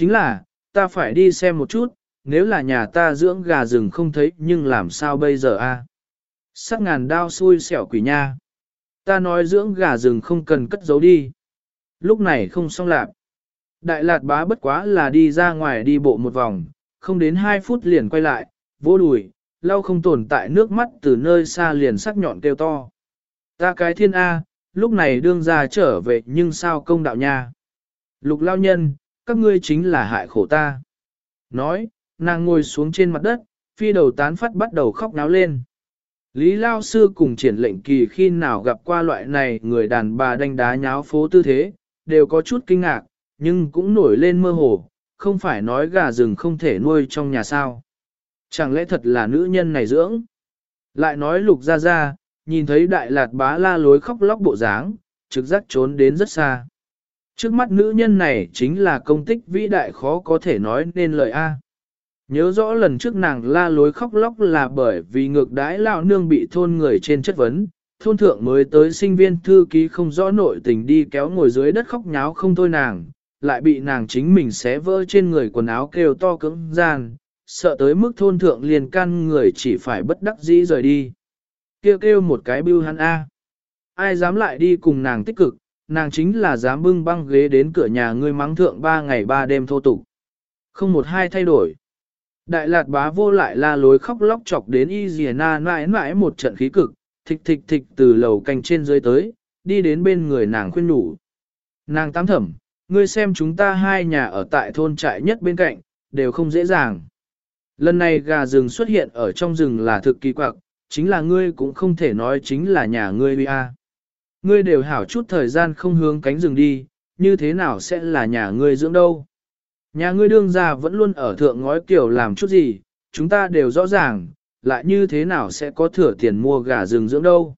Chính là, ta phải đi xem một chút, nếu là nhà ta dưỡng gà rừng không thấy nhưng làm sao bây giờ a? Sắc ngàn đao xui xẻo quỷ nha. Ta nói dưỡng gà rừng không cần cất giấu đi. Lúc này không xong lạc. Đại lạt bá bất quá là đi ra ngoài đi bộ một vòng, không đến 2 phút liền quay lại, vô đùi, lau không tồn tại nước mắt từ nơi xa liền sắc nhọn kêu to. Ta cái thiên A, lúc này đương ra trở về nhưng sao công đạo nha. Lục lao nhân, các ngươi chính là hại khổ ta. Nói, nàng ngồi xuống trên mặt đất, phi đầu tán phát bắt đầu khóc náo lên. Lý Lao Sư cùng triển lệnh kỳ khi nào gặp qua loại này người đàn bà đánh đá nháo phố tư thế, đều có chút kinh ngạc, nhưng cũng nổi lên mơ hồ, không phải nói gà rừng không thể nuôi trong nhà sao. Chẳng lẽ thật là nữ nhân này dưỡng? Lại nói lục ra ra, nhìn thấy đại lạt bá la lối khóc lóc bộ dáng, trực giác trốn đến rất xa. Trước mắt nữ nhân này chính là công tích vĩ đại khó có thể nói nên lời A. Nhớ rõ lần trước nàng la lối khóc lóc là bởi vì ngược đãi lão nương bị thôn người trên chất vấn, thôn thượng mới tới sinh viên thư ký không rõ nội tình đi kéo ngồi dưới đất khóc nháo không thôi nàng, lại bị nàng chính mình xé vỡ trên người quần áo kêu to cứng gian, sợ tới mức thôn thượng liền căn người chỉ phải bất đắc dĩ rời đi. Kêu kêu một cái bưu hắn A. Ai dám lại đi cùng nàng tích cực, nàng chính là dám bưng băng ghế đến cửa nhà ngươi mắng thượng ba ngày ba đêm thô tục. Không một hai thay đổi. Đại lạt bá vô lại la lối khóc lóc chọc đến y dìa na mãi mãi một trận khí cực, thịch thịch thịch từ lầu canh trên dưới tới, đi đến bên người nàng khuyên nhủ. Nàng tám thẩm, ngươi xem chúng ta hai nhà ở tại thôn trại nhất bên cạnh, đều không dễ dàng. Lần này gà rừng xuất hiện ở trong rừng là thực kỳ quặc, chính là ngươi cũng không thể nói chính là nhà ngươi huy a. Ngươi đều hảo chút thời gian không hướng cánh rừng đi, như thế nào sẽ là nhà ngươi dưỡng đâu. Nhà ngươi đương gia vẫn luôn ở thượng ngói kiểu làm chút gì, chúng ta đều rõ ràng, lại như thế nào sẽ có thừa tiền mua gà rừng dưỡng đâu.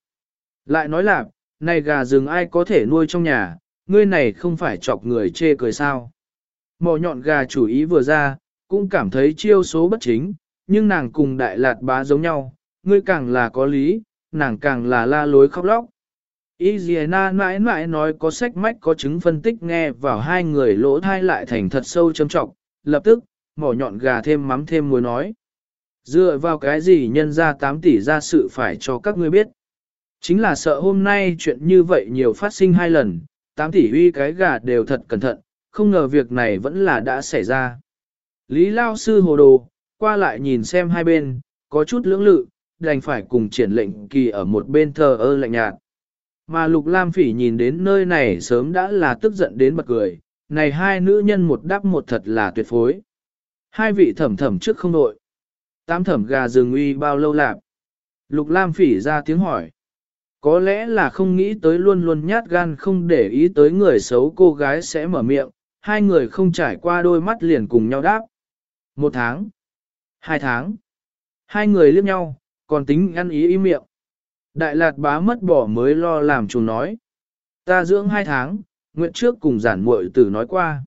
Lại nói là, này gà rừng ai có thể nuôi trong nhà, ngươi này không phải chọc người chê cười sao. Mỏ nhọn gà chủ ý vừa ra, cũng cảm thấy chiêu số bất chính, nhưng nàng cùng đại lạt bá giống nhau, ngươi càng là có lý, nàng càng là la lối khóc lóc. Iziana mãi mãi nói có sách mách có chứng phân tích nghe vào hai người lỗ thai lại thành thật sâu châm trọng, lập tức, mỏ nhọn gà thêm mắm thêm muối nói. Dựa vào cái gì nhân ra 8 tỷ ra sự phải cho các ngươi biết. Chính là sợ hôm nay chuyện như vậy nhiều phát sinh hai lần, 8 tỷ uy cái gà đều thật cẩn thận, không ngờ việc này vẫn là đã xảy ra. Lý Lao Sư hồ đồ, qua lại nhìn xem hai bên, có chút lưỡng lự, đành phải cùng triển lệnh kỳ ở một bên thờ ơ lạnh nhạt. Mà Lục Lam Phỉ nhìn đến nơi này sớm đã là tức giận đến bật cười, này hai nữ nhân một đáp một thật là tuyệt phối. Hai vị thẩm thẩm trước không nội. Tám thẩm gà rừng uy bao lâu lạc? Lục Lam Phỉ ra tiếng hỏi. Có lẽ là không nghĩ tới luôn luôn nhát gan không để ý tới người xấu cô gái sẽ mở miệng, hai người không trải qua đôi mắt liền cùng nhau đáp. Một tháng, hai tháng, hai người liếc nhau, còn tính ăn ý ý miệng. Đại lạt bá mất bỏ mới lo làm chúng nói. Ta dưỡng hai tháng, nguyện trước cùng giản muội tử nói qua.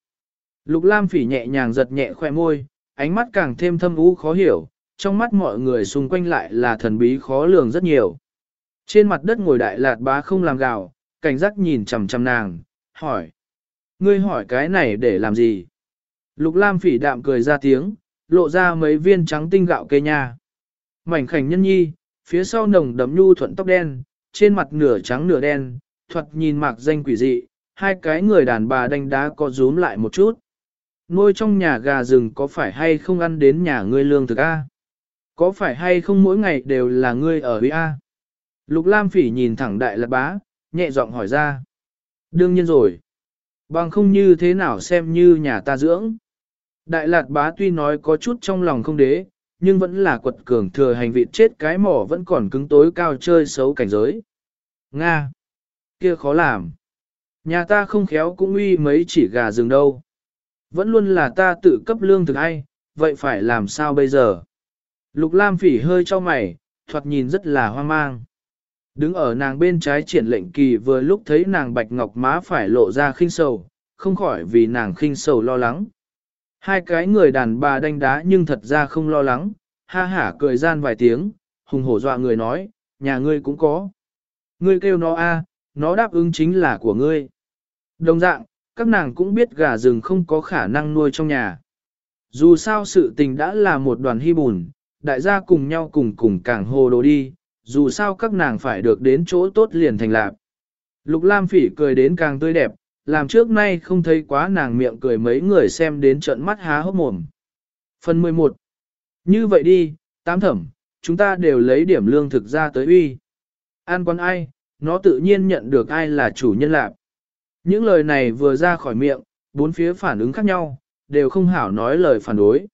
Lục Lam phỉ nhẹ nhàng giật nhẹ khoe môi, ánh mắt càng thêm thâm u khó hiểu, trong mắt mọi người xung quanh lại là thần bí khó lường rất nhiều. Trên mặt đất ngồi đại lạt bá không làm gạo, cảnh giác nhìn chằm chằm nàng, hỏi. Ngươi hỏi cái này để làm gì? Lục Lam phỉ đạm cười ra tiếng, lộ ra mấy viên trắng tinh gạo kê nha. Mảnh khảnh nhân nhi, phía sau nồng đấm nhu thuận tóc đen, trên mặt nửa trắng nửa đen, thuật nhìn mạc danh quỷ dị, hai cái người đàn bà đánh đá có rúm lại một chút. Nuôi trong nhà gà rừng có phải hay không ăn đến nhà ngươi lương thực A? Có phải hay không mỗi ngày đều là ngươi ở với A? Lục Lam Phỉ nhìn thẳng đại lạt bá, nhẹ giọng hỏi ra. Đương nhiên rồi. Bằng không như thế nào xem như nhà ta dưỡng. Đại lạt bá tuy nói có chút trong lòng không đế, nhưng vẫn là quật cường thừa hành vị chết cái mỏ vẫn còn cứng tối cao chơi xấu cảnh giới. Nga! kia khó làm. Nhà ta không khéo cũng uy mấy chỉ gà rừng đâu. Vẫn luôn là ta tự cấp lương thực hay, vậy phải làm sao bây giờ? Lục Lam phỉ hơi cho mày, thoạt nhìn rất là hoang mang. Đứng ở nàng bên trái triển lệnh kỳ vừa lúc thấy nàng bạch ngọc má phải lộ ra khinh sầu, không khỏi vì nàng khinh sầu lo lắng. Hai cái người đàn bà đánh đá nhưng thật ra không lo lắng, ha hả cười gian vài tiếng, hùng hổ dọa người nói, nhà ngươi cũng có. Ngươi kêu nó a, nó đáp ứng chính là của ngươi. Đồng dạng, các nàng cũng biết gà rừng không có khả năng nuôi trong nhà. Dù sao sự tình đã là một đoàn hy bùn, đại gia cùng nhau cùng cùng càng hồ đồ đi, dù sao các nàng phải được đến chỗ tốt liền thành lạc. Lục Lam Phỉ cười đến càng tươi đẹp, làm trước nay không thấy quá nàng miệng cười mấy người xem đến trợn mắt há hốc mồm. Phần 11 Như vậy đi, tám thẩm, chúng ta đều lấy điểm lương thực ra tới uy. An quán ai, nó tự nhiên nhận được ai là chủ nhân lạc. Những lời này vừa ra khỏi miệng, bốn phía phản ứng khác nhau, đều không hảo nói lời phản đối.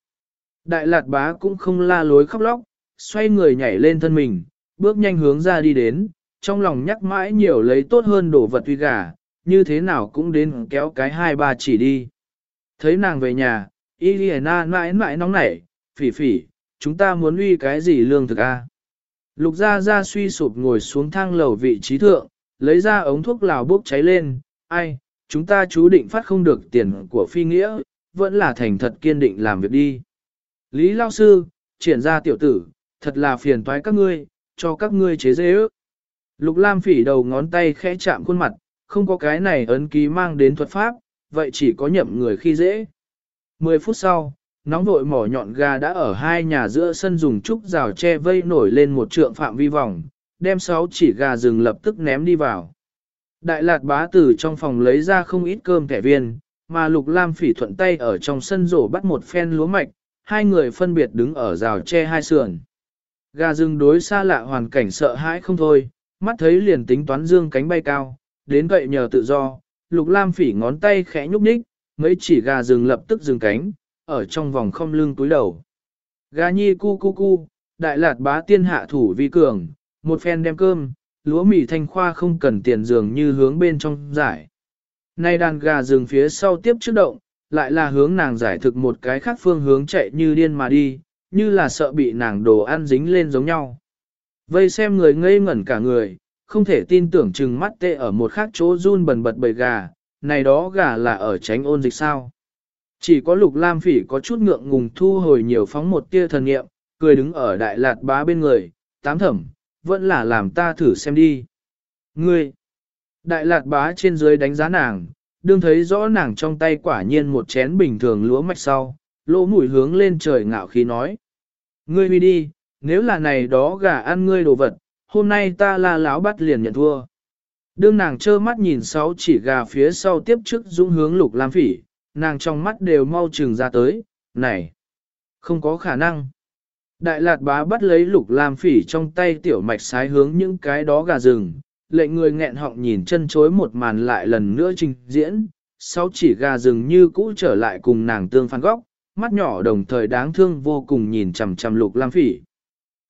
Đại lạt bá cũng không la lối khóc lóc, xoay người nhảy lên thân mình, bước nhanh hướng ra đi đến, trong lòng nhắc mãi nhiều lấy tốt hơn đồ vật uy gà, như thế nào cũng đến kéo cái hai ba chỉ đi. Thấy nàng về nhà, Iliana mãi mãi nóng nảy, phỉ phỉ, chúng ta muốn uy cái gì lương thực a? Lục gia gia suy sụp ngồi xuống thang lầu vị trí thượng, lấy ra ống thuốc lào bốc cháy lên, ai, chúng ta chú định phát không được tiền của phi nghĩa, vẫn là thành thật kiên định làm việc đi. Lý Lao Sư, triển ra tiểu tử, thật là phiền toái các ngươi, cho các ngươi chế dễ ước. Lục Lam phỉ đầu ngón tay khẽ chạm khuôn mặt, không có cái này ấn ký mang đến thuật pháp, vậy chỉ có nhậm người khi dễ. Mười phút sau, nóng vội mỏ nhọn gà đã ở hai nhà giữa sân dùng trúc rào che vây nổi lên một trượng phạm vi vòng, đem sáu chỉ gà rừng lập tức ném đi vào. Đại lạt bá tử trong phòng lấy ra không ít cơm thẻ viên, mà lục lam phỉ thuận tay ở trong sân rổ bắt một phen lúa mạch, hai người phân biệt đứng ở rào che hai sườn. Gà rừng đối xa lạ hoàn cảnh sợ hãi không thôi, mắt thấy liền tính toán dương cánh bay cao, đến vậy nhờ tự do, lục lam phỉ ngón tay khẽ nhúc nhích, mấy chỉ gà rừng lập tức dừng cánh, ở trong vòng không lưng túi đầu. Gà nhi cu cu cu, đại lạt bá tiên hạ thủ vi cường, một phen đem cơm, lúa mì thanh khoa không cần tiền dường như hướng bên trong giải. Nay đàn gà rừng phía sau tiếp trước động, lại là hướng nàng giải thực một cái khác phương hướng chạy như điên mà đi, như là sợ bị nàng đồ ăn dính lên giống nhau. Vây xem người ngây ngẩn cả người, không thể tin tưởng chừng mắt tệ ở một khác chỗ run bần bật bầy gà, này đó gà là ở tránh ôn dịch sao. Chỉ có lục lam phỉ có chút ngượng ngùng thu hồi nhiều phóng một tia thần nghiệm, cười đứng ở đại lạt bá bên người, tám thẩm, vẫn là làm ta thử xem đi. Ngươi, đại lạt bá trên dưới đánh giá nàng, đương thấy rõ nàng trong tay quả nhiên một chén bình thường lúa mạch sau, lỗ mũi hướng lên trời ngạo khí nói. Ngươi đi đi, nếu là này đó gà ăn ngươi đồ vật, hôm nay ta là lão bắt liền nhận thua. Đương nàng trơ mắt nhìn sáu chỉ gà phía sau tiếp trước dũng hướng lục lam phỉ, nàng trong mắt đều mau trừng ra tới, này, không có khả năng. Đại lạt bá bắt lấy lục lam phỉ trong tay tiểu mạch sái hướng những cái đó gà rừng, lệnh người nghẹn họng nhìn chân chối một màn lại lần nữa trình diễn, sáu chỉ gà rừng như cũ trở lại cùng nàng tương phản góc, mắt nhỏ đồng thời đáng thương vô cùng nhìn chằm chằm lục lam phỉ.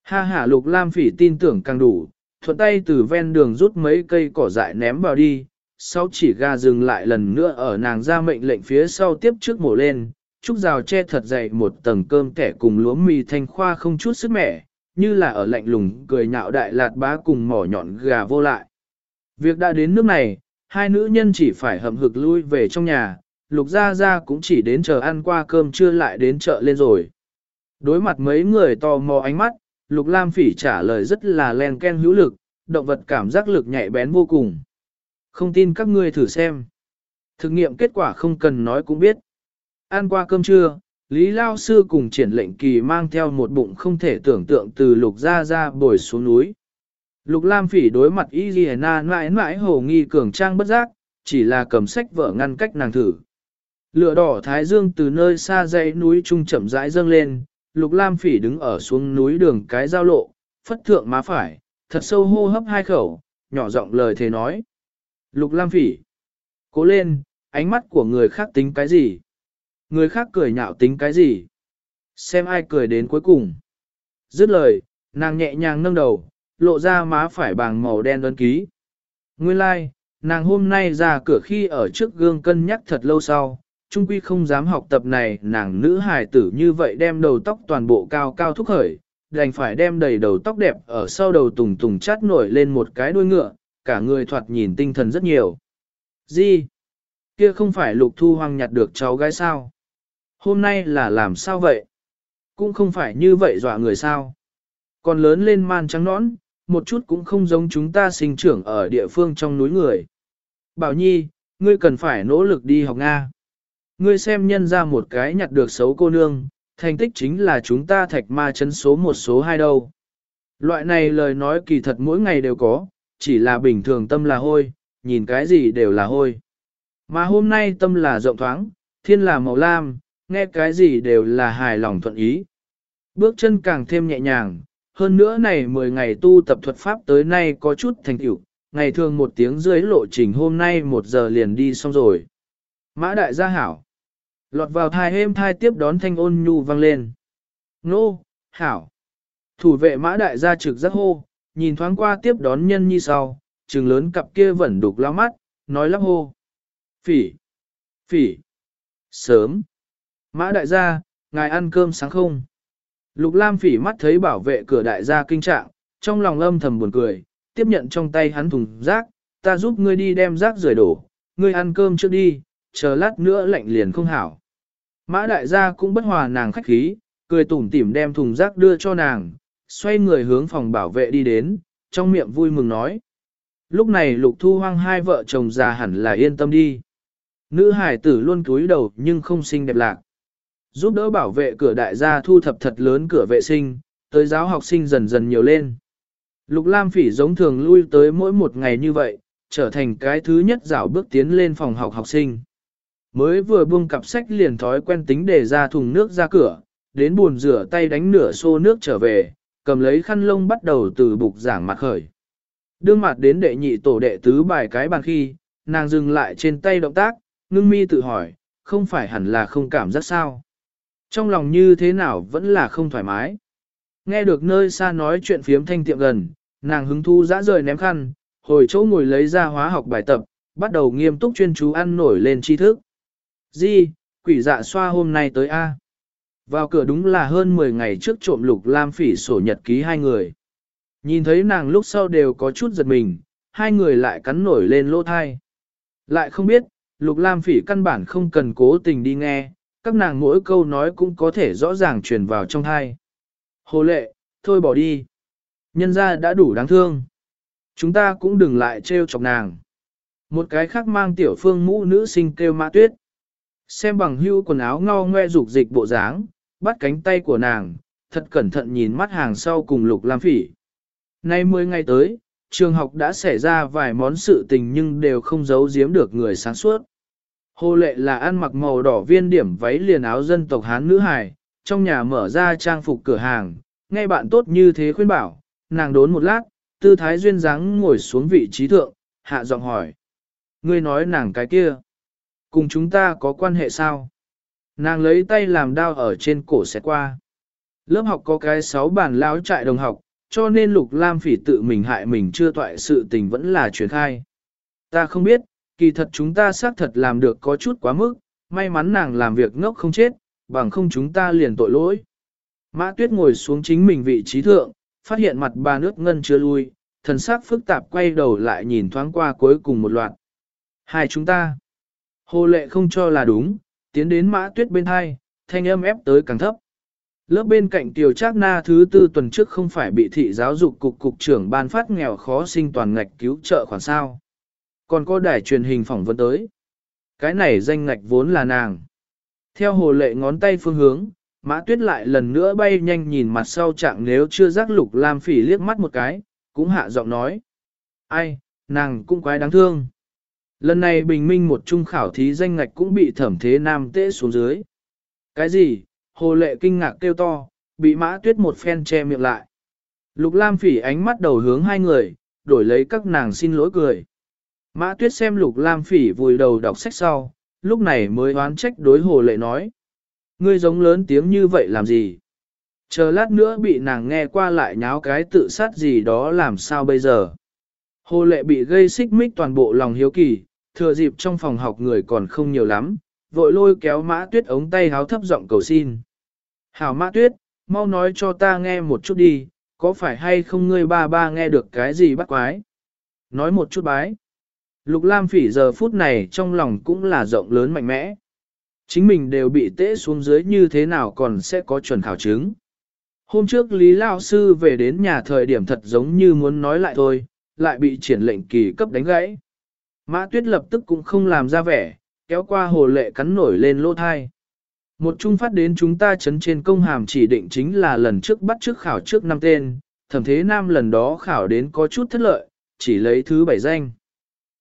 Ha hả lục lam phỉ tin tưởng càng đủ, thuận tay từ ven đường rút mấy cây cỏ dại ném vào đi, sau chỉ gà dừng lại lần nữa ở nàng ra mệnh lệnh phía sau tiếp trước mổ lên, trúc rào che thật dày một tầng cơm kẻ cùng lúa mì thanh khoa không chút sức mẻ, như là ở lạnh lùng cười nhạo đại lạt bá cùng mỏ nhọn gà vô lại. Việc đã đến nước này, hai nữ nhân chỉ phải hậm hực lui về trong nhà, lục gia gia cũng chỉ đến chờ ăn qua cơm trưa lại đến chợ lên rồi. Đối mặt mấy người tò mò ánh mắt, lục lam phỉ trả lời rất là len ken hữu lực, động vật cảm giác lực nhạy bén vô cùng. Không tin các ngươi thử xem. Thực nghiệm kết quả không cần nói cũng biết. Ăn qua cơm trưa, Lý Lao Sư cùng triển lệnh kỳ mang theo một bụng không thể tưởng tượng từ lục ra ra bồi xuống núi. Lục Lam Phỉ đối mặt Y Liana mãi mãi hồ nghi cường trang bất giác, chỉ là cầm sách vợ ngăn cách nàng thử. Lửa đỏ thái dương từ nơi xa dãy núi trung chậm rãi dâng lên, Lục Lam Phỉ đứng ở xuống núi đường cái giao lộ, phất thượng má phải, thật sâu hô hấp hai khẩu, nhỏ giọng lời thề nói. Lục Lam Phỉ, cố lên, ánh mắt của người khác tính cái gì? Người khác cười nhạo tính cái gì? Xem ai cười đến cuối cùng. Dứt lời, nàng nhẹ nhàng nâng đầu, lộ ra má phải bằng màu đen đơn ký. Nguyên lai, like, nàng hôm nay ra cửa khi ở trước gương cân nhắc thật lâu sau, trung quy không dám học tập này nàng nữ hài tử như vậy đem đầu tóc toàn bộ cao cao thúc khởi, đành phải đem đầy đầu tóc đẹp ở sau đầu tùng tùng chát nổi lên một cái đuôi ngựa, cả người thoạt nhìn tinh thần rất nhiều. Gì? Kia không phải lục thu hoang nhặt được cháu gái sao? Hôm nay là làm sao vậy? Cũng không phải như vậy dọa người sao? Còn lớn lên man trắng nõn, một chút cũng không giống chúng ta sinh trưởng ở địa phương trong núi người. Bảo Nhi, ngươi cần phải nỗ lực đi học Nga. Ngươi xem nhân ra một cái nhặt được xấu cô nương, thành tích chính là chúng ta thạch ma chấn số một số hai đâu. Loại này lời nói kỳ thật mỗi ngày đều có, chỉ là bình thường tâm là hôi, nhìn cái gì đều là hôi. Mà hôm nay tâm là rộng thoáng, thiên là màu lam, nghe cái gì đều là hài lòng thuận ý. Bước chân càng thêm nhẹ nhàng, hơn nữa này 10 ngày tu tập thuật pháp tới nay có chút thành tựu, ngày thường một tiếng dưới lộ trình hôm nay một giờ liền đi xong rồi. Mã đại gia hảo. Lọt vào thai êm thai tiếp đón thanh ôn nhu vang lên. Nô, hảo. Thủ vệ mã đại gia trực giác hô, nhìn thoáng qua tiếp đón nhân như sau, trừng lớn cặp kia vẫn đục lao mắt, nói lắp hô. Phỉ, phỉ, sớm. Mã đại gia, ngài ăn cơm sáng không? Lục Lam phỉ mắt thấy bảo vệ cửa đại gia kinh trạng, trong lòng âm thầm buồn cười, tiếp nhận trong tay hắn thùng rác, ta giúp ngươi đi đem rác rời đổ, ngươi ăn cơm trước đi, chờ lát nữa lạnh liền không hảo. Mã đại gia cũng bất hòa nàng khách khí, cười tủm tỉm đem thùng rác đưa cho nàng, xoay người hướng phòng bảo vệ đi đến, trong miệng vui mừng nói. Lúc này lục thu hoang hai vợ chồng già hẳn là yên tâm đi. Nữ hải tử luôn cúi đầu nhưng không xinh đẹp lạc. Giúp đỡ bảo vệ cửa đại gia thu thập thật lớn cửa vệ sinh, tới giáo học sinh dần dần nhiều lên. Lục Lam Phỉ giống thường lui tới mỗi một ngày như vậy, trở thành cái thứ nhất dạo bước tiến lên phòng học học sinh. Mới vừa buông cặp sách liền thói quen tính để ra thùng nước ra cửa, đến buồn rửa tay đánh nửa xô nước trở về, cầm lấy khăn lông bắt đầu từ bục giảng mặt khởi. Đương mặt đến đệ nhị tổ đệ tứ bài cái bàn khi, nàng dừng lại trên tay động tác, ngưng mi tự hỏi, không phải hẳn là không cảm giác sao. Trong lòng như thế nào vẫn là không thoải mái. Nghe được nơi xa nói chuyện phiếm thanh tiệm gần, nàng hứng thu dã rời ném khăn, hồi chỗ ngồi lấy ra hóa học bài tập, bắt đầu nghiêm túc chuyên chú ăn nổi lên tri thức. Di, quỷ dạ xoa hôm nay tới A. Vào cửa đúng là hơn 10 ngày trước trộm lục lam phỉ sổ nhật ký hai người. Nhìn thấy nàng lúc sau đều có chút giật mình, hai người lại cắn nổi lên lỗ thai. Lại không biết, lục lam phỉ căn bản không cần cố tình đi nghe, các nàng mỗi câu nói cũng có thể rõ ràng truyền vào trong thai. Hồ lệ, thôi bỏ đi. Nhân ra đã đủ đáng thương. Chúng ta cũng đừng lại trêu chọc nàng. Một cái khác mang tiểu phương mũ nữ sinh kêu mã tuyết. Xem bằng hưu quần áo ngao ngoe dục dịch bộ dáng, bắt cánh tay của nàng, thật cẩn thận nhìn mắt hàng sau cùng lục lam phỉ. Nay 10 ngày tới, trường học đã xảy ra vài món sự tình nhưng đều không giấu giếm được người sáng suốt. Hồ lệ là ăn mặc màu đỏ viên điểm váy liền áo dân tộc Hán nữ hài, trong nhà mở ra trang phục cửa hàng, nghe bạn tốt như thế khuyên bảo, nàng đốn một lát, tư thái duyên dáng ngồi xuống vị trí thượng, hạ giọng hỏi. Ngươi nói nàng cái kia, cùng chúng ta có quan hệ sao? Nàng lấy tay làm đao ở trên cổ xẹt qua. Lớp học có cái sáu bản lão trại đồng học, cho nên Lục Lam Phỉ tự mình hại mình chưa toại sự tình vẫn là truyền khai. Ta không biết, kỳ thật chúng ta xác thật làm được có chút quá mức, may mắn nàng làm việc ngốc không chết, bằng không chúng ta liền tội lỗi. Mã Tuyết ngồi xuống chính mình vị trí thượng, phát hiện mặt bà nước ngân chưa lui, thần sắc phức tạp quay đầu lại nhìn thoáng qua cuối cùng một loạt. Hai chúng ta. Hồ lệ không cho là đúng, tiến đến Mã Tuyết bên hai, thanh âm ép tới càng thấp. Lớp bên cạnh Tiểu Trác Na thứ tư tuần trước không phải bị thị giáo dục cục cục trưởng ban phát nghèo khó sinh toàn ngạch cứu trợ khoản sao. Còn có đài truyền hình phỏng vấn tới. Cái này danh ngạch vốn là nàng. Theo hồ lệ ngón tay phương hướng, mã tuyết lại lần nữa bay nhanh nhìn mặt sau trạng nếu chưa giác lục lam phỉ liếc mắt một cái, cũng hạ giọng nói. Ai, nàng cũng quái đáng thương. Lần này bình minh một trung khảo thí danh ngạch cũng bị thẩm thế nam tễ xuống dưới. Cái gì? Hồ lệ kinh ngạc kêu to, bị mã tuyết một phen che miệng lại. Lục lam phỉ ánh mắt đầu hướng hai người, đổi lấy các nàng xin lỗi cười. Mã tuyết xem lục lam phỉ vùi đầu đọc sách sau, lúc này mới oán trách đối hồ lệ nói. Ngươi giống lớn tiếng như vậy làm gì? Chờ lát nữa bị nàng nghe qua lại nháo cái tự sát gì đó làm sao bây giờ? Hồ lệ bị gây xích mích toàn bộ lòng hiếu kỳ, thừa dịp trong phòng học người còn không nhiều lắm, vội lôi kéo mã tuyết ống tay háo thấp giọng cầu xin. Hảo mã tuyết, mau nói cho ta nghe một chút đi, có phải hay không ngươi ba ba nghe được cái gì bắt quái? Nói một chút bái. Lục Lam Phỉ giờ phút này trong lòng cũng là rộng lớn mạnh mẽ. Chính mình đều bị tễ xuống dưới như thế nào còn sẽ có chuẩn khảo chứng. Hôm trước Lý Lao Sư về đến nhà thời điểm thật giống như muốn nói lại thôi, lại bị triển lệnh kỳ cấp đánh gãy. Mã tuyết lập tức cũng không làm ra vẻ, kéo qua hồ lệ cắn nổi lên lỗ thai. Một trung phát đến chúng ta chấn trên công hàm chỉ định chính là lần trước bắt trước khảo trước năm tên, thẩm thế nam lần đó khảo đến có chút thất lợi, chỉ lấy thứ bảy danh.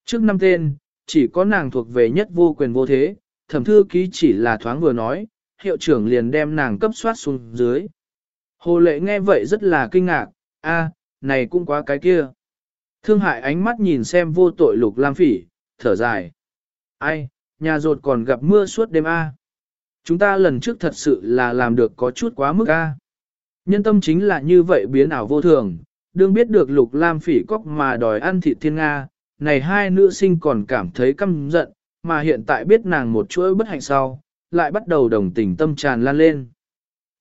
Trước năm tên, chỉ có nàng thuộc về nhất vô quyền vô thế, thẩm thư ký chỉ là thoáng vừa nói, hiệu trưởng liền đem nàng cấp soát xuống dưới. Hồ lệ nghe vậy rất là kinh ngạc, a, này cũng quá cái kia. Thương hại ánh mắt nhìn xem vô tội lục lam phỉ, thở dài. Ai, nhà rột còn gặp mưa suốt đêm a. Chúng ta lần trước thật sự là làm được có chút quá mức a. Nhân tâm chính là như vậy biến ảo vô thường, đương biết được lục lam phỉ cóc mà đòi ăn thịt thiên Nga, này hai nữ sinh còn cảm thấy căm giận, mà hiện tại biết nàng một chuỗi bất hạnh sau, lại bắt đầu đồng tình tâm tràn lan lên.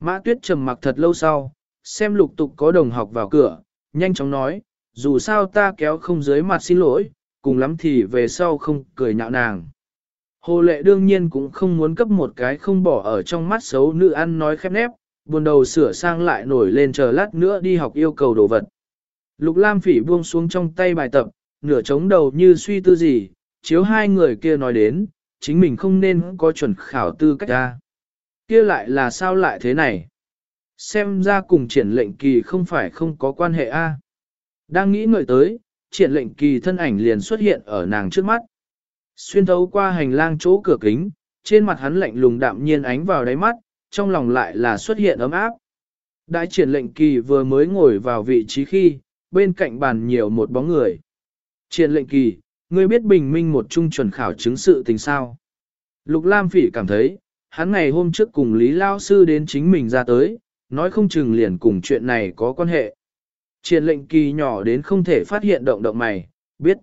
Mã tuyết trầm mặc thật lâu sau, xem lục tục có đồng học vào cửa, nhanh chóng nói, dù sao ta kéo không dưới mặt xin lỗi, cùng lắm thì về sau không cười nhạo nàng. Hồ lệ đương nhiên cũng không muốn cấp một cái không bỏ ở trong mắt xấu nữ ăn nói khép nép, buồn đầu sửa sang lại nổi lên chờ lát nữa đi học yêu cầu đồ vật. Lục Lam Phỉ buông xuống trong tay bài tập, nửa chống đầu như suy tư gì, chiếu hai người kia nói đến, chính mình không nên có chuẩn khảo tư cách ra. Kia lại là sao lại thế này? Xem ra cùng triển lệnh kỳ không phải không có quan hệ a. Đang nghĩ ngợi tới, triển lệnh kỳ thân ảnh liền xuất hiện ở nàng trước mắt. Xuyên thấu qua hành lang chỗ cửa kính, trên mặt hắn lạnh lùng đạm nhiên ánh vào đáy mắt, trong lòng lại là xuất hiện ấm áp. Đại triển lệnh kỳ vừa mới ngồi vào vị trí khi, bên cạnh bàn nhiều một bóng người. Triển lệnh kỳ, ngươi biết bình minh một trung chuẩn khảo chứng sự tình sao. Lục Lam Phỉ cảm thấy, hắn ngày hôm trước cùng Lý Lao Sư đến chính mình ra tới, nói không chừng liền cùng chuyện này có quan hệ. Triển lệnh kỳ nhỏ đến không thể phát hiện động động mày, biết.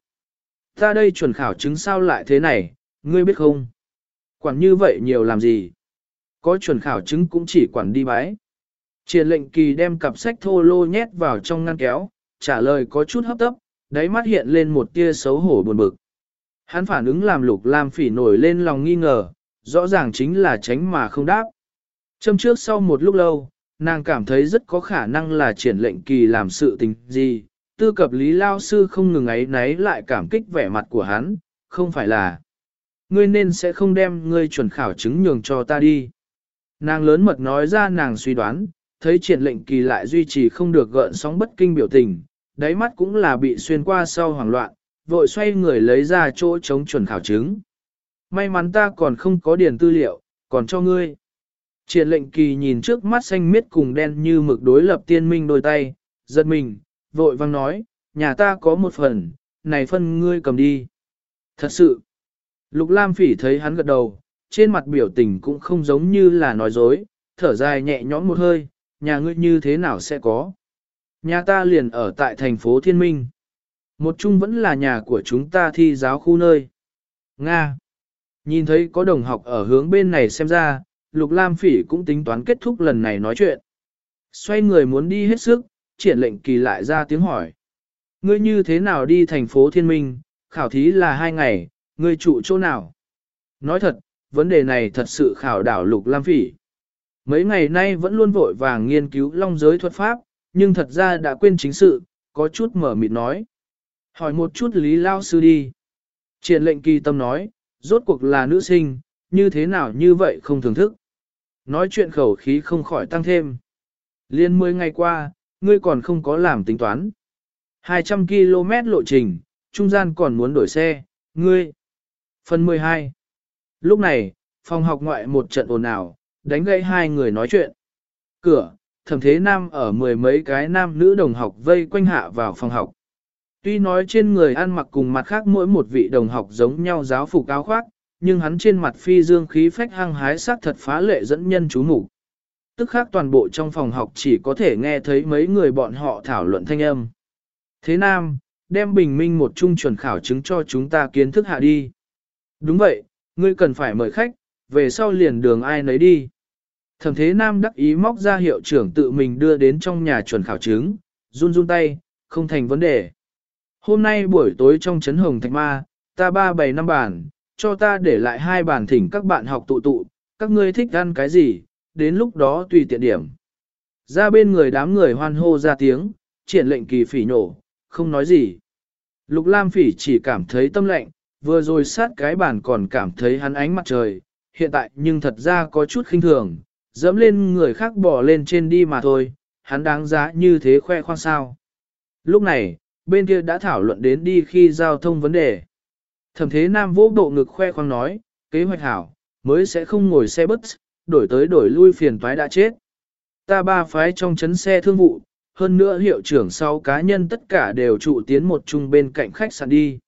Ta đây chuẩn khảo chứng sao lại thế này, ngươi biết không? Quản như vậy nhiều làm gì? Có chuẩn khảo chứng cũng chỉ quản đi bái. Triển lệnh kỳ đem cặp sách thô lô nhét vào trong ngăn kéo, trả lời có chút hấp tấp, đáy mắt hiện lên một tia xấu hổ buồn bực. Hắn phản ứng làm lục lam phỉ nổi lên lòng nghi ngờ, rõ ràng chính là tránh mà không đáp. Châm trước sau một lúc lâu, nàng cảm thấy rất có khả năng là triển lệnh kỳ làm sự tình gì, tư cập lý lao sư không ngừng ấy náy lại cảm kích vẻ mặt của hắn, không phải là ngươi nên sẽ không đem ngươi chuẩn khảo chứng nhường cho ta đi. Nàng lớn mật nói ra nàng suy đoán, thấy triển lệnh kỳ lại duy trì không được gợn sóng bất kinh biểu tình, đáy mắt cũng là bị xuyên qua sau hoảng loạn, vội xoay người lấy ra chỗ chống chuẩn khảo chứng. May mắn ta còn không có điền tư liệu, còn cho ngươi. Triển lệnh kỳ nhìn trước mắt xanh miết cùng đen như mực đối lập tiên minh đôi tay, giật mình, vội vang nói, nhà ta có một phần, này phân ngươi cầm đi. Thật sự, Lục Lam Phỉ thấy hắn gật đầu, trên mặt biểu tình cũng không giống như là nói dối, thở dài nhẹ nhõm một hơi, nhà ngươi như thế nào sẽ có. Nhà ta liền ở tại thành phố Thiên Minh. Một chung vẫn là nhà của chúng ta thi giáo khu nơi. Nga. Nhìn thấy có đồng học ở hướng bên này xem ra, Lục Lam Phỉ cũng tính toán kết thúc lần này nói chuyện. Xoay người muốn đi hết sức, triển lệnh kỳ lại ra tiếng hỏi. Ngươi như thế nào đi thành phố Thiên Minh, khảo thí là hai ngày, ngươi trụ chỗ nào? Nói thật, vấn đề này thật sự khảo đảo Lục Lam Phỉ. Mấy ngày nay vẫn luôn vội vàng nghiên cứu long giới thuật pháp, nhưng thật ra đã quên chính sự, có chút mở mịt nói. Hỏi một chút Lý Lao Sư đi. Triển lệnh kỳ tâm nói, rốt cuộc là nữ sinh, như thế nào như vậy không thưởng thức. Nói chuyện khẩu khí không khỏi tăng thêm. Liên 10 ngày qua, ngươi còn không có làm tính toán. 200 km lộ trình, trung gian còn muốn đổi xe, ngươi. Phần 12 Lúc này, phòng học ngoại một trận ồn ào, đánh gãy hai người nói chuyện. Cửa, thẩm thế nam ở mười mấy cái nam nữ đồng học vây quanh hạ vào phòng học. Tuy nói trên người ăn mặc cùng mặt khác mỗi một vị đồng học giống nhau giáo phục áo khoác, nhưng hắn trên mặt phi dương khí phách hăng hái sắc thật phá lệ dẫn nhân chú mục Tức khác toàn bộ trong phòng học chỉ có thể nghe thấy mấy người bọn họ thảo luận thanh âm. Thế Nam, đem bình minh một trung chuẩn khảo chứng cho chúng ta kiến thức hạ đi. Đúng vậy, ngươi cần phải mời khách, về sau liền đường ai nấy đi. Thẩm thế Nam đắc ý móc ra hiệu trưởng tự mình đưa đến trong nhà chuẩn khảo chứng, run run tay, không thành vấn đề. Hôm nay buổi tối trong trấn hồng thạch ma, ta ba bảy năm bản, cho ta để lại hai bàn thỉnh các bạn học tụ tụ, các ngươi thích ăn cái gì, đến lúc đó tùy tiện điểm. Ra bên người đám người hoan hô ra tiếng, triển lệnh kỳ phỉ nổ, không nói gì. Lục Lam phỉ chỉ cảm thấy tâm lạnh, vừa rồi sát cái bàn còn cảm thấy hắn ánh mặt trời, hiện tại nhưng thật ra có chút khinh thường, dẫm lên người khác bỏ lên trên đi mà thôi, hắn đáng giá như thế khoe khoang sao. Lúc này, bên kia đã thảo luận đến đi khi giao thông vấn đề. Thẩm thế nam vô bộ ngực khoe khoang nói, kế hoạch hảo, mới sẽ không ngồi xe bus, đổi tới đổi lui phiền toái đã chết. Ta ba phái trong chấn xe thương vụ, hơn nữa hiệu trưởng sau cá nhân tất cả đều trụ tiến một chung bên cạnh khách sạn đi.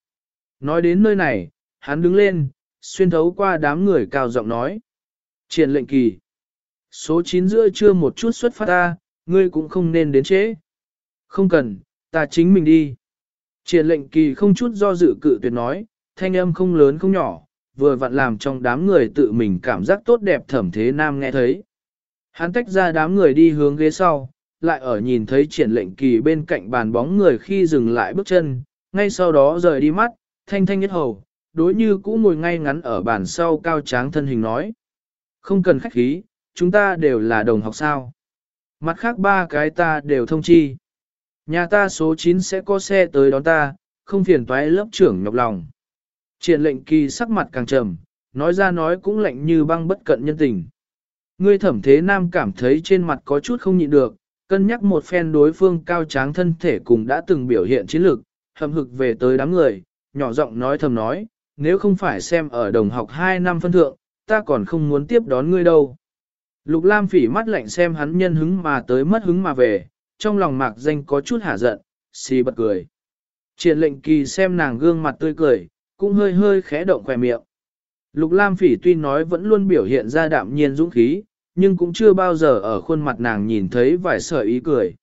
Nói đến nơi này, hắn đứng lên, xuyên thấu qua đám người cao giọng nói. Triển lệnh kỳ. Số 9 giữa chưa một chút xuất phát ta, ngươi cũng không nên đến trễ. Không cần, ta chính mình đi. Triển lệnh kỳ không chút do dự cự tuyệt nói, thanh âm không lớn không nhỏ, vừa vặn làm trong đám người tự mình cảm giác tốt đẹp thẩm thế nam nghe thấy. Hắn tách ra đám người đi hướng ghế sau, lại ở nhìn thấy triển lệnh kỳ bên cạnh bàn bóng người khi dừng lại bước chân, ngay sau đó rời đi mắt, thanh thanh nhất hầu, đối như cũ ngồi ngay ngắn ở bàn sau cao tráng thân hình nói. Không cần khách khí, chúng ta đều là đồng học sao. Mặt khác ba cái ta đều thông chi. Nhà ta số 9 sẽ có xe tới đón ta, không phiền toái lớp trưởng nhọc lòng. Triển lệnh kỳ sắc mặt càng trầm, nói ra nói cũng lạnh như băng bất cận nhân tình. Ngươi thẩm thế nam cảm thấy trên mặt có chút không nhịn được, cân nhắc một phen đối phương cao tráng thân thể cùng đã từng biểu hiện chiến lược, hầm hực về tới đám người, nhỏ giọng nói thầm nói, nếu không phải xem ở đồng học 2 năm phân thượng, ta còn không muốn tiếp đón ngươi đâu. Lục Lam phỉ mắt lạnh xem hắn nhân hứng mà tới mất hứng mà về, trong lòng mạc danh có chút hả giận, xì bật cười. Triển lệnh kỳ xem nàng gương mặt tươi cười, cũng hơi hơi khẽ động khỏe miệng. Lục Lam phỉ tuy nói vẫn luôn biểu hiện ra đạm nhiên dũng khí, nhưng cũng chưa bao giờ ở khuôn mặt nàng nhìn thấy vài sợi ý cười.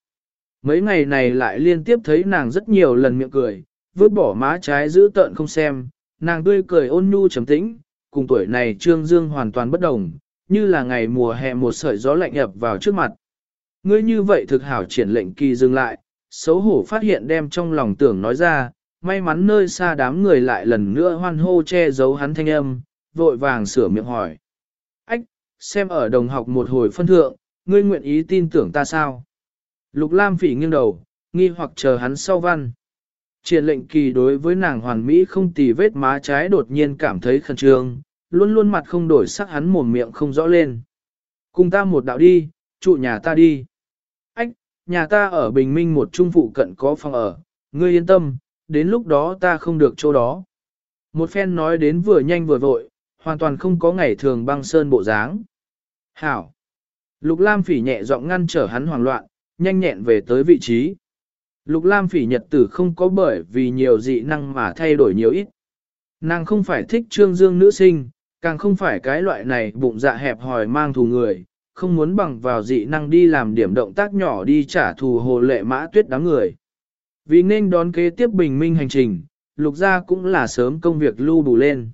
Mấy ngày này lại liên tiếp thấy nàng rất nhiều lần miệng cười, vứt bỏ má trái giữ tợn không xem, nàng tươi cười ôn nhu trầm tĩnh, cùng tuổi này trương dương hoàn toàn bất đồng, như là ngày mùa hè một sợi gió lạnh ập vào trước mặt. Ngươi như vậy thực hảo triển lệnh kỳ dừng lại, xấu hổ phát hiện đem trong lòng tưởng nói ra, may mắn nơi xa đám người lại lần nữa hoan hô che giấu hắn thanh âm, vội vàng sửa miệng hỏi. Ách, xem ở đồng học một hồi phân thượng, ngươi nguyện ý tin tưởng ta sao? Lục Lam phỉ nghiêng đầu, nghi hoặc chờ hắn sau văn. Triển lệnh kỳ đối với nàng hoàn mỹ không tì vết má trái đột nhiên cảm thấy khẩn trương, luôn luôn mặt không đổi sắc hắn mồm miệng không rõ lên. Cùng ta một đạo đi, trụ nhà ta đi. Ách, nhà ta ở Bình Minh một trung phụ cận có phòng ở, ngươi yên tâm, đến lúc đó ta không được chỗ đó. Một phen nói đến vừa nhanh vừa vội, hoàn toàn không có ngày thường băng sơn bộ dáng. Hảo! Lục Lam phỉ nhẹ giọng ngăn trở hắn hoảng loạn, nhanh nhẹn về tới vị trí. Lục Lam phỉ nhật tử không có bởi vì nhiều dị năng mà thay đổi nhiều ít. Nàng không phải thích trương dương nữ sinh, càng không phải cái loại này bụng dạ hẹp hòi mang thù người, không muốn bằng vào dị năng đi làm điểm động tác nhỏ đi trả thù hồ lệ mã tuyết đám người. Vì nên đón kế tiếp bình minh hành trình, lục gia cũng là sớm công việc lưu đủ lên.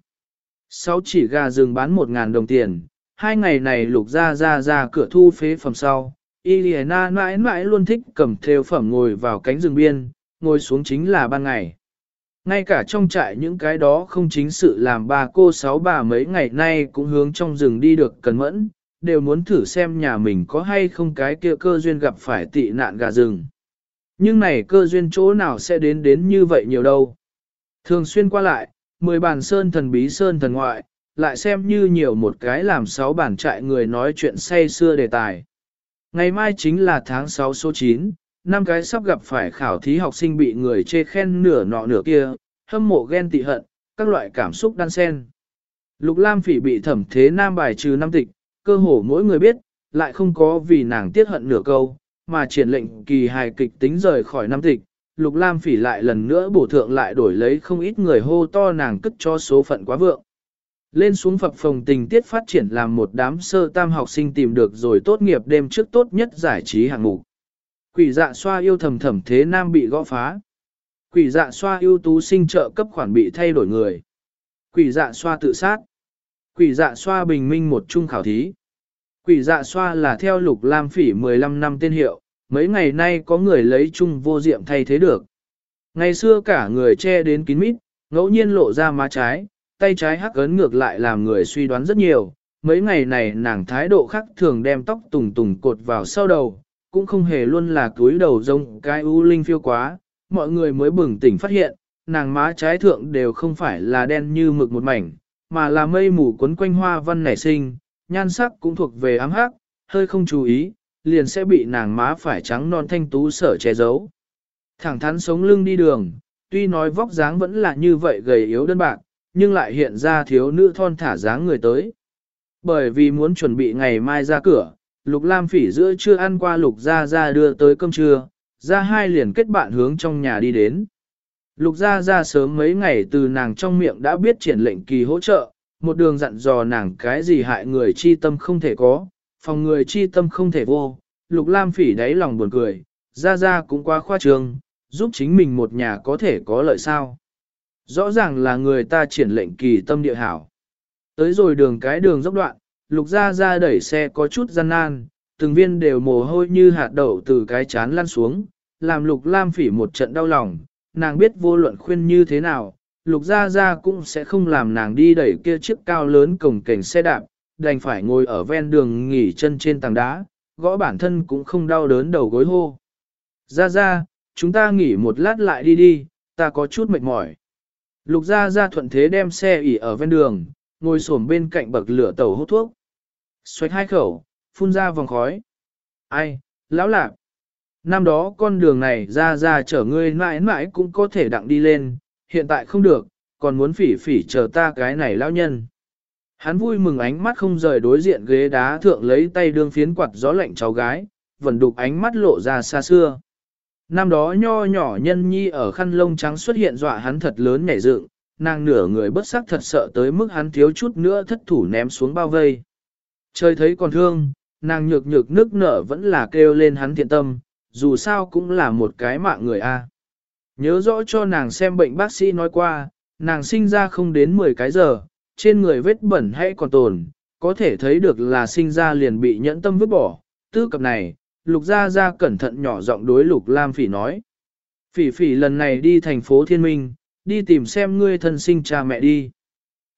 Sáu chỉ gà rừng bán một ngàn đồng tiền, hai ngày này lục gia ra ra cửa thu phế phẩm sau. Iliana mãi mãi luôn thích cầm theo phẩm ngồi vào cánh rừng biên, ngồi xuống chính là ban ngày. Ngay cả trong trại những cái đó không chính sự làm bà cô sáu bà mấy ngày nay cũng hướng trong rừng đi được cẩn mẫn, đều muốn thử xem nhà mình có hay không cái kia cơ duyên gặp phải tị nạn gà rừng. Nhưng này cơ duyên chỗ nào sẽ đến đến như vậy nhiều đâu. Thường xuyên qua lại, mười bản sơn thần bí sơn thần ngoại, lại xem như nhiều một cái làm sáu bản trại người nói chuyện say xưa đề tài. Ngày mai chính là tháng 6 số 9, năm cái sắp gặp phải khảo thí học sinh bị người chê khen nửa nọ nửa kia, hâm mộ ghen tị hận, các loại cảm xúc đan xen. Lục Lam Phỉ bị thẩm thế nam bài trừ năm tịch, cơ hồ mỗi người biết, lại không có vì nàng tiết hận nửa câu, mà triển lệnh kỳ hài kịch tính rời khỏi năm tịch. Lục Lam Phỉ lại lần nữa bổ thượng lại đổi lấy không ít người hô to nàng cất cho số phận quá vượng. Lên xuống phập phòng tình tiết phát triển làm một đám sơ tam học sinh tìm được rồi tốt nghiệp đêm trước tốt nhất giải trí hạng mục. Quỷ dạ xoa yêu thầm thầm thế nam bị gõ phá. Quỷ dạ xoa ưu tú sinh trợ cấp khoản bị thay đổi người. Quỷ dạ xoa tự sát. Quỷ dạ xoa bình minh một chung khảo thí. Quỷ dạ xoa là theo lục lam phỉ 15 năm tên hiệu, mấy ngày nay có người lấy chung vô diệm thay thế được. Ngày xưa cả người che đến kín mít, ngẫu nhiên lộ ra má trái, tay trái hắc ấn ngược lại làm người suy đoán rất nhiều. Mấy ngày này nàng thái độ khác thường đem tóc tùng tùng cột vào sau đầu, cũng không hề luôn là túi đầu rông cái u linh phiêu quá, mọi người mới bừng tỉnh phát hiện, nàng má trái thượng đều không phải là đen như mực một mảnh, mà là mây mù quấn quanh hoa văn nảy sinh, nhan sắc cũng thuộc về ám hắc, hơi không chú ý, liền sẽ bị nàng má phải trắng non thanh tú sở che giấu. Thẳng thắn sống lưng đi đường, tuy nói vóc dáng vẫn là như vậy gầy yếu đơn bạc, nhưng lại hiện ra thiếu nữ thon thả dáng người tới. Bởi vì muốn chuẩn bị ngày mai ra cửa, Lục Lam Phỉ giữa chưa ăn qua Lục Gia Gia đưa tới cơm trưa, ra hai liền kết bạn hướng trong nhà đi đến. Lục Gia Gia sớm mấy ngày từ nàng trong miệng đã biết triển lệnh kỳ hỗ trợ, một đường dặn dò nàng cái gì hại người chi tâm không thể có, phòng người chi tâm không thể vô. Lục Lam Phỉ đáy lòng buồn cười, Gia Gia cũng quá khoa trương, giúp chính mình một nhà có thể có lợi sao. Rõ ràng là người ta triển lệnh kỳ tâm địa hảo. Tới rồi đường cái đường dốc đoạn, lục ra ra đẩy xe có chút gian nan, từng viên đều mồ hôi như hạt đậu từ cái chán lăn xuống, làm lục lam phỉ một trận đau lòng, nàng biết vô luận khuyên như thế nào, lục Gia Gia cũng sẽ không làm nàng đi đẩy kia chiếc cao lớn cổng cảnh xe đạp, đành phải ngồi ở ven đường nghỉ chân trên tảng đá, gõ bản thân cũng không đau đớn đầu gối hô. Gia Gia, chúng ta nghỉ một lát lại đi đi, ta có chút mệt mỏi. Lục Gia Gia thuận thế đem xe ỉ ở ven đường, ngồi xổm bên cạnh bậc lửa tàu hút thuốc. Xoạch hai khẩu, phun ra vòng khói. Ai, lão lạc. Năm đó con đường này ra ra chở ngươi mãi mãi cũng có thể đặng đi lên, hiện tại không được, còn muốn phỉ phỉ chờ ta cái này lão nhân. Hắn vui mừng ánh mắt không rời đối diện ghế đá thượng lấy tay đương phiến quạt gió lạnh cháu gái, vẫn đục ánh mắt lộ ra xa xưa. Năm đó nho nhỏ nhân nhi ở khăn lông trắng xuất hiện dọa hắn thật lớn nhảy dựng, nàng nửa người bất sắc thật sợ tới mức hắn thiếu chút nữa thất thủ ném xuống bao vây. Trời thấy còn thương, nàng nhược nhược nước nở vẫn là kêu lên hắn thiện tâm, dù sao cũng là một cái mạng người a. Nhớ rõ cho nàng xem bệnh bác sĩ nói qua, nàng sinh ra không đến 10 cái giờ, trên người vết bẩn hay còn tồn, có thể thấy được là sinh ra liền bị nhẫn tâm vứt bỏ. Tư cập này, lục gia gia cẩn thận nhỏ giọng đối lục lam phỉ nói. Phỉ phỉ lần này đi thành phố thiên minh, đi tìm xem ngươi thân sinh cha mẹ đi.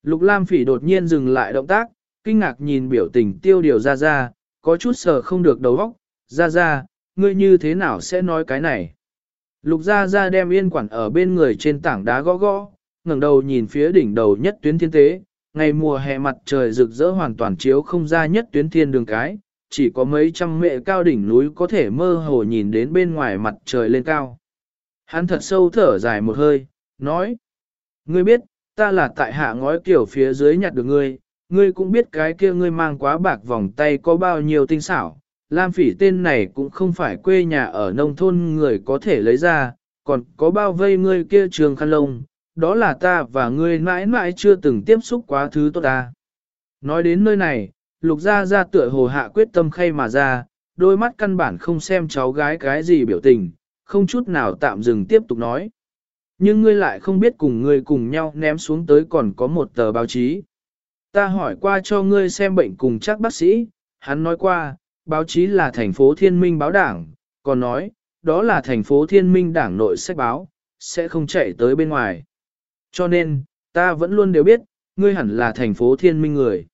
Lục lam phỉ đột nhiên dừng lại động tác, kinh ngạc nhìn biểu tình tiêu điều gia gia có chút sờ không được đầu óc, gia gia ngươi như thế nào sẽ nói cái này. Lục gia gia đem yên quản ở bên người trên tảng đá gõ gõ, ngẩng đầu nhìn phía đỉnh đầu nhất tuyến thiên tế, ngày mùa hè mặt trời rực rỡ hoàn toàn chiếu không ra nhất tuyến thiên đường cái, chỉ có mấy trăm mệ cao đỉnh núi có thể mơ hồ nhìn đến bên ngoài mặt trời lên cao. Hắn thật sâu thở dài một hơi, nói, ngươi biết, ta là tại hạ ngói kiểu phía dưới nhặt được ngươi, ngươi cũng biết cái kia ngươi mang quá bạc vòng tay có bao nhiêu tinh xảo. Lam phỉ tên này cũng không phải quê nhà ở nông thôn người có thể lấy ra, còn có bao vây ngươi kia trường khăn lông, đó là ta và ngươi mãi mãi chưa từng tiếp xúc quá thứ tốt ta. Nói đến nơi này, lục gia gia tựa hồ hạ quyết tâm khay mà ra, đôi mắt căn bản không xem cháu gái cái gì biểu tình, không chút nào tạm dừng tiếp tục nói. Nhưng ngươi lại không biết cùng ngươi cùng nhau ném xuống tới còn có một tờ báo chí. Ta hỏi qua cho ngươi xem bệnh cùng chắc bác sĩ, hắn nói qua, báo chí là thành phố thiên minh báo đảng, còn nói, đó là thành phố thiên minh đảng nội sách báo, sẽ không chạy tới bên ngoài. Cho nên, ta vẫn luôn đều biết, ngươi hẳn là thành phố thiên minh người.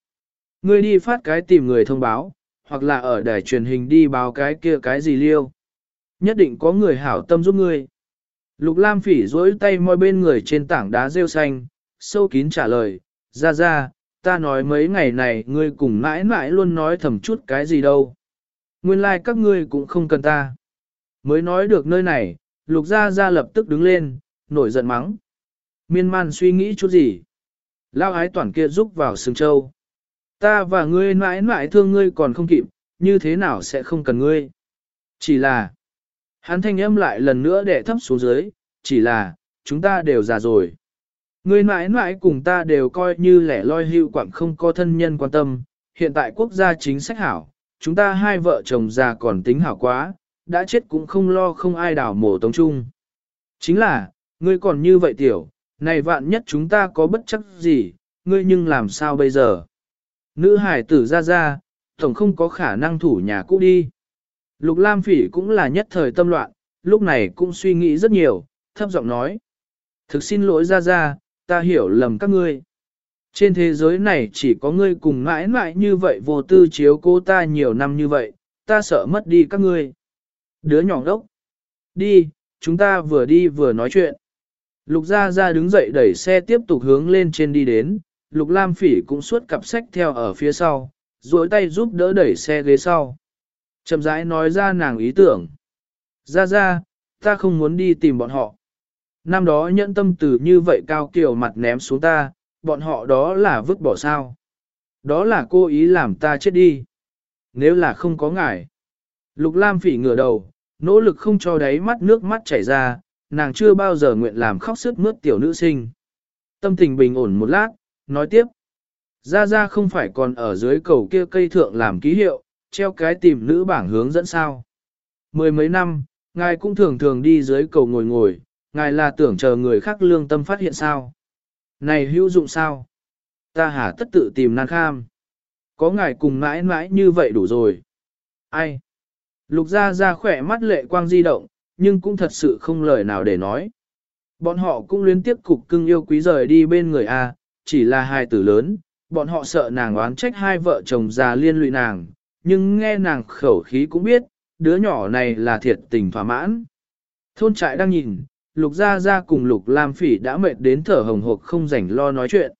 Ngươi đi phát cái tìm người thông báo, hoặc là ở đài truyền hình đi báo cái kia cái gì liêu. Nhất định có người hảo tâm giúp ngươi. Lục Lam phỉ rỗi tay môi bên người trên tảng đá rêu xanh, sâu kín trả lời, ra ra, ta nói mấy ngày này ngươi cùng mãi mãi luôn nói thầm chút cái gì đâu. Nguyên lai like các ngươi cũng không cần ta. Mới nói được nơi này, lục gia gia lập tức đứng lên, nổi giận mắng. Miên man suy nghĩ chút gì. Lao ái toàn kia rúc vào sừng châu. Ta và ngươi mãi mãi thương ngươi còn không kịp, như thế nào sẽ không cần ngươi. Chỉ là, hắn thanh âm lại lần nữa để thấp xuống dưới, chỉ là, chúng ta đều già rồi. Ngươi mãi mãi cùng ta đều coi như lẻ loi hưu quảng không có thân nhân quan tâm, hiện tại quốc gia chính sách hảo, chúng ta hai vợ chồng già còn tính hảo quá, đã chết cũng không lo không ai đảo mổ tống chung. Chính là, ngươi còn như vậy tiểu, này vạn nhất chúng ta có bất chấp gì, ngươi nhưng làm sao bây giờ? Nữ hải tử ra ra, tổng không có khả năng thủ nhà cũ đi. Lục Lam Phỉ cũng là nhất thời tâm loạn, lúc này cũng suy nghĩ rất nhiều, thấp giọng nói. Thực xin lỗi ra ra, ta hiểu lầm các ngươi. Trên thế giới này chỉ có ngươi cùng mãi mãi như vậy vô tư chiếu cô ta nhiều năm như vậy, ta sợ mất đi các ngươi. Đứa nhỏ đốc. Đi, chúng ta vừa đi vừa nói chuyện. Lục Gia Gia đứng dậy đẩy xe tiếp tục hướng lên trên đi đến, Lục Lam Phỉ cũng suốt cặp sách theo ở phía sau, duỗi tay giúp đỡ đẩy xe ghế sau. Chậm rãi nói ra nàng ý tưởng. Gia Gia, ta không muốn đi tìm bọn họ. Năm đó nhẫn tâm từ như vậy cao kiểu mặt ném xuống ta, bọn họ đó là vứt bỏ sao. Đó là cô ý làm ta chết đi. Nếu là không có ngài. Lục Lam Phỉ ngửa đầu, nỗ lực không cho đáy mắt nước mắt chảy ra, nàng chưa bao giờ nguyện làm khóc sức mướt tiểu nữ sinh. Tâm tình bình ổn một lát, nói tiếp. Gia Gia không phải còn ở dưới cầu kia cây thượng làm ký hiệu, treo cái tìm nữ bảng hướng dẫn sao. Mười mấy năm, ngài cũng thường thường đi dưới cầu ngồi ngồi, ngài là tưởng chờ người khác lương tâm phát hiện sao. Này hữu dụng sao? Ta hả tất tự tìm nan kham. Có ngài cùng mãi mãi như vậy đủ rồi. Ai? Lục Gia Gia khỏe mắt lệ quang di động, nhưng cũng thật sự không lời nào để nói. Bọn họ cũng liên tiếp cục cưng yêu quý rời đi bên người A, chỉ là hai tử lớn, bọn họ sợ nàng oán trách hai vợ chồng già liên lụy nàng, nhưng nghe nàng khẩu khí cũng biết, đứa nhỏ này là thiệt tình thỏa mãn. Thôn trại đang nhìn, Lục Gia Gia cùng Lục Lam Phỉ đã mệt đến thở hồng hộc không rảnh lo nói chuyện.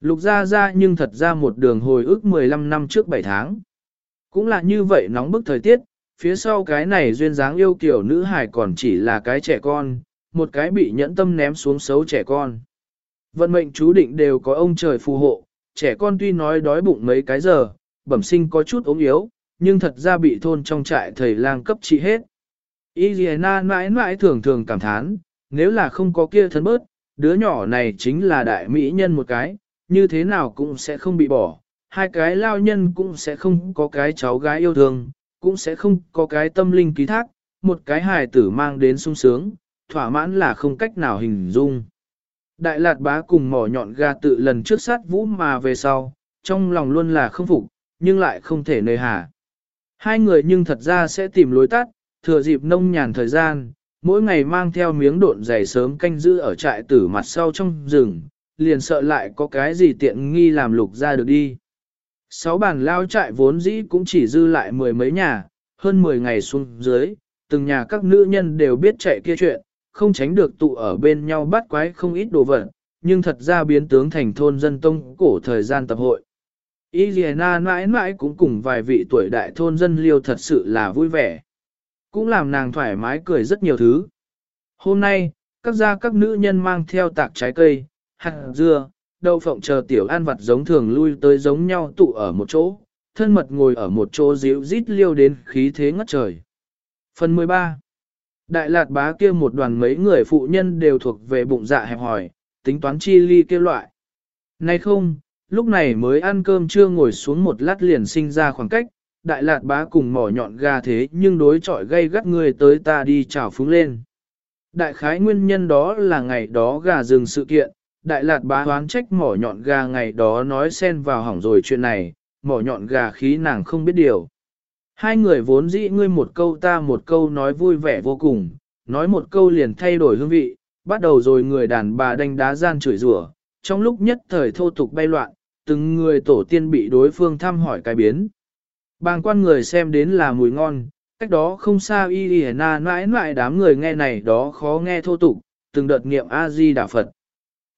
Lục Gia Gia nhưng thật ra một đường hồi ức 15 năm trước 7 tháng. Cũng là như vậy nóng bức thời tiết, phía sau cái này duyên dáng yêu kiểu nữ hài còn chỉ là cái trẻ con, một cái bị nhẫn tâm ném xuống xấu trẻ con. Vận mệnh chú định đều có ông trời phù hộ, trẻ con tuy nói đói bụng mấy cái giờ, bẩm sinh có chút ốm yếu, nhưng thật ra bị thôn trong trại thầy lang cấp trị hết. Iliana à, mãi mãi thường thường cảm thán, nếu là không có kia thân bớt, đứa nhỏ này chính là đại mỹ nhân một cái, như thế nào cũng sẽ không bị bỏ, hai cái lao nhân cũng sẽ không có cái cháu gái yêu thương, cũng sẽ không có cái tâm linh ký thác, một cái hài tử mang đến sung sướng, thỏa mãn là không cách nào hình dung. Đại lạt bá cùng mỏ nhọn ga tự lần trước sát vũ mà về sau, trong lòng luôn là không phục, nhưng lại không thể nơi hà. Hai người nhưng thật ra sẽ tìm lối tắt, thừa dịp nông nhàn thời gian, mỗi ngày mang theo miếng độn dày sớm canh giữ ở trại tử mặt sau trong rừng, liền sợ lại có cái gì tiện nghi làm lục ra được đi. Sáu bàn lao trại vốn dĩ cũng chỉ dư lại mười mấy nhà, hơn mười ngày xuống dưới, từng nhà các nữ nhân đều biết chạy kia chuyện, không tránh được tụ ở bên nhau bắt quái không ít đồ vật, nhưng thật ra biến tướng thành thôn dân tông cổ thời gian tập hội. Iliana mãi mãi cũng cùng vài vị tuổi đại thôn dân liêu thật sự là vui vẻ. Cũng làm nàng thoải mái cười rất nhiều thứ. Hôm nay, các gia các nữ nhân mang theo tạc trái cây, hạt dưa, đậu phộng chờ tiểu An vặt giống thường lui tới giống nhau tụ ở một chỗ, thân mật ngồi ở một chỗ dịu rít liêu đến khí thế ngất trời. Phần 13 Đại lạt bá kia một đoàn mấy người phụ nhân đều thuộc về bụng dạ hẹp hỏi, tính toán chi ly kêu loại. Này không, lúc này mới ăn cơm chưa ngồi xuống một lát liền sinh ra khoảng cách, đại lạt bá cùng mỏ nhọn gà thế nhưng đối chọi gây gắt người tới ta đi chào phúng lên. Đại khái nguyên nhân đó là ngày đó gà dừng sự kiện, đại lạt bá hoán trách mỏ nhọn gà ngày đó nói xen vào hỏng rồi chuyện này, mỏ nhọn gà khí nàng không biết điều. Hai người vốn dĩ ngươi một câu ta một câu nói vui vẻ vô cùng, nói một câu liền thay đổi hương vị, bắt đầu rồi người đàn bà đánh đá gian chửi rủa, trong lúc nhất thời thô tục bay loạn, từng người tổ tiên bị đối phương thăm hỏi cái biến. Bàng quan người xem đến là mùi ngon, cách đó không xa y y na mãi mãi đám người nghe này đó khó nghe thô tục, từng đợt nghiệm A-di đà Phật.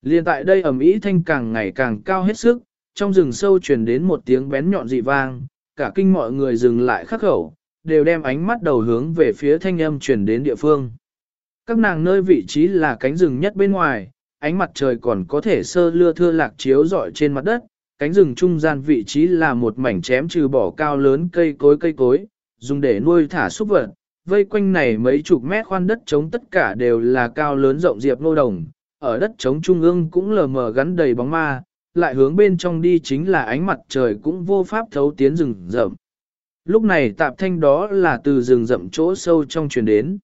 Liên tại đây ẩm ý thanh càng ngày càng cao hết sức, trong rừng sâu truyền đến một tiếng bén nhọn dị vang, cả kinh mọi người dừng lại khắc khẩu, đều đem ánh mắt đầu hướng về phía thanh âm truyền đến địa phương. Các nàng nơi vị trí là cánh rừng nhất bên ngoài, ánh mặt trời còn có thể sơ lưa thưa lạc chiếu rọi trên mặt đất, cánh rừng trung gian vị trí là một mảnh chém trừ bỏ cao lớn cây cối cây cối, dùng để nuôi thả súc vật. Vây quanh này mấy chục mét khoan đất trống tất cả đều là cao lớn rộng diệp nô đồng, ở đất trống trung ương cũng lờ mờ gắn đầy bóng ma, lại hướng bên trong đi chính là ánh mặt trời cũng vô pháp thấu tiến rừng rậm. Lúc này tạp thanh đó là từ rừng rậm chỗ sâu trong truyền đến.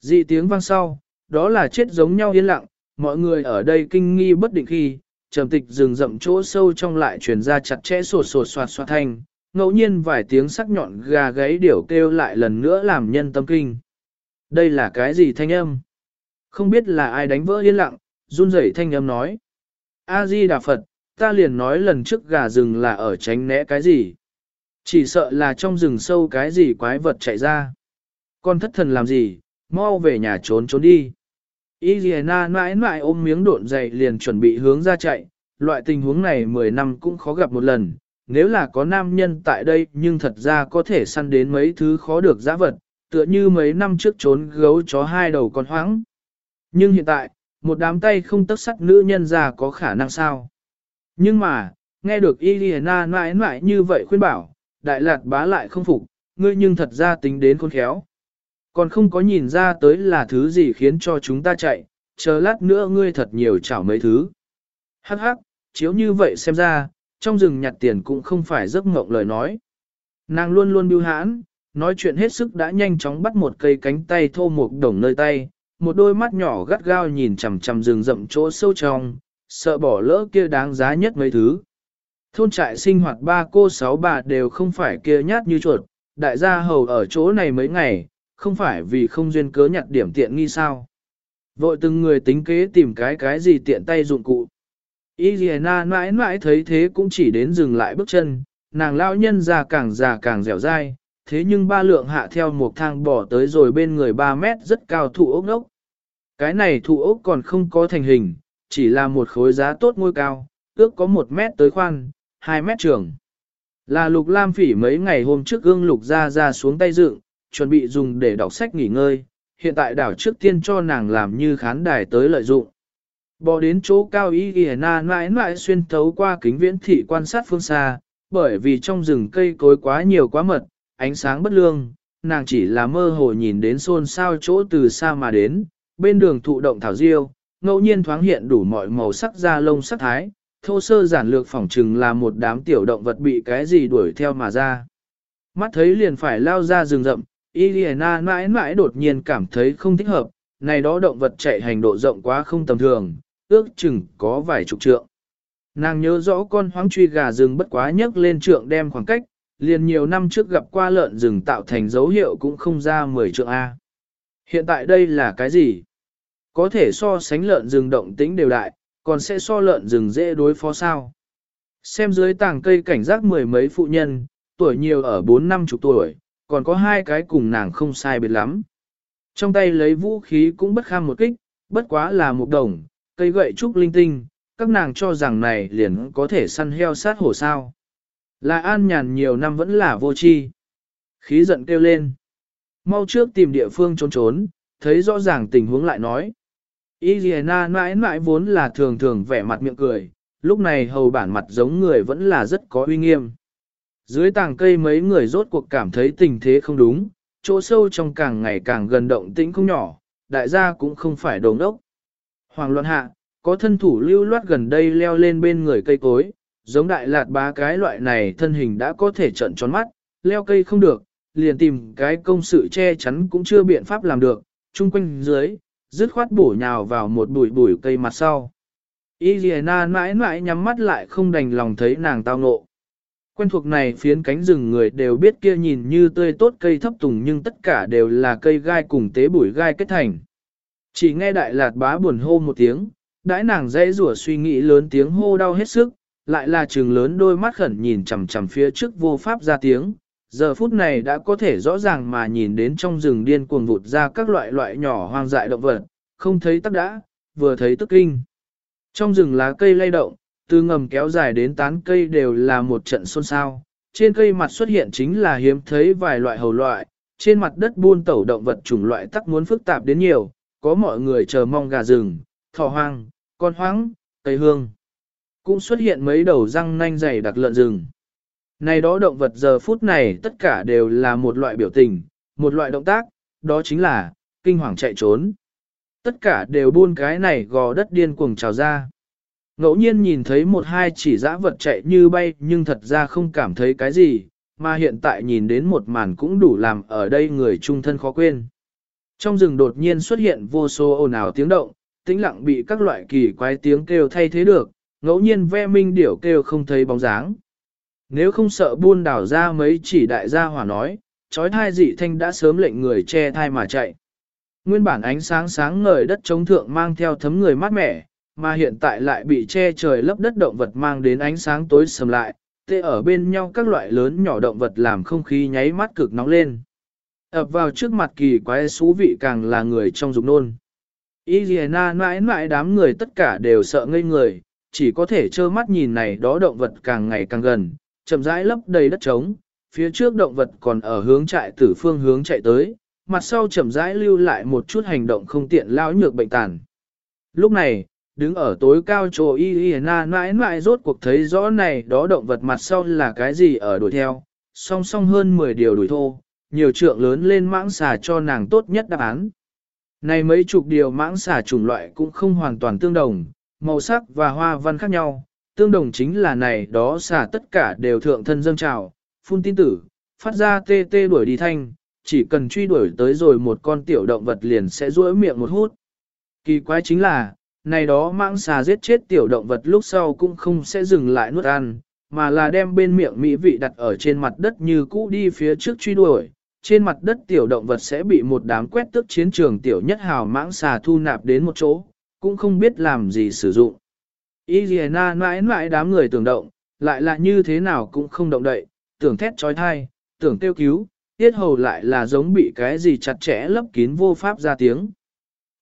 Dị tiếng vang sau, đó là chết giống nhau yên lặng, mọi người ở đây kinh nghi bất định khi, trầm tịch rừng rậm chỗ sâu trong lại truyền ra chặt chẽ sột sột soạt soạt thanh, ngẫu nhiên vài tiếng sắc nhọn gà gáy điểu kêu lại lần nữa làm nhân tâm kinh. Đây là cái gì thanh âm? Không biết là ai đánh vỡ yên lặng, run rẩy thanh âm nói. A-di Đà Phật, ta liền nói lần trước gà rừng là ở tránh né cái gì. Chỉ sợ là trong rừng sâu cái gì quái vật chạy ra. Con thất thần làm gì, mau về nhà trốn trốn đi. Iliana à, mãi mãi ôm miếng độn dày liền chuẩn bị hướng ra chạy, loại tình huống này 10 năm cũng khó gặp một lần, nếu là có nam nhân tại đây nhưng thật ra có thể săn đến mấy thứ khó được giã vật, tựa như mấy năm trước trốn gấu chó hai đầu con hoáng. Nhưng hiện tại, một đám tay không tất sắt nữ nhân già có khả năng sao. Nhưng mà, nghe được Iliana à, mãi mãi như vậy khuyên bảo, đại lạt bá lại không phục, ngươi nhưng thật ra tính đến khôn khéo. Còn không có nhìn ra tới là thứ gì khiến cho chúng ta chạy, chờ lát nữa ngươi thật nhiều chảo mấy thứ. Hắc hắc, chiếu như vậy xem ra, trong rừng nhặt tiền cũng không phải giấc mộng lời nói. Nàng luôn luôn biêu hãn, nói chuyện hết sức đã nhanh chóng bắt một cây cánh tay thô một đồng nơi tay, một đôi mắt nhỏ gắt gao nhìn chằm chằm rừng rậm chỗ sâu trong, sợ bỏ lỡ kia đáng giá nhất mấy thứ. Thôn trại sinh hoạt ba cô sáu bà đều không phải kia nhát như chuột, đại gia hầu ở chỗ này mấy ngày, không phải vì không duyên cớ nhặt điểm tiện nghi sao. Vội từng người tính kế tìm cái cái gì tiện tay dụng cụ. Iliana mãi mãi thấy thế cũng chỉ đến dừng lại bước chân, nàng lão nhân già càng già càng dẻo dai, thế nhưng ba lượng hạ theo một thang bỏ tới rồi bên người 3 mét rất cao thụ ốc nốc. Cái này thụ ốc còn không có thành hình, chỉ là một khối giá tốt ngôi cao, ước có 1 mét tới khoan, 2 mét trường. Là lục lam phỉ mấy ngày hôm trước gương lục ra ra xuống tay dựng, chuẩn bị dùng để đọc sách nghỉ ngơi, hiện tại đảo trước tiên cho nàng làm như khán đài tới lợi dụng. bỏ đến chỗ cao ý ghi na mãi mãi xuyên thấu qua kính viễn thị quan sát phương xa, bởi vì trong rừng cây cối quá nhiều quá mật, ánh sáng bất lương, nàng chỉ là mơ hồ nhìn đến xôn xao chỗ từ xa mà đến, bên đường thụ động thảo diêu, ngẫu nhiên thoáng hiện đủ mọi màu sắc da lông sắc thái, thô sơ giản lược phỏng chừng là một đám tiểu động vật bị cái gì đuổi theo mà ra. Mắt thấy liền phải lao ra rừng rậm, Iliana mãi mãi đột nhiên cảm thấy không thích hợp, này đó động vật chạy hành độ rộng quá không tầm thường, ước chừng có vài chục trượng. Nàng nhớ rõ con hoang truy gà rừng bất quá nhấc lên trượng đem khoảng cách, liền nhiều năm trước gặp qua lợn rừng tạo thành dấu hiệu cũng không ra 10 trượng A. Hiện tại đây là cái gì? Có thể so sánh lợn rừng động tĩnh đều đại, còn sẽ so lợn rừng dễ đối phó sao? Xem dưới tàng cây cảnh giác mười mấy phụ nhân, tuổi nhiều ở 4 năm chục tuổi, còn có hai cái cùng nàng không sai biệt lắm. Trong tay lấy vũ khí cũng bất kham một kích, bất quá là một đồng, cây gậy trúc linh tinh, các nàng cho rằng này liền có thể săn heo sát hổ sao. Là an nhàn nhiều năm vẫn là vô tri. Khí giận kêu lên. Mau trước tìm địa phương trốn trốn, thấy rõ ràng tình huống lại nói. Iliana mãi mãi vốn là thường thường vẻ mặt miệng cười, lúc này hầu bản mặt giống người vẫn là rất có uy nghiêm. Dưới tàng cây mấy người rốt cuộc cảm thấy tình thế không đúng, chỗ sâu trong càng ngày càng gần động tĩnh không nhỏ, đại gia cũng không phải đồng đốc. Hoàng luận hạ, có thân thủ lưu loát gần đây leo lên bên người cây cối, giống đại lạt bá cái loại này thân hình đã có thể trận tròn mắt, leo cây không được, liền tìm cái công sự che chắn cũng chưa biện pháp làm được, chung quanh dưới, dứt khoát bổ nhào vào một bụi bụi cây mặt sau. Iliana mãi mãi nhắm mắt lại không đành lòng thấy nàng tao ngộ. Quen thuộc này phiến cánh rừng người đều biết kia nhìn như tươi tốt cây thấp tùng nhưng tất cả đều là cây gai cùng tế bụi gai kết thành. Chỉ nghe đại lạt bá buồn hô một tiếng, đãi nàng dãy rủa suy nghĩ lớn tiếng hô đau hết sức, lại là trường lớn đôi mắt khẩn nhìn chằm chằm phía trước vô pháp ra tiếng. Giờ phút này đã có thể rõ ràng mà nhìn đến trong rừng điên cuồng vụt ra các loại loại nhỏ hoang dại động vật, không thấy tắc đã, vừa thấy tức kinh. Trong rừng lá cây lay động, từ ngầm kéo dài đến tán cây đều là một trận xôn xao. Trên cây mặt xuất hiện chính là hiếm thấy vài loại hầu loại, trên mặt đất buôn tẩu động vật chủng loại tắc muốn phức tạp đến nhiều, có mọi người chờ mong gà rừng, thỏ hoang, con hoang, cây hương. Cũng xuất hiện mấy đầu răng nanh dày đặc lợn rừng. Này đó động vật giờ phút này tất cả đều là một loại biểu tình, một loại động tác, đó chính là, kinh hoàng chạy trốn. Tất cả đều buôn cái này gò đất điên cuồng trào ra. Ngẫu nhiên nhìn thấy một hai chỉ dã vật chạy như bay nhưng thật ra không cảm thấy cái gì, mà hiện tại nhìn đến một màn cũng đủ làm ở đây người trung thân khó quên. Trong rừng đột nhiên xuất hiện vô số ồn ào tiếng động, tĩnh lặng bị các loại kỳ quái tiếng kêu thay thế được, ngẫu nhiên ve minh điểu kêu không thấy bóng dáng. Nếu không sợ buôn đảo ra mấy chỉ đại gia hỏa nói, trói thai dị thanh đã sớm lệnh người che thai mà chạy. Nguyên bản ánh sáng sáng ngời đất chống thượng mang theo thấm người mát mẻ, mà hiện tại lại bị che trời lấp đất động vật mang đến ánh sáng tối sầm lại, tê ở bên nhau các loại lớn nhỏ động vật làm không khí nháy mắt cực nóng lên. ập vào trước mặt kỳ quái xú vị càng là người trong dục nôn. Iliana mãi mãi đám người tất cả đều sợ ngây người, chỉ có thể trơ mắt nhìn này đó động vật càng ngày càng gần, chậm rãi lấp đầy đất trống, phía trước động vật còn ở hướng trại tử phương hướng chạy tới, mặt sau chậm rãi lưu lại một chút hành động không tiện lão nhược bệnh tàn. Lúc này, đứng ở tối cao chỗ Iliana mãi mãi rốt cuộc thấy rõ này đó động vật mặt sau là cái gì ở đuổi theo, song song hơn 10 điều đuổi thô, nhiều trượng lớn lên mãng xà cho nàng tốt nhất đáp án. Này mấy chục điều mãng xà chủng loại cũng không hoàn toàn tương đồng, màu sắc và hoa văn khác nhau, tương đồng chính là này đó xà tất cả đều thượng thân dâng trào, phun tin tử, phát ra tê tê đuổi đi thanh, chỉ cần truy đuổi tới rồi một con tiểu động vật liền sẽ duỗi miệng một hút. Kỳ quái chính là, này đó mãng xà giết chết tiểu động vật lúc sau cũng không sẽ dừng lại nuốt ăn, mà là đem bên miệng mỹ vị đặt ở trên mặt đất như cũ đi phía trước truy đuổi. Trên mặt đất tiểu động vật sẽ bị một đám quét tức chiến trường tiểu nhất hào mãng xà thu nạp đến một chỗ, cũng không biết làm gì sử dụng. Iliana mãi mãi đám người tưởng động, lại là như thế nào cũng không động đậy, tưởng thét trói thai, tưởng tiêu cứu, tiết hầu lại là giống bị cái gì chặt chẽ lấp kín vô pháp ra tiếng.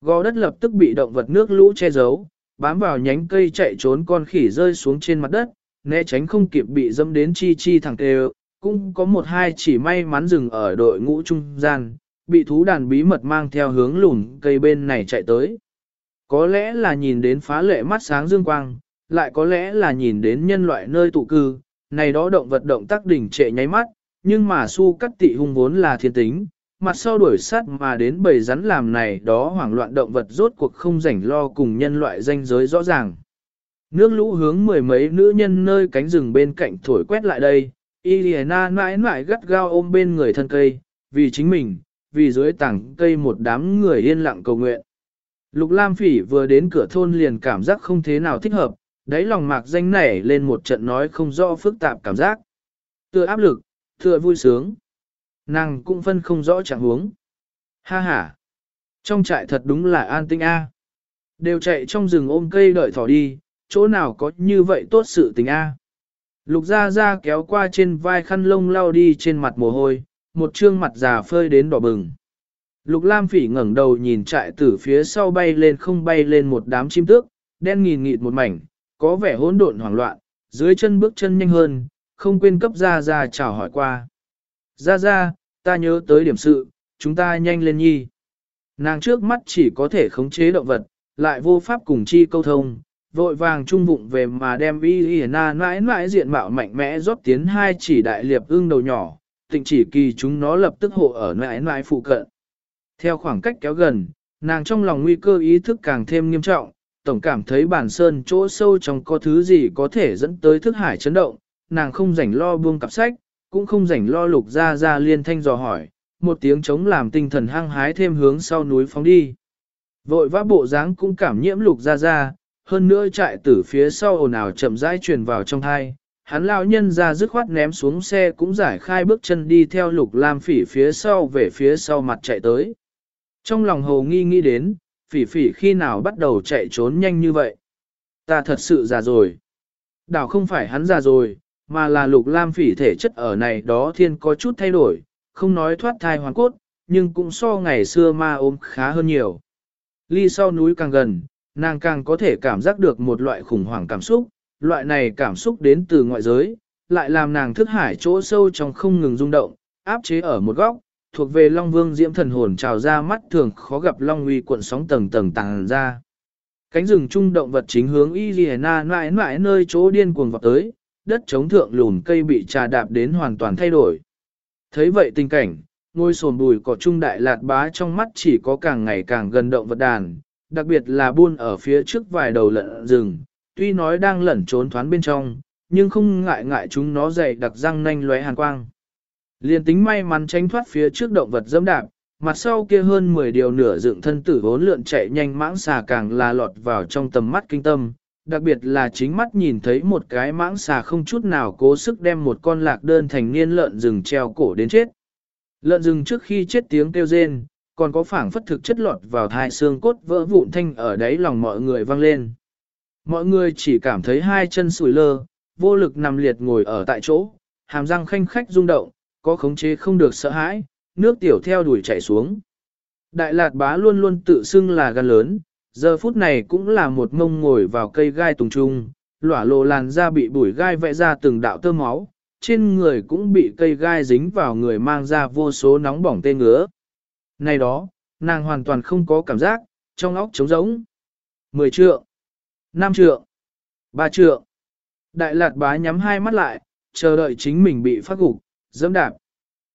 Gò đất lập tức bị động vật nước lũ che giấu, bám vào nhánh cây chạy trốn con khỉ rơi xuống trên mặt đất, né tránh không kịp bị dâm đến chi chi thẳng tê cũng có một hai chỉ may mắn dừng ở đội ngũ trung gian, bị thú đàn bí mật mang theo hướng lùn cây bên này chạy tới. Có lẽ là nhìn đến phá lệ mắt sáng dương quang, lại có lẽ là nhìn đến nhân loại nơi tụ cư, này đó động vật động tác đỉnh trệ nháy mắt, nhưng mà su cắt tị hung vốn là thiên tính, mặt sau đuổi sát mà đến bầy rắn làm này đó hoảng loạn động vật rốt cuộc không rảnh lo cùng nhân loại danh giới rõ ràng. Nước lũ hướng mười mấy nữ nhân nơi cánh rừng bên cạnh thổi quét lại đây, Iliana mãi mãi gắt gao ôm bên người thân cây, vì chính mình, vì dưới tảng cây một đám người yên lặng cầu nguyện. Lục Lam Phỉ vừa đến cửa thôn liền cảm giác không thế nào thích hợp, đáy lòng mạc danh nảy lên một trận nói không rõ phức tạp cảm giác. Tựa áp lực, tựa vui sướng. Nàng cũng phân không rõ trạng huống. Ha ha. Trong trại thật đúng là an tinh a. Đều chạy trong rừng ôm cây đợi thỏ đi, chỗ nào có như vậy tốt sự tình a. Lục Gia Gia kéo qua trên vai khăn lông lao đi trên mặt mồ hôi, một trương mặt già phơi đến đỏ bừng. Lục Lam Phỉ ngẩng đầu nhìn trại tử phía sau bay lên không bay lên một đám chim tước, đen nghìn nghịt một mảnh, có vẻ hỗn độn hoảng loạn, dưới chân bước chân nhanh hơn, không quên cấp Gia Gia chào hỏi qua. Gia Gia, ta nhớ tới điểm sự, chúng ta nhanh lên nhi. Nàng trước mắt chỉ có thể khống chế động vật, lại vô pháp cùng chi câu thông, vội vàng trung vụng về mà đem y y na mãi mãi diện mạo mạnh mẽ rót tiến hai chỉ đại liệp ưng đầu nhỏ, tịnh chỉ kỳ chúng nó lập tức hộ ở mãi mãi phụ cận. Theo khoảng cách kéo gần, nàng trong lòng nguy cơ ý thức càng thêm nghiêm trọng, tổng cảm thấy bản sơn chỗ sâu trong có thứ gì có thể dẫn tới thức hải chấn động, nàng không rảnh lo buông cặp sách, cũng không rảnh lo lục ra ra liên thanh dò hỏi, một tiếng chống làm tinh thần hăng hái thêm hướng sau núi phóng đi. Vội vã bộ dáng cũng cảm nhiễm lục ra ra, hơn nữa chạy từ phía sau ồn ào chậm rãi truyền vào trong thai. Hắn lão nhân ra dứt khoát ném xuống xe cũng giải khai bước chân đi theo lục lam phỉ phía sau về phía sau mặt chạy tới. Trong lòng hồ nghi nghĩ đến, phỉ phỉ khi nào bắt đầu chạy trốn nhanh như vậy. Ta thật sự già rồi. Đảo không phải hắn già rồi, mà là lục lam phỉ thể chất ở này đó thiên có chút thay đổi, không nói thoát thai hoàn cốt, nhưng cũng so ngày xưa ma ốm khá hơn nhiều. Ly sau núi càng gần, nàng càng có thể cảm giác được một loại khủng hoảng cảm xúc, loại này cảm xúc đến từ ngoại giới, lại làm nàng thức hải chỗ sâu trong không ngừng rung động, áp chế ở một góc, thuộc về Long Vương Diễm thần hồn trào ra mắt thường khó gặp Long uy cuộn sóng tầng tầng tàng ra. Cánh rừng trung động vật chính hướng Iliana mãi mãi nơi chỗ điên cuồng vọt tới, đất chống thượng lùn cây bị trà đạp đến hoàn toàn thay đổi. Thấy vậy tình cảnh, ngôi sồn bùi cỏ trung đại lạt bá trong mắt chỉ có càng ngày càng gần động vật đàn, đặc biệt là buôn ở phía trước vài đầu lợn rừng, tuy nói đang lẩn trốn thoán bên trong, nhưng không ngại ngại chúng nó dày đặc răng nanh lóe hàn quang. Liên tính may mắn tránh thoát phía trước động vật dẫm đạp, mặt sau kia hơn 10 điều nửa dựng thân tử vốn lượn chạy nhanh mãng xà càng là lọt vào trong tầm mắt kinh tâm, đặc biệt là chính mắt nhìn thấy một cái mãng xà không chút nào cố sức đem một con lạc đơn thành niên lợn rừng treo cổ đến chết. Lợn rừng trước khi chết tiếng kêu rên, còn có phảng phất thực chất lọt vào thai xương cốt vỡ vụn thanh ở đáy lòng mọi người vang lên. Mọi người chỉ cảm thấy hai chân sủi lơ, vô lực nằm liệt ngồi ở tại chỗ, hàm răng khanh khách rung động, có khống chế không được sợ hãi, nước tiểu theo đuổi chảy xuống. Đại lạt bá luôn luôn tự xưng là gan lớn, giờ phút này cũng là một mông ngồi vào cây gai tùng trung, lỏa lộ làn da bị bụi gai vẽ ra từng đạo tơ máu, trên người cũng bị cây gai dính vào người mang ra vô số nóng bỏng tê ngứa. Này đó, nàng hoàn toàn không có cảm giác, trong óc trống rỗng. 10 trượng, 5 trượng, 3 trượng. Đại lạt bá nhắm hai mắt lại, chờ đợi chính mình bị phát gục, dẫm đạp.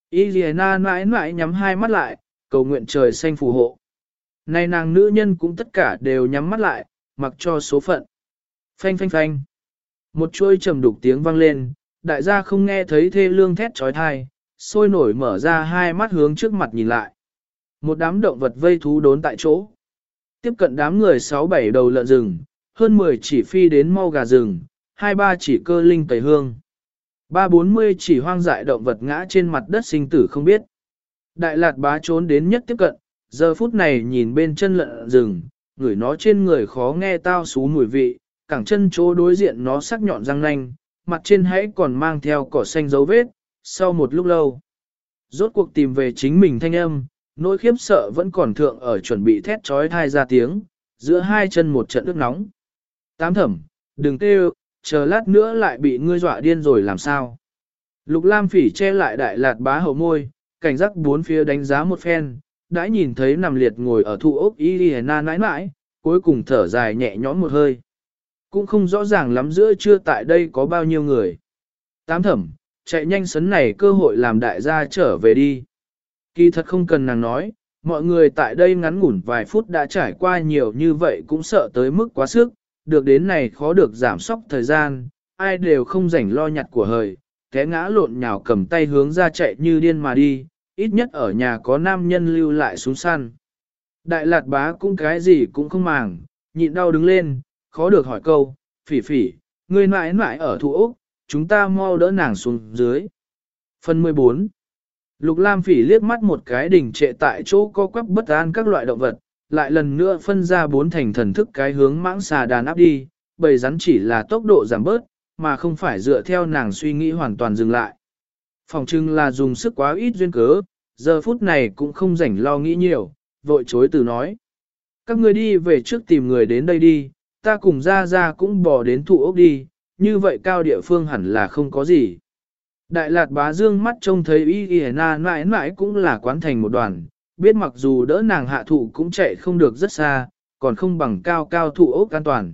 Iliana mãi mãi nhắm hai mắt lại, cầu nguyện trời xanh phù hộ. Này nàng nữ nhân cũng tất cả đều nhắm mắt lại, mặc cho số phận. Phanh phanh phanh. Một chuôi trầm đục tiếng vang lên, đại gia không nghe thấy thê lương thét trói thai, sôi nổi mở ra hai mắt hướng trước mặt nhìn lại. Một đám động vật vây thú đốn tại chỗ. Tiếp cận đám người sáu bảy đầu lợn rừng, hơn 10 chỉ phi đến mau gà rừng, hai ba chỉ cơ linh tẩy hương. Ba bốn mươi chỉ hoang dại động vật ngã trên mặt đất sinh tử không biết. Đại lạt bá trốn đến nhất tiếp cận, giờ phút này nhìn bên chân lợn rừng, người nó trên người khó nghe tao xú mùi vị, cẳng chân chỗ đối diện nó sắc nhọn răng nanh, mặt trên hãy còn mang theo cỏ xanh dấu vết, sau một lúc lâu. Rốt cuộc tìm về chính mình thanh âm, nỗi khiếp sợ vẫn còn thượng ở chuẩn bị thét trói thai ra tiếng, giữa hai chân một trận nước nóng. Tám thẩm, đừng kêu, chờ lát nữa lại bị ngươi dọa điên rồi làm sao. Lục Lam phỉ che lại đại lạt bá hậu môi, cảnh giác bốn phía đánh giá một phen, đã nhìn thấy nằm liệt ngồi ở thụ ốc y đi na nãi nãi, cuối cùng thở dài nhẹ nhõm một hơi. Cũng không rõ ràng lắm giữa chưa tại đây có bao nhiêu người. Tám thẩm, chạy nhanh sấn này cơ hội làm đại gia trở về đi. Kỳ thật không cần nàng nói, mọi người tại đây ngắn ngủn vài phút đã trải qua nhiều như vậy cũng sợ tới mức quá sức, được đến này khó được giảm sóc thời gian, ai đều không rảnh lo nhặt của hời, té ngã lộn nhào cầm tay hướng ra chạy như điên mà đi, ít nhất ở nhà có nam nhân lưu lại xuống săn. Đại lạt bá cũng cái gì cũng không màng, nhịn đau đứng lên, khó được hỏi câu, phỉ phỉ, người mãi mãi ở thủ Úc, chúng ta mau đỡ nàng xuống dưới. Phần 14 Lục Lam phỉ liếc mắt một cái đỉnh trệ tại chỗ co quắp bất an các loại động vật, lại lần nữa phân ra bốn thành thần thức cái hướng mãng xà đàn áp đi, bầy rắn chỉ là tốc độ giảm bớt, mà không phải dựa theo nàng suy nghĩ hoàn toàn dừng lại. Phòng trưng là dùng sức quá ít duyên cớ, giờ phút này cũng không rảnh lo nghĩ nhiều, vội chối từ nói. Các người đi về trước tìm người đến đây đi, ta cùng ra ra cũng bỏ đến thụ ốc đi, như vậy cao địa phương hẳn là không có gì. Đại lạt bá dương mắt trông thấy y y na mãi mãi cũng là quán thành một đoàn, biết mặc dù đỡ nàng hạ thụ cũng chạy không được rất xa, còn không bằng cao cao thụ ốc an toàn.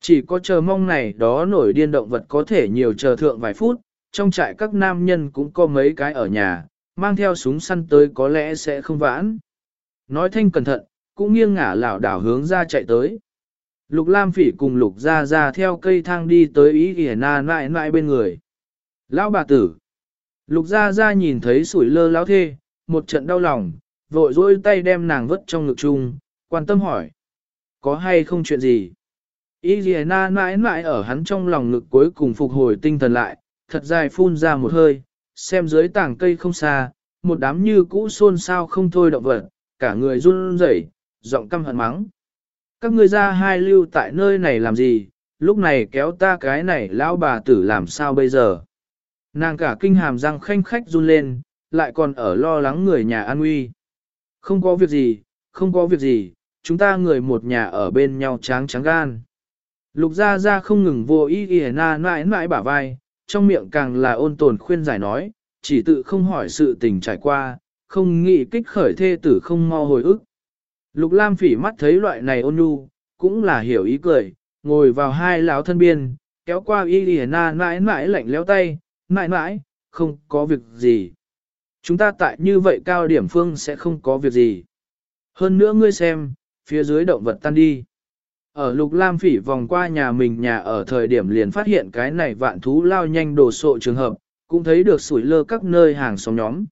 Chỉ có chờ mong này đó nổi điên động vật có thể nhiều chờ thượng vài phút, trong trại các nam nhân cũng có mấy cái ở nhà, mang theo súng săn tới có lẽ sẽ không vãn. Nói thanh cẩn thận, cũng nghiêng ngả lảo đảo hướng ra chạy tới. Lục Lam Phỉ cùng Lục Gia Gia theo cây thang đi tới ý ỉa na nại nại bên người. Lão bà tử. Lục Gia Gia nhìn thấy sủi lơ lão thê, một trận đau lòng, vội dỗi tay đem nàng vứt trong ngực chung, quan tâm hỏi. Có hay không chuyện gì? Y ỉa Na nại nại ở hắn trong lòng ngực cuối cùng phục hồi tinh thần lại, thật dài phun ra một hơi, xem dưới tảng cây không xa, một đám như cũ xôn xao không thôi động vật, cả người run rẩy, giọng căm hận mắng. Các ngươi ra hai lưu tại nơi này làm gì, lúc này kéo ta cái này lão bà tử làm sao bây giờ? Nàng cả kinh hàm răng khanh khách run lên, lại còn ở lo lắng người nhà an nguy. Không có việc gì, không có việc gì, chúng ta người một nhà ở bên nhau tráng trắng gan. Lục gia gia không ngừng vô ý y na mãi mãi bả vai, trong miệng càng là ôn tồn khuyên giải nói, chỉ tự không hỏi sự tình trải qua, không nghĩ kích khởi thê tử không mau hồi ức. Lục Lam phỉ mắt thấy loại này ôn nhu, cũng là hiểu ý cười, ngồi vào hai lão thân biên, kéo qua y y na mãi mãi lạnh leo tay, mãi mãi, không có việc gì. Chúng ta tại như vậy cao điểm phương sẽ không có việc gì. Hơn nữa ngươi xem, phía dưới động vật tan đi. Ở lục lam phỉ vòng qua nhà mình nhà ở thời điểm liền phát hiện cái này vạn thú lao nhanh đổ sộ trường hợp, cũng thấy được sủi lơ các nơi hàng xóm nhóm.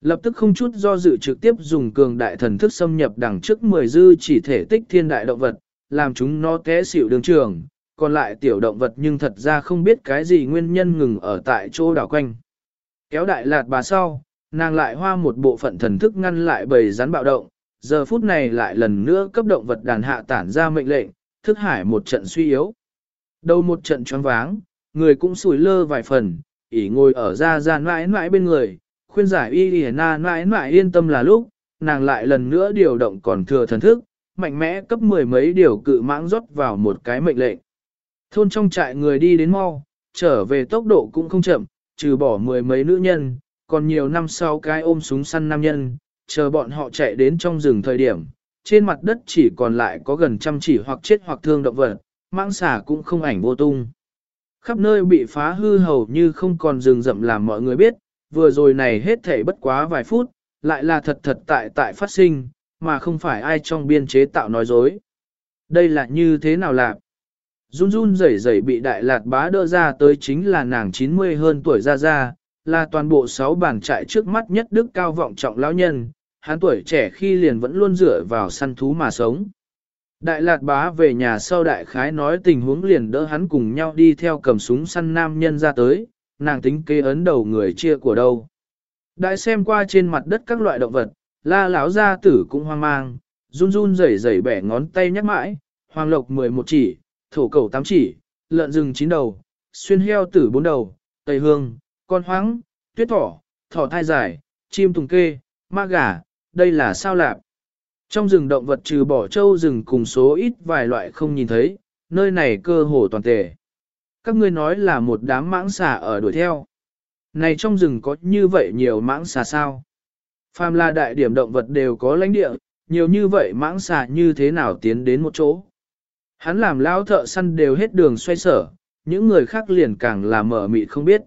Lập tức không chút do dự trực tiếp dùng cường đại thần thức xâm nhập đằng trước 10 dư chỉ thể tích thiên đại động vật, làm chúng nó té xỉu đường trường, còn lại tiểu động vật nhưng thật ra không biết cái gì nguyên nhân ngừng ở tại chỗ đảo quanh. Kéo đại lạt bà sau, nàng lại hoa một bộ phận thần thức ngăn lại bầy rắn bạo động, giờ phút này lại lần nữa cấp động vật đàn hạ tản ra mệnh lệnh, thức hải một trận suy yếu. Đầu một trận choáng váng, người cũng sủi lơ vài phần, ỉ ngồi ở ra ra mãi mãi bên người, khuyên giải y y na mãi mãi yên tâm là lúc, nàng lại lần nữa điều động còn thừa thần thức, mạnh mẽ cấp mười mấy điều cự mãng rót vào một cái mệnh lệnh. Thôn trong trại người đi đến mau, trở về tốc độ cũng không chậm, trừ bỏ mười mấy nữ nhân, còn nhiều năm sau cái ôm súng săn nam nhân, chờ bọn họ chạy đến trong rừng thời điểm, trên mặt đất chỉ còn lại có gần trăm chỉ hoặc chết hoặc thương động vật, mạng xà cũng không ảnh vô tung. Khắp nơi bị phá hư hầu như không còn rừng rậm làm mọi người biết, vừa rồi này hết thể bất quá vài phút, lại là thật thật tại tại phát sinh, mà không phải ai trong biên chế tạo nói dối. Đây là như thế nào lạc? Run run rẩy rẩy bị đại lạt bá đỡ ra tới chính là nàng 90 hơn tuổi ra ra, là toàn bộ sáu bản trại trước mắt nhất đức cao vọng trọng lão nhân, hắn tuổi trẻ khi liền vẫn luôn dựa vào săn thú mà sống. Đại lạt bá về nhà sau đại khái nói tình huống liền đỡ hắn cùng nhau đi theo cầm súng săn nam nhân ra tới, nàng tính kế ấn đầu người chia của đâu. Đại xem qua trên mặt đất các loại động vật, la lão gia tử cũng hoang mang, run run rẩy rẩy bẻ ngón tay nhắc mãi, hoàng lộc 11 chỉ, thổ cầu 8 chỉ, lợn rừng 9 đầu, xuyên heo tử 4 đầu, tây hương, con hoáng, tuyết thỏ, thỏ thai dài, chim tùng kê, ma gà, đây là sao lạp. Trong rừng động vật trừ bỏ trâu rừng cùng số ít vài loại không nhìn thấy, nơi này cơ hồ toàn tề. Các ngươi nói là một đám mãng xà ở đuổi theo. Này trong rừng có như vậy nhiều mãng xà sao? Phàm là đại điểm động vật đều có lãnh địa, nhiều như vậy mãng xà như thế nào tiến đến một chỗ. Hắn làm lao thợ săn đều hết đường xoay sở, những người khác liền càng là mở mịt không biết.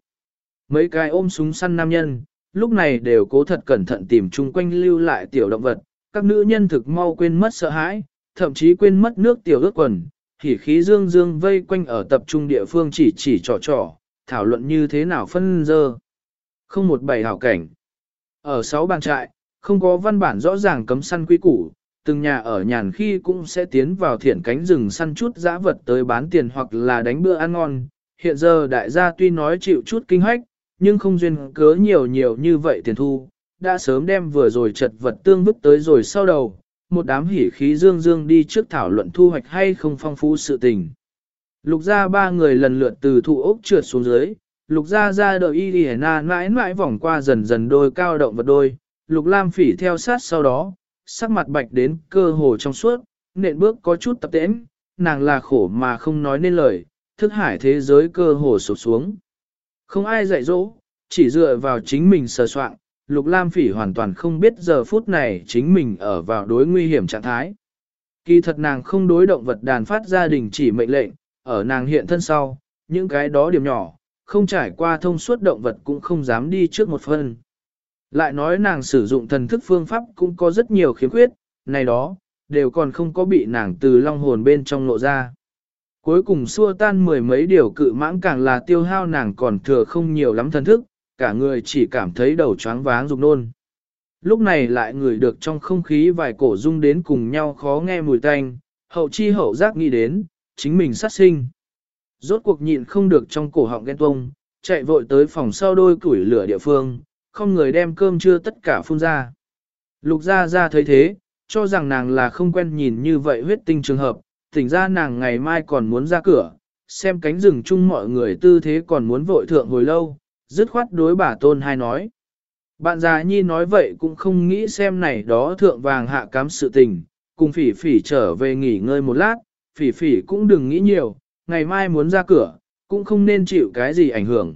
Mấy cái ôm súng săn nam nhân, lúc này đều cố thật cẩn thận tìm chung quanh lưu lại tiểu động vật, các nữ nhân thực mau quên mất sợ hãi, thậm chí quên mất nước tiểu ướt quần, hỉ khí dương dương vây quanh ở tập trung địa phương chỉ chỉ trò trò, thảo luận như thế nào phân dơ. Không một bày hảo cảnh. Ở sáu bàn trại, không có văn bản rõ ràng cấm săn quy củ, từng nhà ở nhàn khi cũng sẽ tiến vào thiển cánh rừng săn chút dã vật tới bán tiền hoặc là đánh bữa ăn ngon. Hiện giờ đại gia tuy nói chịu chút kinh hách, nhưng không duyên cớ nhiều nhiều như vậy tiền thu, đã sớm đem vừa rồi chật vật tương bức tới rồi sau đầu, một đám hỉ khí dương dương đi trước thảo luận thu hoạch hay không phong phú sự tình. Lục ra ba người lần lượt từ thụ ốc trượt xuống dưới, lục ra ra đợi y đi na mãi mãi vòng qua dần dần đôi cao động vật đôi, lục lam phỉ theo sát sau đó, sắc mặt bạch đến cơ hồ trong suốt, nện bước có chút tập tễnh, nàng là khổ mà không nói nên lời, thức hải thế giới cơ hồ sụp xuống. Không ai dạy dỗ, chỉ dựa vào chính mình sờ soạn, Lục Lam Phỉ hoàn toàn không biết giờ phút này chính mình ở vào đối nguy hiểm trạng thái. Kỳ thật nàng không đối động vật đàn phát gia đình chỉ mệnh lệnh, ở nàng hiện thân sau, những cái đó điểm nhỏ, không trải qua thông suốt động vật cũng không dám đi trước một phân. Lại nói nàng sử dụng thần thức phương pháp cũng có rất nhiều khiếm khuyết, này đó, đều còn không có bị nàng từ long hồn bên trong lộ ra. Cuối cùng xua tan mười mấy điều cự mãng càng là tiêu hao nàng còn thừa không nhiều lắm thần thức, cả người chỉ cảm thấy đầu choáng váng rục nôn. Lúc này lại ngửi được trong không khí vài cổ rung đến cùng nhau khó nghe mùi tanh, hậu chi hậu giác nghĩ đến, chính mình sát sinh. Rốt cuộc nhịn không được trong cổ họng ghen tuông, chạy vội tới phòng sau đôi củi lửa địa phương, không người đem cơm chưa tất cả phun ra. Lục ra ra thấy thế, cho rằng nàng là không quen nhìn như vậy huyết tinh trường hợp, tỉnh ra nàng ngày mai còn muốn ra cửa, xem cánh rừng chung mọi người tư thế còn muốn vội thượng hồi lâu, dứt khoát đối bà tôn hai nói. Bạn già nhi nói vậy cũng không nghĩ xem này đó thượng vàng hạ cám sự tình, cùng phỉ phỉ trở về nghỉ ngơi một lát, phỉ phỉ cũng đừng nghĩ nhiều, ngày mai muốn ra cửa, cũng không nên chịu cái gì ảnh hưởng.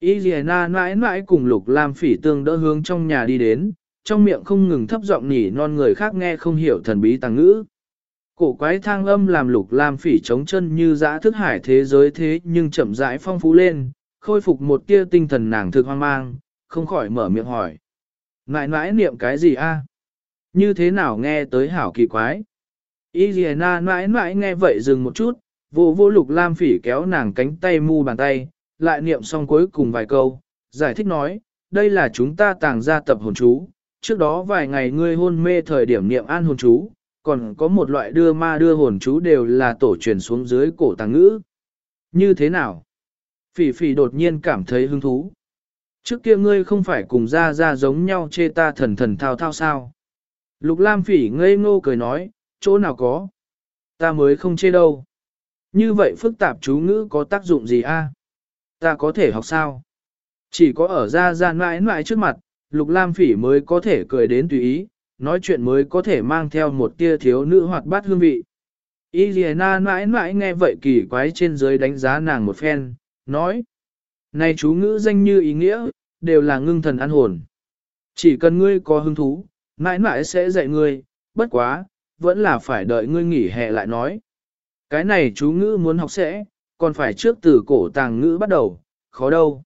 Y Liana mãi mãi cùng Lục Lam phỉ tương đỡ hướng trong nhà đi đến, trong miệng không ngừng thấp giọng nhỉ non người khác nghe không hiểu thần bí tàng ngữ. Cổ quái thang âm làm Lục Lam phỉ trống chân như dã thức hải thế giới thế nhưng chậm rãi phong phú lên, khôi phục một tia tinh thần nàng thực hoang mang, không khỏi mở miệng hỏi. Ngại nãi niệm cái gì a? Như thế nào nghe tới hảo kỳ quái? Y Liana mãi mãi nghe vậy dừng một chút, vô vô lục lam phỉ kéo nàng cánh tay mu bàn tay, lại niệm xong cuối cùng vài câu, giải thích nói, đây là chúng ta tàng ra tập hồn chú, trước đó vài ngày ngươi hôn mê thời điểm niệm an hồn chú, còn có một loại đưa ma đưa hồn chú đều là tổ truyền xuống dưới cổ tàng ngữ. Như thế nào? Phỉ phỉ đột nhiên cảm thấy hứng thú. Trước kia ngươi không phải cùng ra ra giống nhau chê ta thần thần thao thao sao. Lục Lam phỉ ngây ngô cười nói, chỗ nào có. Ta mới không chê đâu. Như vậy phức tạp chú ngữ có tác dụng gì a? Ta có thể học sao? Chỉ có ở ra ra mãi mãi trước mặt, Lục Lam phỉ mới có thể cười đến tùy ý, nói chuyện mới có thể mang theo một tia thiếu nữ hoạt bát hương vị. Iliana mãi mãi nghe vậy kỳ quái trên dưới đánh giá nàng một phen, nói. Này chú ngữ danh như ý nghĩa, đều là ngưng thần ăn hồn. Chỉ cần ngươi có hứng thú, mãi mãi sẽ dạy ngươi, bất quá, vẫn là phải đợi ngươi nghỉ hè lại nói. Cái này chú ngữ muốn học sẽ, còn phải trước từ cổ tàng ngữ bắt đầu, khó đâu.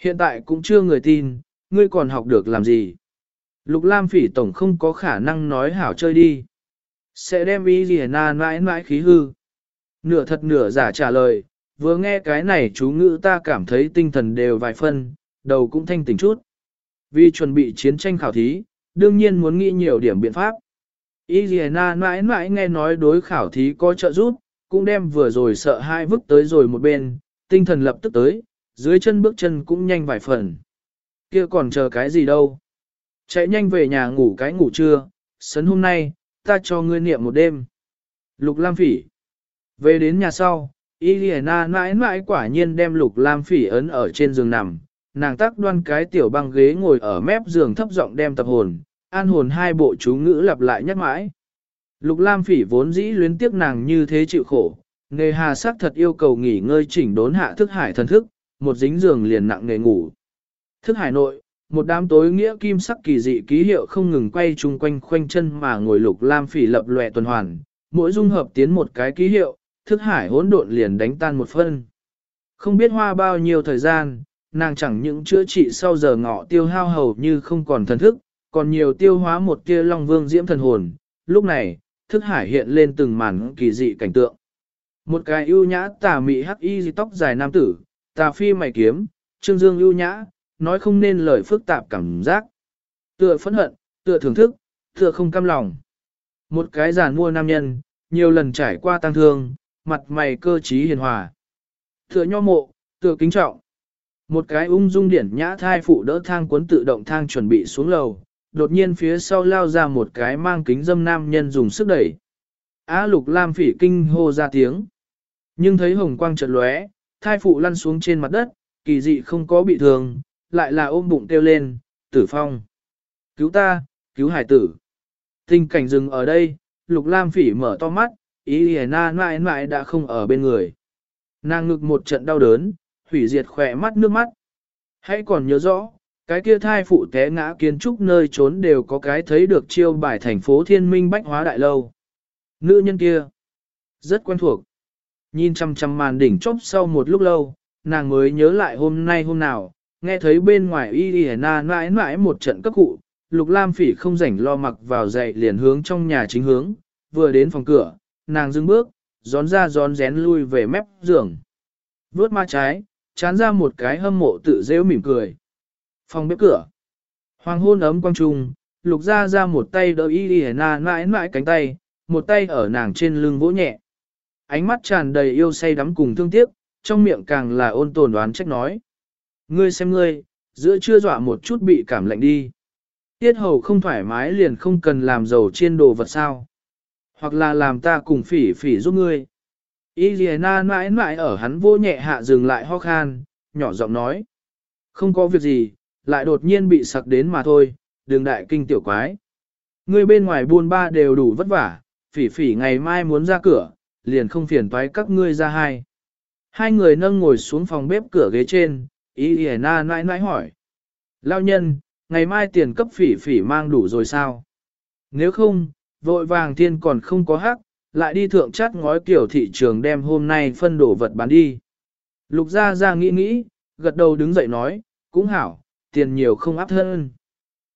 Hiện tại cũng chưa người tin, ngươi còn học được làm gì. Lục Lam Phỉ tổng không có khả năng nói hảo chơi đi. Sẽ đem ý gì na mãi mãi khí hư. Nửa thật nửa giả trả lời, vừa nghe cái này chú ngữ ta cảm thấy tinh thần đều vài phân, đầu cũng thanh tỉnh chút. Vì chuẩn bị chiến tranh khảo thí, đương nhiên muốn nghĩ nhiều điểm biện pháp. Iliana mãi mãi nghe nói đối khảo thí có trợ giúp, cũng đem vừa rồi sợ hai vứt tới rồi một bên, tinh thần lập tức tới, dưới chân bước chân cũng nhanh vài phần. kia còn chờ cái gì đâu. Chạy nhanh về nhà ngủ cái ngủ trưa, sấn hôm nay, ta cho ngươi niệm một đêm. Lục Lam Phỉ Về đến nhà sau, Iliana mãi mãi quả nhiên đem Lục Lam Phỉ ấn ở trên giường nằm, nàng tác đoan cái tiểu băng ghế ngồi ở mép giường thấp giọng đem tập hồn, an hồn hai bộ chú ngữ lặp lại nhắc mãi. Lục Lam Phỉ vốn dĩ luyến tiếc nàng như thế chịu khổ, nghề hà sắc thật yêu cầu nghỉ ngơi chỉnh đốn hạ thức hải thần thức, một dính giường liền nặng nghề ngủ. Thức hải nội, một đám tối nghĩa kim sắc kỳ dị ký hiệu không ngừng quay chung quanh khoanh chân mà ngồi Lục Lam Phỉ lập lòe tuần hoàn, mỗi dung hợp tiến một cái ký hiệu, thức hải hỗn độn liền đánh tan một phân. Không biết hoa bao nhiêu thời gian, nàng chẳng những chữa trị sau giờ ngọ tiêu hao hầu như không còn thần thức, còn nhiều tiêu hóa một tia long vương diễm thần hồn. Lúc này, thức hải hiện lên từng màn kỳ dị cảnh tượng. Một cái ưu nhã tà mị hắc y tóc dài nam tử, tà phi mày kiếm, trương dương ưu nhã, nói không nên lời phức tạp cảm giác. Tựa phẫn hận, tựa thưởng thức, tựa không cam lòng. Một cái giàn mua nam nhân, nhiều lần trải qua tăng thương, mặt mày cơ trí hiền hòa. Tựa nho mộ, tựa kính trọng. Một cái ung dung điển nhã thai phụ đỡ thang cuốn tự động thang chuẩn bị xuống lầu, đột nhiên phía sau lao ra một cái mang kính dâm nam nhân dùng sức đẩy. Á lục lam phỉ kinh hô ra tiếng. Nhưng thấy hồng quang chợt lóe, thai phụ lăn xuống trên mặt đất, kỳ dị không có bị thương, lại là ôm bụng kêu lên, tử phong. Cứu ta, cứu hải tử. Tình cảnh dừng ở đây, lục lam phỉ mở to mắt, ý hề na mãi mãi đã không ở bên người. Nàng ngực một trận đau đớn, hủy diệt khỏe mắt nước mắt. Hãy còn nhớ rõ, cái kia thai phụ té ngã kiến trúc nơi trốn đều có cái thấy được chiêu bài thành phố thiên minh bách hóa đại lâu. Nữ nhân kia, rất quen thuộc. Nhìn chăm chăm màn đỉnh chốc sau một lúc lâu, nàng mới nhớ lại hôm nay hôm nào, nghe thấy bên ngoài y y na mãi mãi một trận cấp cụ, lục lam phỉ không rảnh lo mặc vào dậy liền hướng trong nhà chính hướng, vừa đến phòng cửa, nàng dừng bước, gión ra gión rén lui về mép giường. Vướt ma trái, chán ra một cái hâm mộ tự rêu mỉm cười. Phòng bếp cửa. Hoàng hôn ấm quang trung, lục ra ra một tay đỡ y y na mãi mãi cánh tay, một tay ở nàng trên lưng vỗ nhẹ. Ánh mắt tràn đầy yêu say đắm cùng thương tiếc, trong miệng càng là ôn tồn đoán trách nói. Ngươi xem ngươi, giữa chưa dọa một chút bị cảm lạnh đi. Tiết hầu không thoải mái liền không cần làm dầu chiên đồ vật sao. Hoặc là làm ta cùng phỉ phỉ giúp ngươi. Iliana mãi mãi ở hắn vô nhẹ hạ dừng lại ho khan, nhỏ giọng nói. Không có việc gì, lại đột nhiên bị sặc đến mà thôi, đường đại kinh tiểu quái. Ngươi bên ngoài buôn ba đều đủ vất vả, phỉ phỉ ngày mai muốn ra cửa, liền không phiền toái các ngươi ra hai. Hai người nâng ngồi xuống phòng bếp cửa ghế trên, Ý Ê Na nãi nãi hỏi. Lao nhân, ngày mai tiền cấp phỉ phỉ mang đủ rồi sao? Nếu không, vội vàng thiên còn không có hắc, lại đi thượng chát ngói kiểu thị trường đem hôm nay phân đổ vật bán đi. Lục gia ra nghĩ nghĩ, gật đầu đứng dậy nói, cũng hảo, tiền nhiều không áp thân.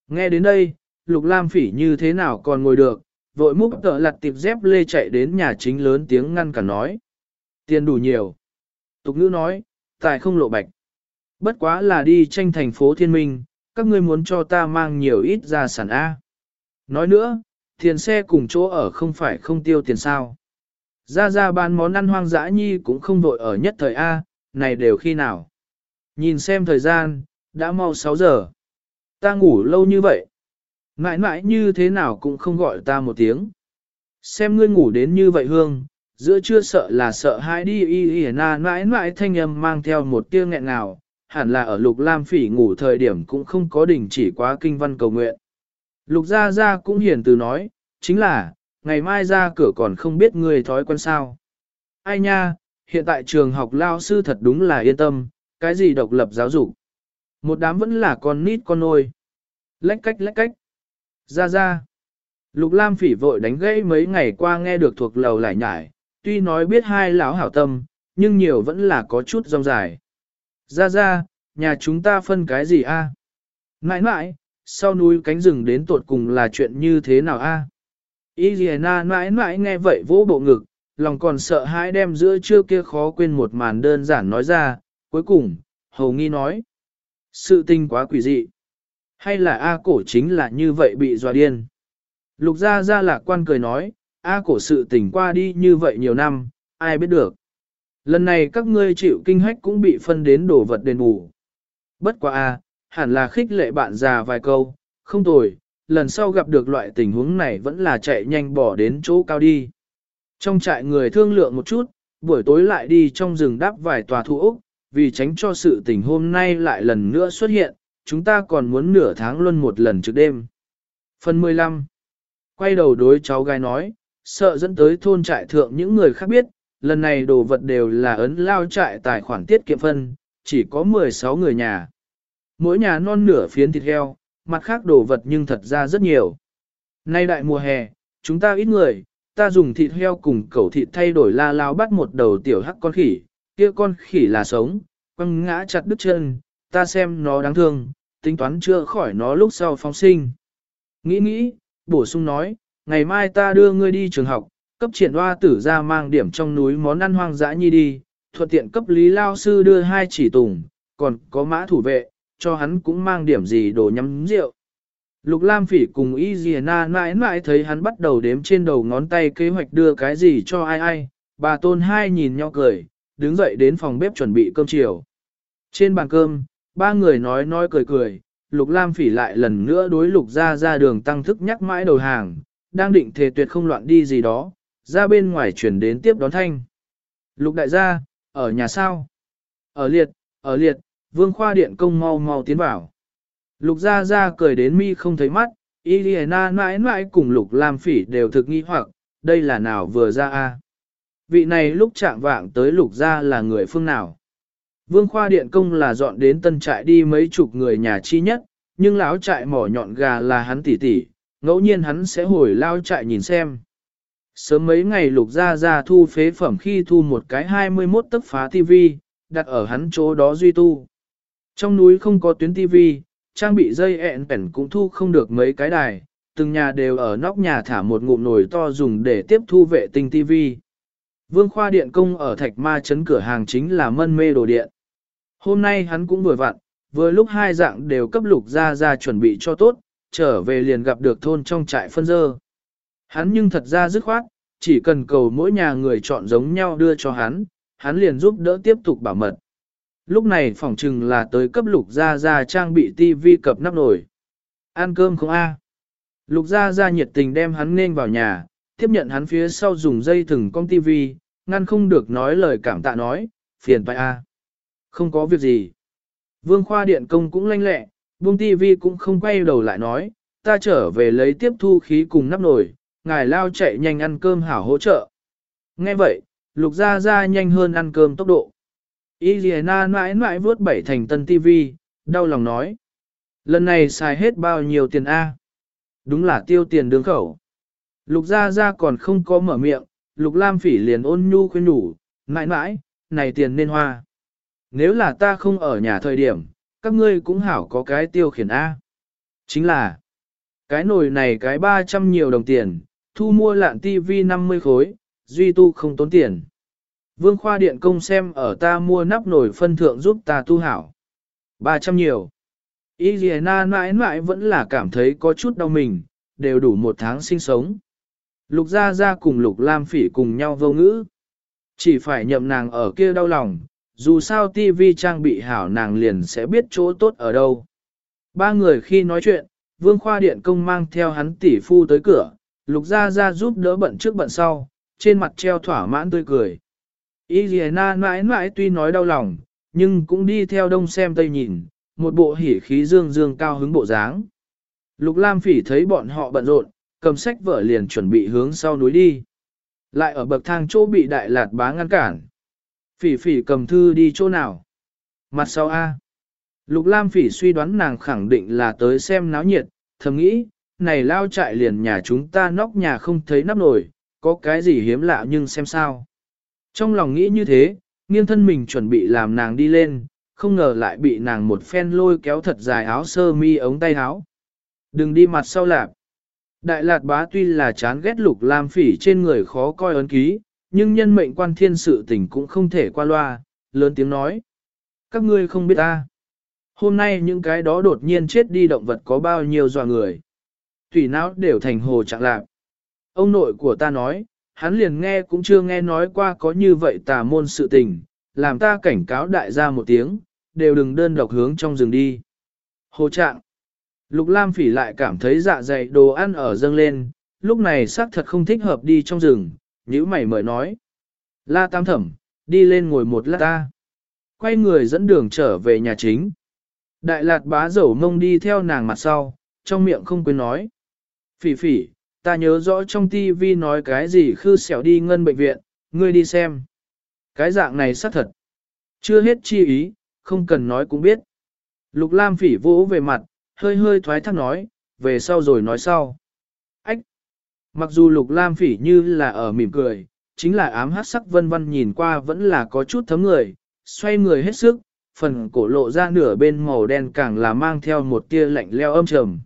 Nghe đến đây, lục lam phỉ như thế nào còn ngồi được, vội múc tợ lặt tiệp dép lê chạy đến nhà chính lớn tiếng ngăn cả nói. Tiền đủ nhiều. Tục ngữ nói, tài không lộ bạch. Bất quá là đi tranh thành phố thiên minh, các ngươi muốn cho ta mang nhiều ít ra sản A. Nói nữa, tiền xe cùng chỗ ở không phải không tiêu tiền sao. Ra ra bán món ăn hoang dã nhi cũng không vội ở nhất thời A, này đều khi nào. Nhìn xem thời gian, đã mau 6 giờ. Ta ngủ lâu như vậy. Mãi mãi như thế nào cũng không gọi ta một tiếng. Xem ngươi ngủ đến như vậy hương, giữa chưa sợ là sợ hãi đi y y na mãi mãi thanh âm mang theo một tiếng nghẹn ngào, hẳn là ở lục lam phỉ ngủ thời điểm cũng không có đình chỉ quá kinh văn cầu nguyện. Lục Gia Gia cũng hiền từ nói, chính là, ngày mai ra cửa còn không biết người thói quen sao. Ai nha, hiện tại trường học lao sư thật đúng là yên tâm, cái gì độc lập giáo dục. Một đám vẫn là con nít con nôi. Lách cách lách cách. gia gia Lục Lam phỉ vội đánh gãy mấy ngày qua nghe được thuộc lầu lại nhải, tuy nói biết hai lão hảo tâm, nhưng nhiều vẫn là có chút rong dài. Ra ra, nhà chúng ta phân cái gì a? À? Mãi mãi, sau núi cánh rừng đến tột cùng là chuyện như thế nào a? À? Iliana mãi mãi nghe vậy vỗ bộ ngực, lòng còn sợ hãi đem giữa trưa kia khó quên một màn đơn giản nói ra, cuối cùng, hầu nghi nói. Sự tình quá quỷ dị. Hay là A cổ chính là như vậy bị dọa điên. Lục gia gia lạc quan cười nói, A cổ sự tình qua đi như vậy nhiều năm, ai biết được. Lần này các ngươi chịu kinh hách cũng bị phân đến đổ vật đền bù. Bất quá A, hẳn là khích lệ bạn già vài câu, không tồi, lần sau gặp được loại tình huống này vẫn là chạy nhanh bỏ đến chỗ cao đi. Trong trại người thương lượng một chút, buổi tối lại đi trong rừng đáp vài tòa thu ốc, vì tránh cho sự tình hôm nay lại lần nữa xuất hiện, chúng ta còn muốn nửa tháng luôn một lần trước đêm. Phần 15 Quay đầu đối cháu gái nói, sợ dẫn tới thôn trại thượng những người khác biết, lần này đồ vật đều là ấn lao trại tài khoản tiết kiệm phân, chỉ có 16 người nhà. Mỗi nhà non nửa phiến thịt heo, mặt khác đồ vật nhưng thật ra rất nhiều. Nay đại mùa hè, chúng ta ít người, ta dùng thịt heo cùng cẩu thịt thay đổi la lao bắt một đầu tiểu hắc con khỉ, kia con khỉ là sống, quăng ngã chặt đứt chân, ta xem nó đáng thương, tính toán chưa khỏi nó lúc sau phóng sinh. Nghĩ nghĩ, bổ sung nói, ngày mai ta đưa ngươi đi trường học, cấp triển hoa tử ra mang điểm trong núi món ăn hoang dã nhi đi, thuận tiện cấp lý lao sư đưa hai chỉ tùng, còn có mã thủ vệ, cho hắn cũng mang điểm gì đồ nhắm rượu. Lục Lam Phỉ cùng Y Diana mãi mãi thấy hắn bắt đầu đếm trên đầu ngón tay kế hoạch đưa cái gì cho ai ai, bà tôn hai nhìn nhau cười, đứng dậy đến phòng bếp chuẩn bị cơm chiều. Trên bàn cơm, ba người nói nói cười cười, Lục Lam Phỉ lại lần nữa đối Lục gia ra đường tăng thức nhắc mãi đầu hàng, đang định thề tuyệt không loạn đi gì đó, ra bên ngoài chuyển đến tiếp đón thanh. Lục đại gia, ở nhà sao? Ở liệt, ở liệt, vương khoa điện công mau mau tiến vào. Lục gia gia cười đến mi không thấy mắt, Iliana mãi mãi cùng Lục Lam Phỉ đều thực nghi hoặc, đây là nào vừa ra a? Vị này lúc chạm vạng tới Lục gia là người phương nào? Vương khoa điện công là dọn đến tân trại đi mấy chục người nhà chi nhất, nhưng lão trại mỏ nhọn gà là hắn tỉ tỉ, ngẫu nhiên hắn sẽ hồi lao trại nhìn xem. Sớm mấy ngày lục gia gia thu phế phẩm khi thu một cái 21 tấc phá tivi, đặt ở hắn chỗ đó duy tu. Trong núi không có tuyến tivi, trang bị dây ẹn bẻn cũng thu không được mấy cái đài, từng nhà đều ở nóc nhà thả một ngụm nồi to dùng để tiếp thu vệ tinh tivi. Vương khoa điện công ở thạch ma chấn cửa hàng chính là mân mê đồ điện. Hôm nay hắn cũng vừa vặn, vừa lúc hai dạng đều cấp lục ra ra chuẩn bị cho tốt, trở về liền gặp được thôn trong trại phân dơ. Hắn nhưng thật ra dứt khoát, chỉ cần cầu mỗi nhà người chọn giống nhau đưa cho hắn, hắn liền giúp đỡ tiếp tục bảo mật. Lúc này phỏng chừng là tới cấp lục gia gia trang bị tivi cập nắp nồi. Ăn cơm không a? Lục gia gia nhiệt tình đem hắn nên vào nhà, tiếp nhận hắn phía sau dùng dây thừng con tivi, ngăn không được nói lời cảm tạ nói, phiền phải a. Không có việc gì. Vương khoa điện công cũng lanh lẹ, buông tivi cũng không quay đầu lại nói, ta trở về lấy tiếp thu khí cùng nắp nồi, ngài lao chạy nhanh ăn cơm hảo hỗ trợ. Nghe vậy, lục gia gia nhanh hơn ăn cơm tốc độ. Iliana mãi mãi vớt bảy thành tân tivi, đau lòng nói. Lần này xài hết bao nhiêu tiền A? Đúng là tiêu tiền đường khẩu. Lục gia gia còn không có mở miệng, lục lam phỉ liền ôn nhu khuyên nhủ, mãi mãi, này tiền nên hoa. Nếu là ta không ở nhà thời điểm, các ngươi cũng hảo có cái tiêu khiển A. Chính là, cái nồi này cái 300 nhiều đồng tiền, thu mua lạn TV 50 khối, duy tu không tốn tiền. Vương khoa điện công xem ở ta mua nắp nồi phân thượng giúp ta tu hảo. 300 nhiều. Iliana mãi mãi vẫn là cảm thấy có chút đau mình, đều đủ một tháng sinh sống. Lục Gia Gia cùng Lục Lam Phỉ cùng nhau vô ngữ. Chỉ phải nhậm nàng ở kia đau lòng, dù sao TV trang bị hảo nàng liền sẽ biết chỗ tốt ở đâu. Ba người khi nói chuyện, Vương Khoa Điện Công mang theo hắn tỷ phu tới cửa, Lục Gia Gia giúp đỡ bận trước bận sau, trên mặt treo thỏa mãn tươi cười. Iliana mãi mãi tuy nói đau lòng, nhưng cũng đi theo đông xem tây nhìn, một bộ hỉ khí dương dương cao hứng bộ dáng. Lục Lam Phỉ thấy bọn họ bận rộn, cầm sách vở liền chuẩn bị hướng sau núi đi. Lại ở bậc thang chỗ bị đại lạt bá ngăn cản. Phỉ phỉ cầm thư đi chỗ nào? Mặt sau A. Lục Lam Phỉ suy đoán nàng khẳng định là tới xem náo nhiệt, thầm nghĩ, này lao trại liền nhà chúng ta nóc nhà không thấy nắp nổi có cái gì hiếm lạ nhưng xem sao. Trong lòng nghĩ như thế, nghiêng thân mình chuẩn bị làm nàng đi lên, không ngờ lại bị nàng một phen lôi kéo thật dài áo sơ mi ống tay áo. Đừng đi mặt sau lạp. Đại lạt bá tuy là chán ghét lục lam phỉ trên người khó coi ấn ký, nhưng nhân mệnh quan thiên sự tình cũng không thể qua loa, lớn tiếng nói. Các ngươi không biết ta. Hôm nay những cái đó đột nhiên chết đi động vật có bao nhiêu dọa người. Thủy não đều thành hồ trạng lạc. Ông nội của ta nói, hắn liền nghe cũng chưa nghe nói qua có như vậy tà môn sự tình, làm ta cảnh cáo đại gia một tiếng, đều đừng đơn độc hướng trong rừng đi. Hồ trạng. Lục Lam phỉ lại cảm thấy dạ dày đồ ăn ở dâng lên, lúc này xác thật không thích hợp đi trong rừng, nhữ mày mời nói. La tam thẩm, đi lên ngồi một lát ta. Quay người dẫn đường trở về nhà chính. Đại lạt bá dầu mông đi theo nàng mặt sau, trong miệng không quên nói. Phỉ phỉ, ta nhớ rõ trong tivi nói cái gì khư xẻo đi ngân bệnh viện, ngươi đi xem. Cái dạng này xác thật. Chưa hết chi ý, không cần nói cũng biết. Lục Lam phỉ vỗ về mặt, hơi hơi thoái thác nói, về sau rồi nói sau. Ách! Mặc dù Lục Lam phỉ như là ở mỉm cười, chính là ám hát sắc vân vân nhìn qua vẫn là có chút thấm người, xoay người hết sức, phần cổ lộ ra nửa bên màu đen càng là mang theo một tia lạnh leo âm trầm.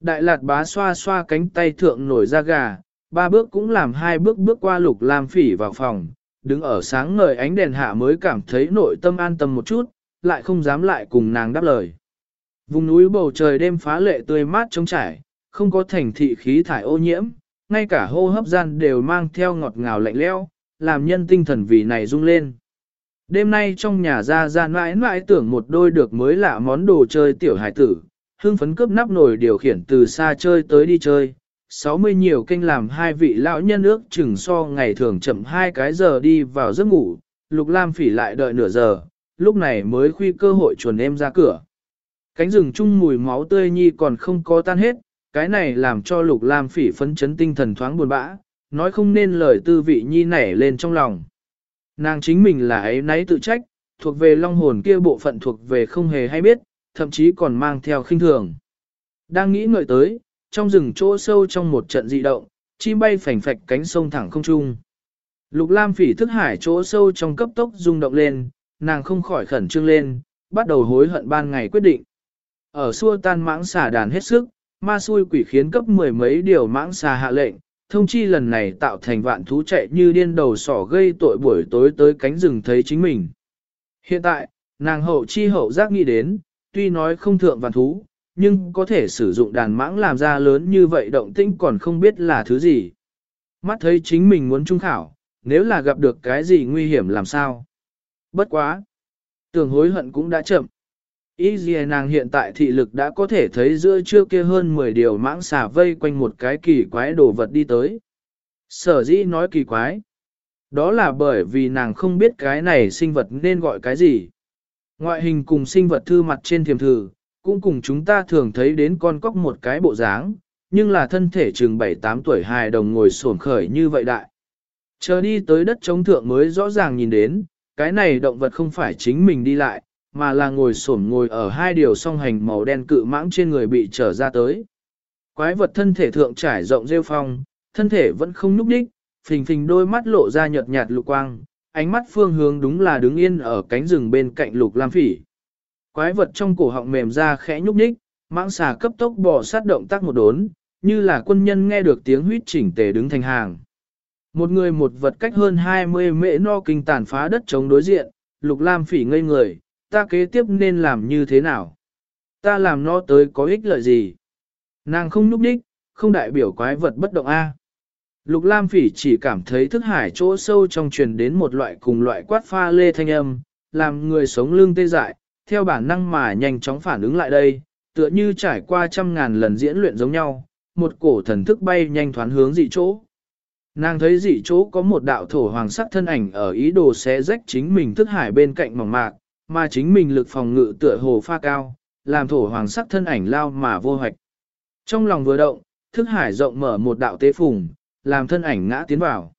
Đại lạt bá xoa xoa cánh tay thượng nổi ra gà, ba bước cũng làm hai bước bước qua lục lam phỉ vào phòng, đứng ở sáng ngời ánh đèn hạ mới cảm thấy nội tâm an tâm một chút, lại không dám lại cùng nàng đáp lời. Vùng núi bầu trời đêm phá lệ tươi mát trống trải, không có thành thị khí thải ô nhiễm, ngay cả hô hấp gian đều mang theo ngọt ngào lạnh leo, làm nhân tinh thần vì này rung lên. Đêm nay trong nhà ra ra mãi mãi tưởng một đôi được mới lạ món đồ chơi tiểu hải tử, hưng phấn cướp nắp nồi điều khiển từ xa chơi tới đi chơi. 60 nhiều kênh làm hai vị lão nhân ước chừng so ngày thường chậm hai cái giờ đi vào giấc ngủ, Lục Lam phỉ lại đợi nửa giờ, lúc này mới khuy cơ hội chuồn em ra cửa. Cánh rừng chung mùi máu tươi nhi còn không có tan hết, cái này làm cho Lục Lam phỉ phấn chấn tinh thần thoáng buồn bã, nói không nên lời tư vị nhi nảy lên trong lòng. Nàng chính mình là ấy nấy tự trách, thuộc về long hồn kia bộ phận thuộc về không hề hay biết, thậm chí còn mang theo khinh thường. Đang nghĩ ngợi tới, trong rừng chỗ sâu trong một trận dị động, chim bay phành phạch cánh sông thẳng không trung. Lục Lam phỉ thức hải chỗ sâu trong cấp tốc rung động lên, nàng không khỏi khẩn trương lên, bắt đầu hối hận ban ngày quyết định. Ở xua tan mãng xà đàn hết sức, ma xui quỷ khiến cấp mười mấy điều mãng xà hạ lệnh, thông chi lần này tạo thành vạn thú chạy như điên đầu sỏ gây tội buổi tối tới cánh rừng thấy chính mình. Hiện tại, nàng hậu chi hậu giác nghĩ đến, tuy nói không thượng vạn thú, nhưng có thể sử dụng đàn mãng làm ra lớn như vậy động tĩnh còn không biết là thứ gì. Mắt thấy chính mình muốn trung khảo, nếu là gặp được cái gì nguy hiểm làm sao? Bất quá! Tưởng hối hận cũng đã chậm. Ý gì à, nàng hiện tại thị lực đã có thể thấy giữa trưa kia hơn 10 điều mãng xà vây quanh một cái kỳ quái đồ vật đi tới. Sở dĩ nói kỳ quái. Đó là bởi vì nàng không biết cái này sinh vật nên gọi cái gì. Ngoại hình cùng sinh vật thư mặt trên thiềm thử, cũng cùng chúng ta thường thấy đến con cóc một cái bộ dáng, nhưng là thân thể chừng 7-8 tuổi hài đồng ngồi sổn khởi như vậy đại. Chờ đi tới đất chống thượng mới rõ ràng nhìn đến, cái này động vật không phải chính mình đi lại, mà là ngồi sổn ngồi ở hai điều song hành màu đen cự mãng trên người bị trở ra tới. Quái vật thân thể thượng trải rộng rêu phong, thân thể vẫn không nhúc đích, phình phình đôi mắt lộ ra nhợt nhạt lục quang, ánh mắt phương hướng đúng là đứng yên ở cánh rừng bên cạnh lục lam phỉ. Quái vật trong cổ họng mềm ra khẽ nhúc nhích, mãng xà cấp tốc bỏ sát động tác một đốn, như là quân nhân nghe được tiếng huýt chỉnh tề đứng thành hàng. Một người một vật cách hơn 20 mễ no kinh tàn phá đất chống đối diện, lục lam phỉ ngây người, ta kế tiếp nên làm như thế nào? Ta làm nó tới có ích lợi gì? Nàng không nhúc nhích, không đại biểu quái vật bất động A. Lục Lam Phỉ chỉ cảm thấy thức hải chỗ sâu trong truyền đến một loại cùng loại quát pha lê thanh âm, làm người sống lưng tê dại, theo bản năng mà nhanh chóng phản ứng lại đây, tựa như trải qua trăm ngàn lần diễn luyện giống nhau, một cổ thần thức bay nhanh thoán hướng dị chỗ. Nàng thấy dị chỗ có một đạo thổ hoàng sắc thân ảnh ở ý đồ xé rách chính mình thức hải bên cạnh mỏng mạc, mà chính mình lực phòng ngự tựa hồ pha cao, làm thổ hoàng sắc thân ảnh lao mà vô hoạch. Trong lòng vừa động, thức hải rộng mở một đạo tế phùng, làm thân ảnh ngã tiến vào.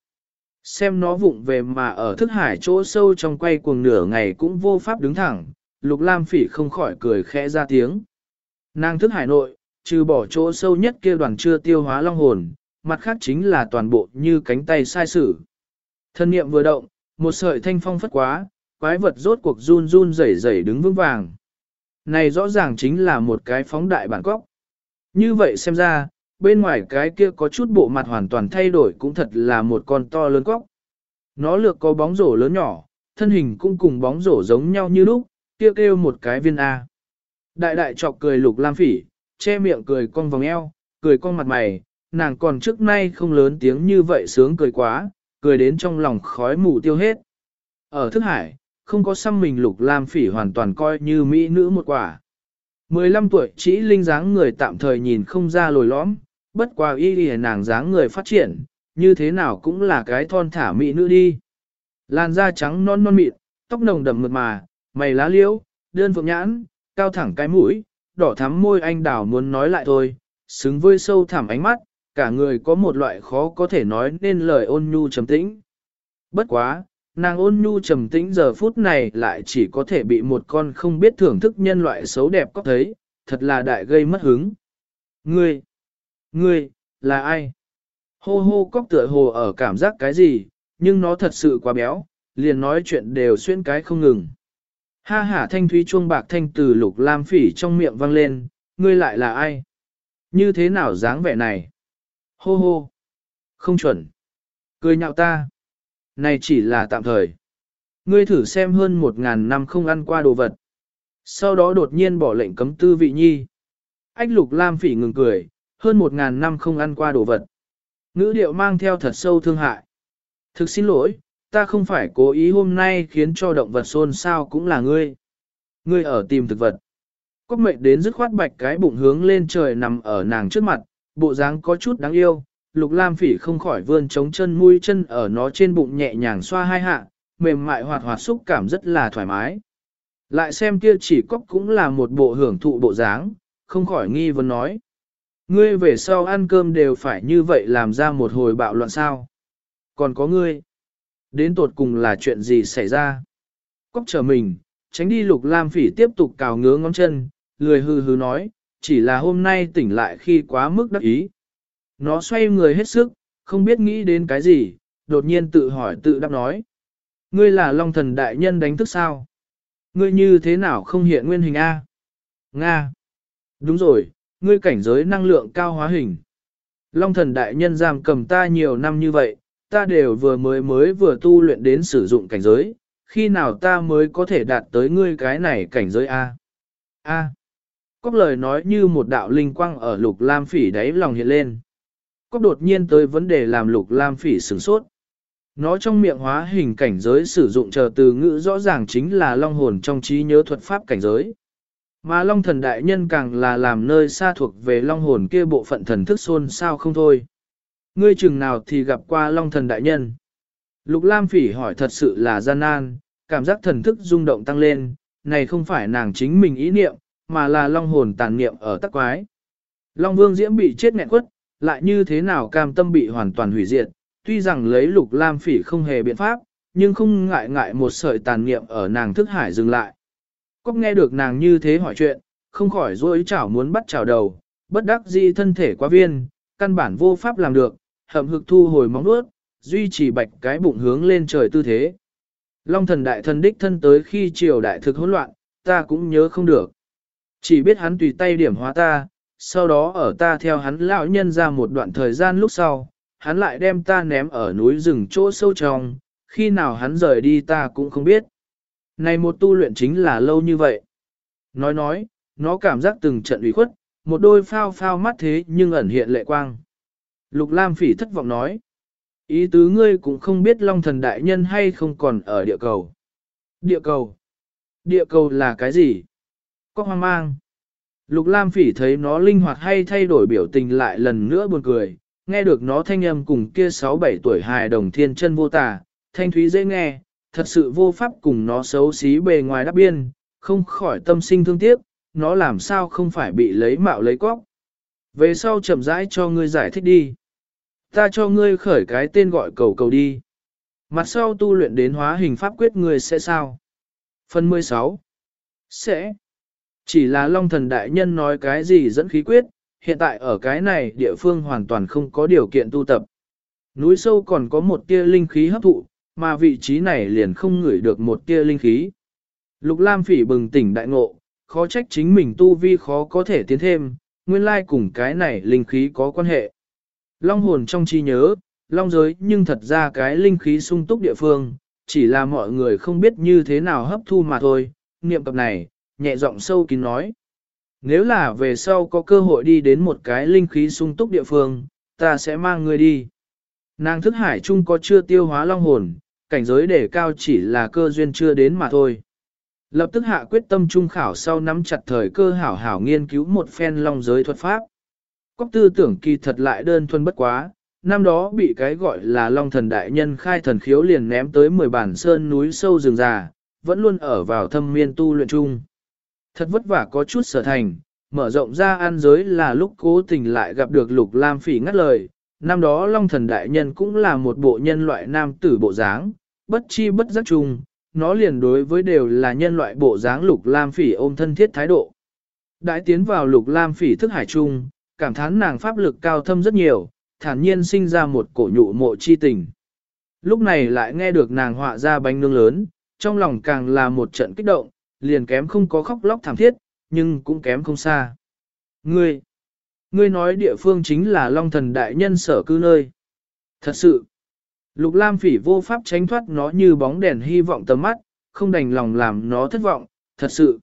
Xem nó vụng về mà ở thức hải chỗ sâu trong quay cuồng nửa ngày cũng vô pháp đứng thẳng, lục lam phỉ không khỏi cười khẽ ra tiếng. Nàng thức hải nội, trừ bỏ chỗ sâu nhất kia đoàn chưa tiêu hóa long hồn, mặt khác chính là toàn bộ như cánh tay sai sử. Thân niệm vừa động, một sợi thanh phong phất quá, quái vật rốt cuộc run run rẩy rẩy đứng vững vàng. Này rõ ràng chính là một cái phóng đại bản cóc. Như vậy xem ra, bên ngoài cái kia có chút bộ mặt hoàn toàn thay đổi cũng thật là một con to lớn cóc. Nó lược có bóng rổ lớn nhỏ, thân hình cũng cùng bóng rổ giống nhau như lúc, kia kêu, kêu một cái viên A. Đại đại chọc cười lục lam phỉ, che miệng cười cong vòng eo, cười cong mặt mày, nàng còn trước nay không lớn tiếng như vậy sướng cười quá, cười đến trong lòng khói mù tiêu hết. Ở thức hải, không có xăm mình lục lam phỉ hoàn toàn coi như mỹ nữ một quả. 15 tuổi chỉ linh dáng người tạm thời nhìn không ra lồi lõm, bất quá y y nàng dáng người phát triển, như thế nào cũng là cái thon thả mỹ nữ đi. Làn da trắng non non mịn, tóc nồng đậm mượt mà, mày lá liễu, đơn phượng nhãn, cao thẳng cái mũi, đỏ thắm môi anh đào muốn nói lại thôi, xứng với sâu thẳm ánh mắt, cả người có một loại khó có thể nói nên lời ôn nhu trầm tĩnh. Bất quá, nàng ôn nhu trầm tĩnh giờ phút này lại chỉ có thể bị một con không biết thưởng thức nhân loại xấu đẹp có thấy, thật là đại gây mất hứng. Ngươi, ngươi, là ai? Hô hô cóc tựa hồ ở cảm giác cái gì, nhưng nó thật sự quá béo, liền nói chuyện đều xuyên cái không ngừng. Ha ha thanh thúy chuông bạc thanh từ lục lam phỉ trong miệng vang lên, ngươi lại là ai? Như thế nào dáng vẻ này? Hô hô! Không chuẩn! Cười nhạo ta! Này chỉ là tạm thời. Ngươi thử xem hơn một ngàn năm không ăn qua đồ vật. Sau đó đột nhiên bỏ lệnh cấm tư vị nhi. Ách lục lam phỉ ngừng cười, hơn một ngàn năm không ăn qua đồ vật. Ngữ điệu mang theo thật sâu thương hại. Thực xin lỗi, ta không phải cố ý hôm nay khiến cho động vật xôn xao cũng là ngươi. Ngươi ở tìm thực vật. Cóc mệnh đến dứt khoát bạch cái bụng hướng lên trời nằm ở nàng trước mặt, bộ dáng có chút đáng yêu. Lục Lam Phỉ không khỏi vươn chống chân mũi chân ở nó trên bụng nhẹ nhàng xoa hai hạ, mềm mại hoạt hoạt xúc cảm rất là thoải mái. Lại xem kia chỉ cóc cũng là một bộ hưởng thụ bộ dáng, không khỏi nghi vấn nói. Ngươi về sau ăn cơm đều phải như vậy làm ra một hồi bạo loạn sao. Còn có ngươi. Đến tột cùng là chuyện gì xảy ra? Cóc chờ mình, tránh đi lục lam phỉ tiếp tục cào ngứa ngón chân, lười hư hư nói, chỉ là hôm nay tỉnh lại khi quá mức đắc ý. Nó xoay người hết sức, không biết nghĩ đến cái gì, đột nhiên tự hỏi tự đáp nói. Ngươi là Long thần đại nhân đánh thức sao? Ngươi như thế nào không hiện nguyên hình A? Nga. Đúng rồi, ngươi cảnh giới năng lượng cao hóa hình. Long thần đại nhân giam cầm ta nhiều năm như vậy, ta đều vừa mới mới vừa tu luyện đến sử dụng cảnh giới, khi nào ta mới có thể đạt tới ngươi cái này cảnh giới A. A. Cóc lời nói như một đạo linh quang ở lục lam phỉ đáy lòng hiện lên. Cóc đột nhiên tới vấn đề làm lục lam phỉ sửng sốt. Nó trong miệng hóa hình cảnh giới sử dụng chờ từ ngữ rõ ràng chính là long hồn trong trí nhớ thuật pháp cảnh giới. Mà long thần đại nhân càng là làm nơi xa thuộc về long hồn kia bộ phận thần thức xôn sao không thôi. Ngươi chừng nào thì gặp qua long thần đại nhân. Lục Lam Phỉ hỏi thật sự là gian nan, cảm giác thần thức rung động tăng lên, này không phải nàng chính mình ý niệm, mà là long hồn tàn niệm ở tắc quái. Long Vương Diễm bị chết nghẹn quất, lại như thế nào cam tâm bị hoàn toàn hủy diệt, tuy rằng lấy Lục Lam Phỉ không hề biện pháp, nhưng không ngại ngại một sợi tàn niệm ở nàng thức hải dừng lại. Cóc nghe được nàng như thế hỏi chuyện, không khỏi rối chảo muốn bắt chảo đầu, bất đắc dĩ thân thể quá viên, căn bản vô pháp làm được, hậm hực thu hồi móng nuốt, duy trì bạch cái bụng hướng lên trời tư thế. Long thần đại thần đích thân tới khi triều đại thực hỗn loạn, ta cũng nhớ không được. Chỉ biết hắn tùy tay điểm hóa ta, sau đó ở ta theo hắn lão nhân ra một đoạn thời gian lúc sau, hắn lại đem ta ném ở núi rừng chỗ sâu trong, khi nào hắn rời đi ta cũng không biết. Này một tu luyện chính là lâu như vậy. Nói nói, nó cảm giác từng trận ủy khuất, một đôi phao phao mắt thế nhưng ẩn hiện lệ quang. Lục Lam Phỉ thất vọng nói, ý tứ ngươi cũng không biết Long Thần Đại Nhân hay không còn ở địa cầu. Địa cầu? Địa cầu là cái gì? Có hoang mang. Lục Lam Phỉ thấy nó linh hoạt hay thay đổi biểu tình lại lần nữa buồn cười, nghe được nó thanh âm cùng kia 6-7 tuổi hài đồng thiên chân vô tà, thanh thúy dễ nghe, thật sự vô pháp cùng nó xấu xí bề ngoài đắp biên, không khỏi tâm sinh thương tiếc, nó làm sao không phải bị lấy mạo lấy cóc. Về sau chậm rãi cho ngươi giải thích đi. Ta cho ngươi khởi cái tên gọi cầu cầu đi. Mặt sau tu luyện đến hóa hình pháp quyết ngươi sẽ sao? Phần 16 Sẽ Chỉ là Long Thần Đại Nhân nói cái gì dẫn khí quyết, hiện tại ở cái này địa phương hoàn toàn không có điều kiện tu tập. Núi sâu còn có một tia linh khí hấp thụ, mà vị trí này liền không ngửi được một tia linh khí. Lục Lam phỉ bừng tỉnh đại ngộ, khó trách chính mình tu vi khó có thể tiến thêm, nguyên lai cùng cái này linh khí có quan hệ. Long hồn trong chi nhớ, long giới nhưng thật ra cái linh khí sung túc địa phương, chỉ là mọi người không biết như thế nào hấp thu mà thôi. Niệm cập này, nhẹ giọng sâu kín nói. Nếu là về sau có cơ hội đi đến một cái linh khí sung túc địa phương, ta sẽ mang người đi. Nàng thức hải chung có chưa tiêu hóa long hồn, cảnh giới đề cao chỉ là cơ duyên chưa đến mà thôi. Lập tức hạ quyết tâm trung khảo sau nắm chặt thời cơ hảo hảo nghiên cứu một phen long giới thuật pháp. Cóc tư tưởng kỳ thật lại đơn thuần bất quá, năm đó bị cái gọi là long thần đại nhân khai thần khiếu liền ném tới 10 bản sơn núi sâu rừng già, vẫn luôn ở vào thâm miên tu luyện chung. Thật vất vả có chút sở thành, mở rộng ra an giới là lúc cố tình lại gặp được lục lam phỉ ngắt lời. Năm đó long thần đại nhân cũng là một bộ nhân loại nam tử bộ dáng, bất chi bất giác chung, nó liền đối với đều là nhân loại bộ dáng lục lam phỉ ôm thân thiết thái độ. Đại tiến vào lục lam phỉ thức hải chung, cảm thán nàng pháp lực cao thâm rất nhiều, thản nhiên sinh ra một cổ nhụ mộ chi tình. Lúc này lại nghe được nàng họa ra bánh nướng lớn, trong lòng càng là một trận kích động, liền kém không có khóc lóc thảm thiết, nhưng cũng kém không xa. Ngươi, ngươi nói địa phương chính là Long Thần Đại Nhân sở cư nơi. Thật sự, Lục Lam Phỉ vô pháp tránh thoát nó như bóng đèn hy vọng tầm mắt, không đành lòng làm nó thất vọng, thật sự.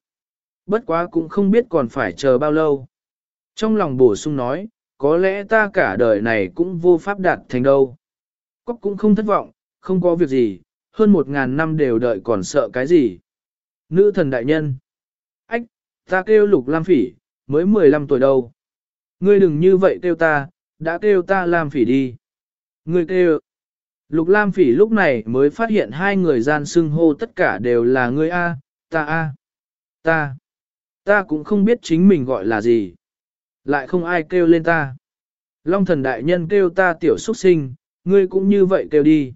Bất quá cũng không biết còn phải chờ bao lâu. Trong lòng bổ sung nói, có lẽ ta cả đời này cũng vô pháp đạt thành đâu. Cóc cũng không thất vọng, không có việc gì, hơn một ngàn năm đều đợi còn sợ cái gì. Nữ thần đại nhân. Ách, ta kêu lục lam phỉ, mới 15 tuổi đâu. Ngươi đừng như vậy kêu ta, đã kêu ta lam phỉ đi. Ngươi kêu. Lục lam phỉ lúc này mới phát hiện hai người gian xưng hô tất cả đều là ngươi A, ta A, ta. Ta cũng không biết chính mình gọi là gì. Lại không ai kêu lên ta. Long thần đại nhân kêu ta tiểu xuất sinh, ngươi cũng như vậy kêu đi.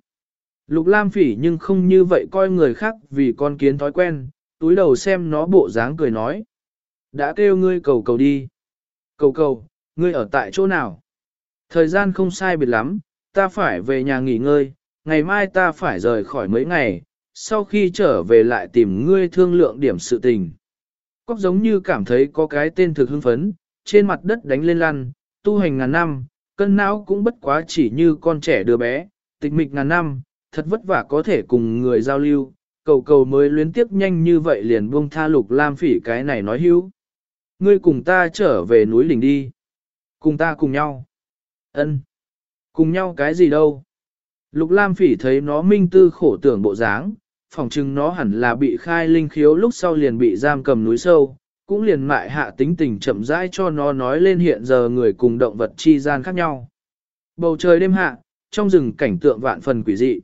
Lục lam phỉ nhưng không như vậy coi người khác vì con kiến thói quen, túi đầu xem nó bộ dáng cười nói. Đã kêu ngươi cầu cầu đi. Cầu cầu, ngươi ở tại chỗ nào? Thời gian không sai biệt lắm, ta phải về nhà nghỉ ngơi, ngày mai ta phải rời khỏi mấy ngày, sau khi trở về lại tìm ngươi thương lượng điểm sự tình. Cóc giống như cảm thấy có cái tên thực hưng phấn, trên mặt đất đánh lên lăn, tu hành ngàn năm, cân não cũng bất quá chỉ như con trẻ đứa bé, tịch mịch ngàn năm, thật vất vả có thể cùng người giao lưu, cầu cầu mới luyến tiếp nhanh như vậy liền buông tha lục lam phỉ cái này nói hữu. Ngươi cùng ta trở về núi đỉnh đi. Cùng ta cùng nhau. ân Cùng nhau cái gì đâu. Lục lam phỉ thấy nó minh tư khổ tưởng bộ dáng, phỏng chừng nó hẳn là bị khai linh khiếu lúc sau liền bị giam cầm núi sâu, cũng liền mại hạ tính tình chậm rãi cho nó nói lên hiện giờ người cùng động vật chi gian khác nhau. Bầu trời đêm hạ, trong rừng cảnh tượng vạn phần quỷ dị.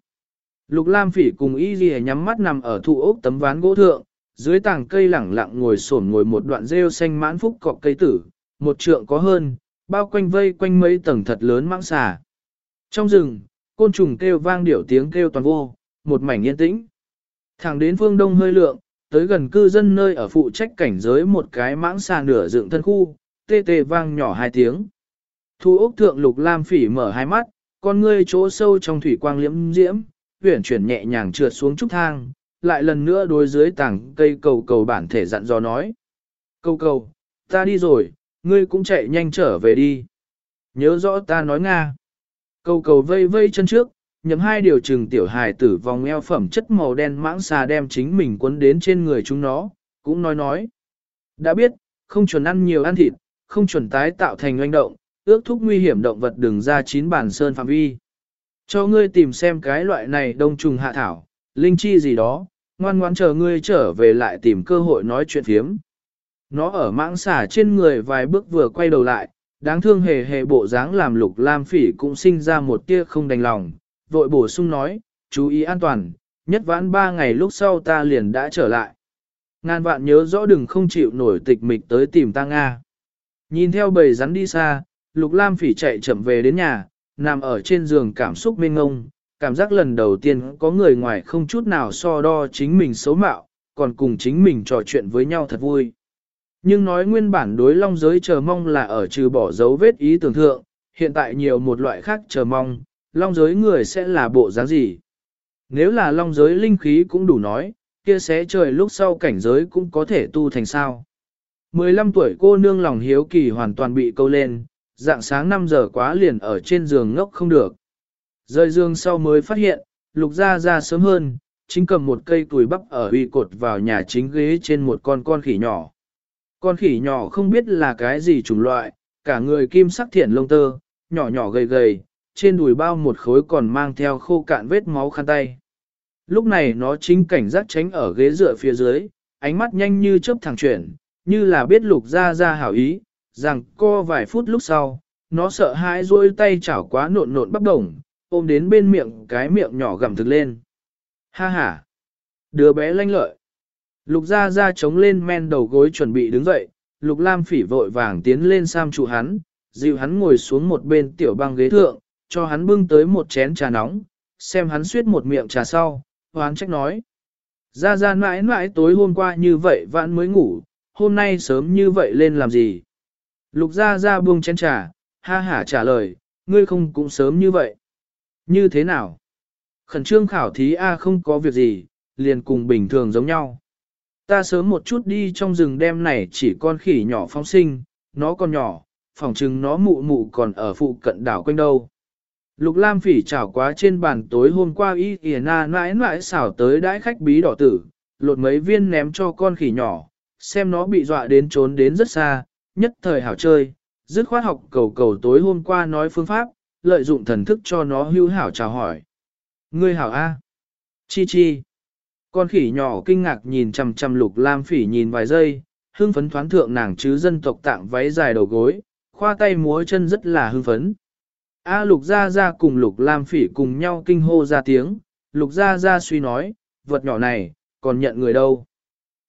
Lục Lam Phỉ cùng Y Li nhắm mắt nằm ở thụ ốc tấm ván gỗ thượng, dưới tảng cây lẳng lặng ngồi xổm ngồi một đoạn rêu xanh mãn phúc cọc cây tử, một trượng có hơn, bao quanh vây quanh mấy tầng thật lớn mãng xà. Trong rừng, côn trùng kêu vang điệu tiếng kêu toàn vô, một mảnh yên tĩnh. Thẳng đến phương đông hơi lượng, tới gần cư dân nơi ở phụ trách cảnh giới một cái mãng xà nửa dựng thân khu, tê tê vang nhỏ hai tiếng. Thu ốc thượng lục lam phỉ mở hai mắt, con ngươi chỗ sâu trong thủy quang liễm diễm, huyển chuyển nhẹ nhàng trượt xuống trúc thang, lại lần nữa đối dưới tảng cây cầu cầu bản thể dặn dò nói. Cầu cầu, ta đi rồi, ngươi cũng chạy nhanh trở về đi. Nhớ rõ ta nói Nga. Cầu cầu vây vây chân trước, nhầm hai điều trừng tiểu hài tử vòng eo phẩm chất màu đen mãng xà đem chính mình quấn đến trên người chúng nó, cũng nói nói. Đã biết, không chuẩn ăn nhiều ăn thịt, không chuẩn tái tạo thành oanh động, ước thúc nguy hiểm động vật đừng ra chín bản sơn phạm vi. Cho ngươi tìm xem cái loại này đông trùng hạ thảo, linh chi gì đó, ngoan ngoãn chờ ngươi trở về lại tìm cơ hội nói chuyện phiếm. Nó ở mãng xả trên người vài bước vừa quay đầu lại, đáng thương hề hề bộ dáng làm lục lam phỉ cũng sinh ra một tia không đành lòng, vội bổ sung nói, chú ý an toàn, nhất vãn ba ngày lúc sau ta liền đã trở lại. Ngàn vạn nhớ rõ đừng không chịu nổi tịch mịch tới tìm ta Nga. Nhìn theo bầy rắn đi xa, Lục Lam Phỉ chạy chậm về đến nhà, nằm ở trên giường cảm xúc mênh ngông, cảm giác lần đầu tiên có người ngoài không chút nào so đo chính mình xấu mạo, còn cùng chính mình trò chuyện với nhau thật vui. Nhưng nói nguyên bản đối long giới chờ mong là ở trừ bỏ dấu vết ý tưởng thượng, hiện tại nhiều một loại khác chờ mong, long giới người sẽ là bộ dáng gì. Nếu là long giới linh khí cũng đủ nói, kia sẽ trời lúc sau cảnh giới cũng có thể tu thành sao. 15 tuổi cô nương lòng hiếu kỳ hoàn toàn bị câu lên, dạng sáng 5 giờ quá liền ở trên giường ngốc không được. rời giường sau mới phát hiện, lục ra ra sớm hơn, chính cầm một cây tuổi bắp ở uy cột vào nhà chính ghế trên một con con khỉ nhỏ. Con khỉ nhỏ không biết là cái gì chủng loại, cả người kim sắc thiện lông tơ, nhỏ nhỏ gầy gầy, trên đùi bao một khối còn mang theo khô cạn vết máu khăn tay. Lúc này nó chính cảnh giác tránh ở ghế dựa phía dưới, ánh mắt nhanh như chớp thẳng chuyển, như là biết lục ra ra hảo ý, rằng co vài phút lúc sau, nó sợ hãi rôi tay chảo quá nộn nộn bắp đồng, ôm đến bên miệng cái miệng nhỏ gặm thực lên. Ha ha! Đứa bé lanh lợi. Lục ra ra chống lên men đầu gối chuẩn bị đứng dậy, lục lam phỉ vội vàng tiến lên sam trụ hắn, dịu hắn ngồi xuống một bên tiểu băng ghế thượng, cho hắn bưng tới một chén trà nóng, xem hắn suyết một miệng trà sau, hoán trách nói. Ra ra mãi mãi tối hôm qua như vậy vãn mới ngủ, hôm nay sớm như vậy lên làm gì? Lục ra ra buông chén trà, ha hả trả lời, ngươi không cũng sớm như vậy. Như thế nào? Khẩn trương khảo thí A không có việc gì, liền cùng bình thường giống nhau. Ta sớm một chút đi trong rừng đêm này chỉ con khỉ nhỏ phóng sinh, nó còn nhỏ, phỏng chừng nó mụ mụ còn ở phụ cận đảo quanh đâu. Lục Lam phỉ chảo quá trên bàn tối hôm qua y kìa na mãi mãi xảo tới đãi khách bí đỏ tử, lột mấy viên ném cho con khỉ nhỏ, xem nó bị dọa đến trốn đến rất xa, nhất thời hảo chơi, dứt khoát học cầu cầu tối hôm qua nói phương pháp, lợi dụng thần thức cho nó hưu hảo chào hỏi. Ngươi hảo A. Chi chi. Con khỉ nhỏ kinh ngạc nhìn chằm chằm lục lam phỉ nhìn vài giây, hưng phấn thoáng thượng nàng chứ dân tộc tạng váy dài đầu gối, khoa tay múa chân rất là hưng phấn. A lục gia gia cùng lục lam phỉ cùng nhau kinh hô ra tiếng, lục gia gia suy nói, vật nhỏ này, còn nhận người đâu.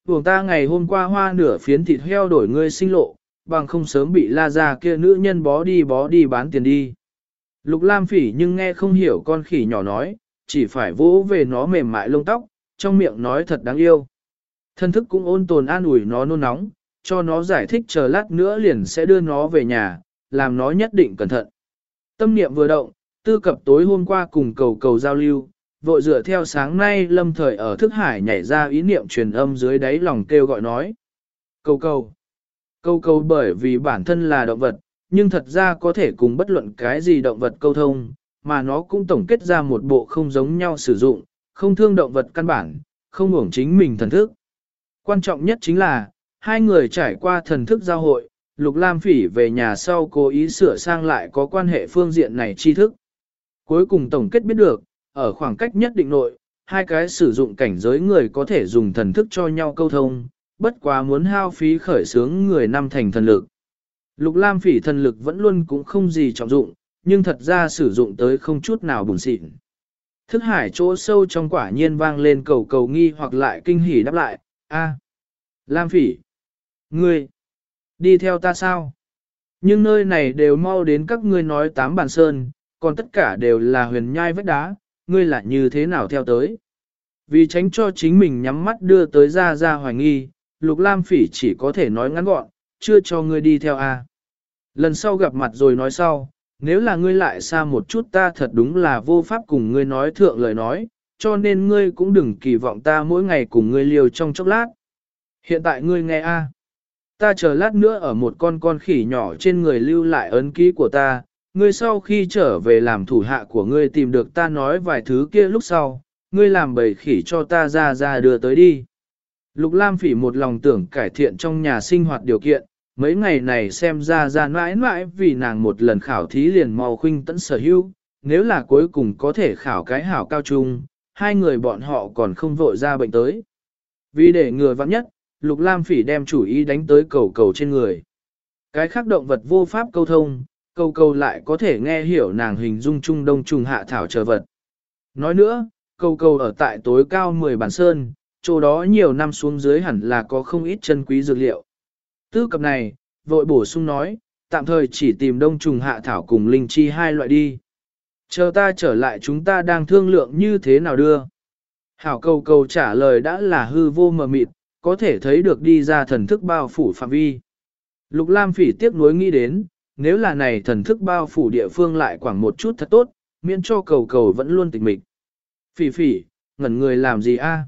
Vùng ta ngày hôm qua hoa nửa phiến thịt heo đổi ngươi sinh lộ, bằng không sớm bị la gia kia nữ nhân bó đi bó đi bán tiền đi. Lục lam phỉ nhưng nghe không hiểu con khỉ nhỏ nói, chỉ phải vỗ về nó mềm mại lông tóc, trong miệng nói thật đáng yêu. Thân thức cũng ôn tồn an ủi nó nôn nóng, cho nó giải thích chờ lát nữa liền sẽ đưa nó về nhà, làm nó nhất định cẩn thận. Tâm niệm vừa động, tư cập tối hôm qua cùng cầu cầu giao lưu, vội dựa theo sáng nay lâm thời ở thức hải nhảy ra ý niệm truyền âm dưới đáy lòng kêu gọi nói. Cầu cầu. Cầu cầu bởi vì bản thân là động vật, nhưng thật ra có thể cùng bất luận cái gì động vật câu thông, mà nó cũng tổng kết ra một bộ không giống nhau sử dụng, không thương động vật căn bản, không hưởng chính mình thần thức. Quan trọng nhất chính là, hai người trải qua thần thức giao hội, Lục Lam Phỉ về nhà sau cố ý sửa sang lại có quan hệ phương diện này tri thức. Cuối cùng tổng kết biết được, ở khoảng cách nhất định nội, hai cái sử dụng cảnh giới người có thể dùng thần thức cho nhau câu thông, bất quá muốn hao phí khởi sướng người năm thành thần lực. Lục Lam Phỉ thần lực vẫn luôn cũng không gì trọng dụng, nhưng thật ra sử dụng tới không chút nào buồn xịn. Thức hải chỗ sâu trong quả nhiên vang lên cầu cầu nghi hoặc lại kinh hỉ đáp lại, a, Lam Phỉ, ngươi, đi theo ta sao? Nhưng nơi này đều mau đến các ngươi nói tám bàn sơn, còn tất cả đều là huyền nhai vách đá, ngươi lại như thế nào theo tới? Vì tránh cho chính mình nhắm mắt đưa tới ra ra hoài nghi, Lục Lam Phỉ chỉ có thể nói ngắn gọn, chưa cho ngươi đi theo a. Lần sau gặp mặt rồi nói sau, nếu là ngươi lại xa một chút ta thật đúng là vô pháp cùng ngươi nói thượng lời nói, cho nên ngươi cũng đừng kỳ vọng ta mỗi ngày cùng ngươi liều trong chốc lát. Hiện tại ngươi nghe a, ta chờ lát nữa ở một con con khỉ nhỏ trên người lưu lại ấn ký của ta, ngươi sau khi trở về làm thủ hạ của ngươi tìm được ta nói vài thứ kia lúc sau, ngươi làm bầy khỉ cho ta ra ra đưa tới đi. Lục Lam Phỉ một lòng tưởng cải thiện trong nhà sinh hoạt điều kiện, mấy ngày này xem ra ra mãi mãi vì nàng một lần khảo thí liền mau khuynh tận sở hữu, nếu là cuối cùng có thể khảo cái hảo cao trung, hai người bọn họ còn không vội ra bệnh tới. Vì để ngừa vắng nhất, Lục Lam Phỉ đem chủ ý đánh tới cầu cầu trên người. Cái khác động vật vô pháp câu thông, cầu cầu lại có thể nghe hiểu nàng hình dung trung đông trùng hạ thảo chờ vật. Nói nữa, cầu cầu ở tại tối cao 10 bản sơn, chỗ đó nhiều năm xuống dưới hẳn là có không ít chân quý dược liệu. Tư cập này, vội bổ sung nói, tạm thời chỉ tìm đông trùng hạ thảo cùng linh chi hai loại đi. Chờ ta trở lại chúng ta đang thương lượng như thế nào đưa. Hảo cầu cầu trả lời đã là hư vô mờ mịt, có thể thấy được đi ra thần thức bao phủ phạm vi. Lục Lam phỉ tiếc nuối nghĩ đến, nếu là này thần thức bao phủ địa phương lại quảng một chút thật tốt, miễn cho cầu cầu vẫn luôn tịch mịch. Phỉ phỉ, ngẩn người làm gì a?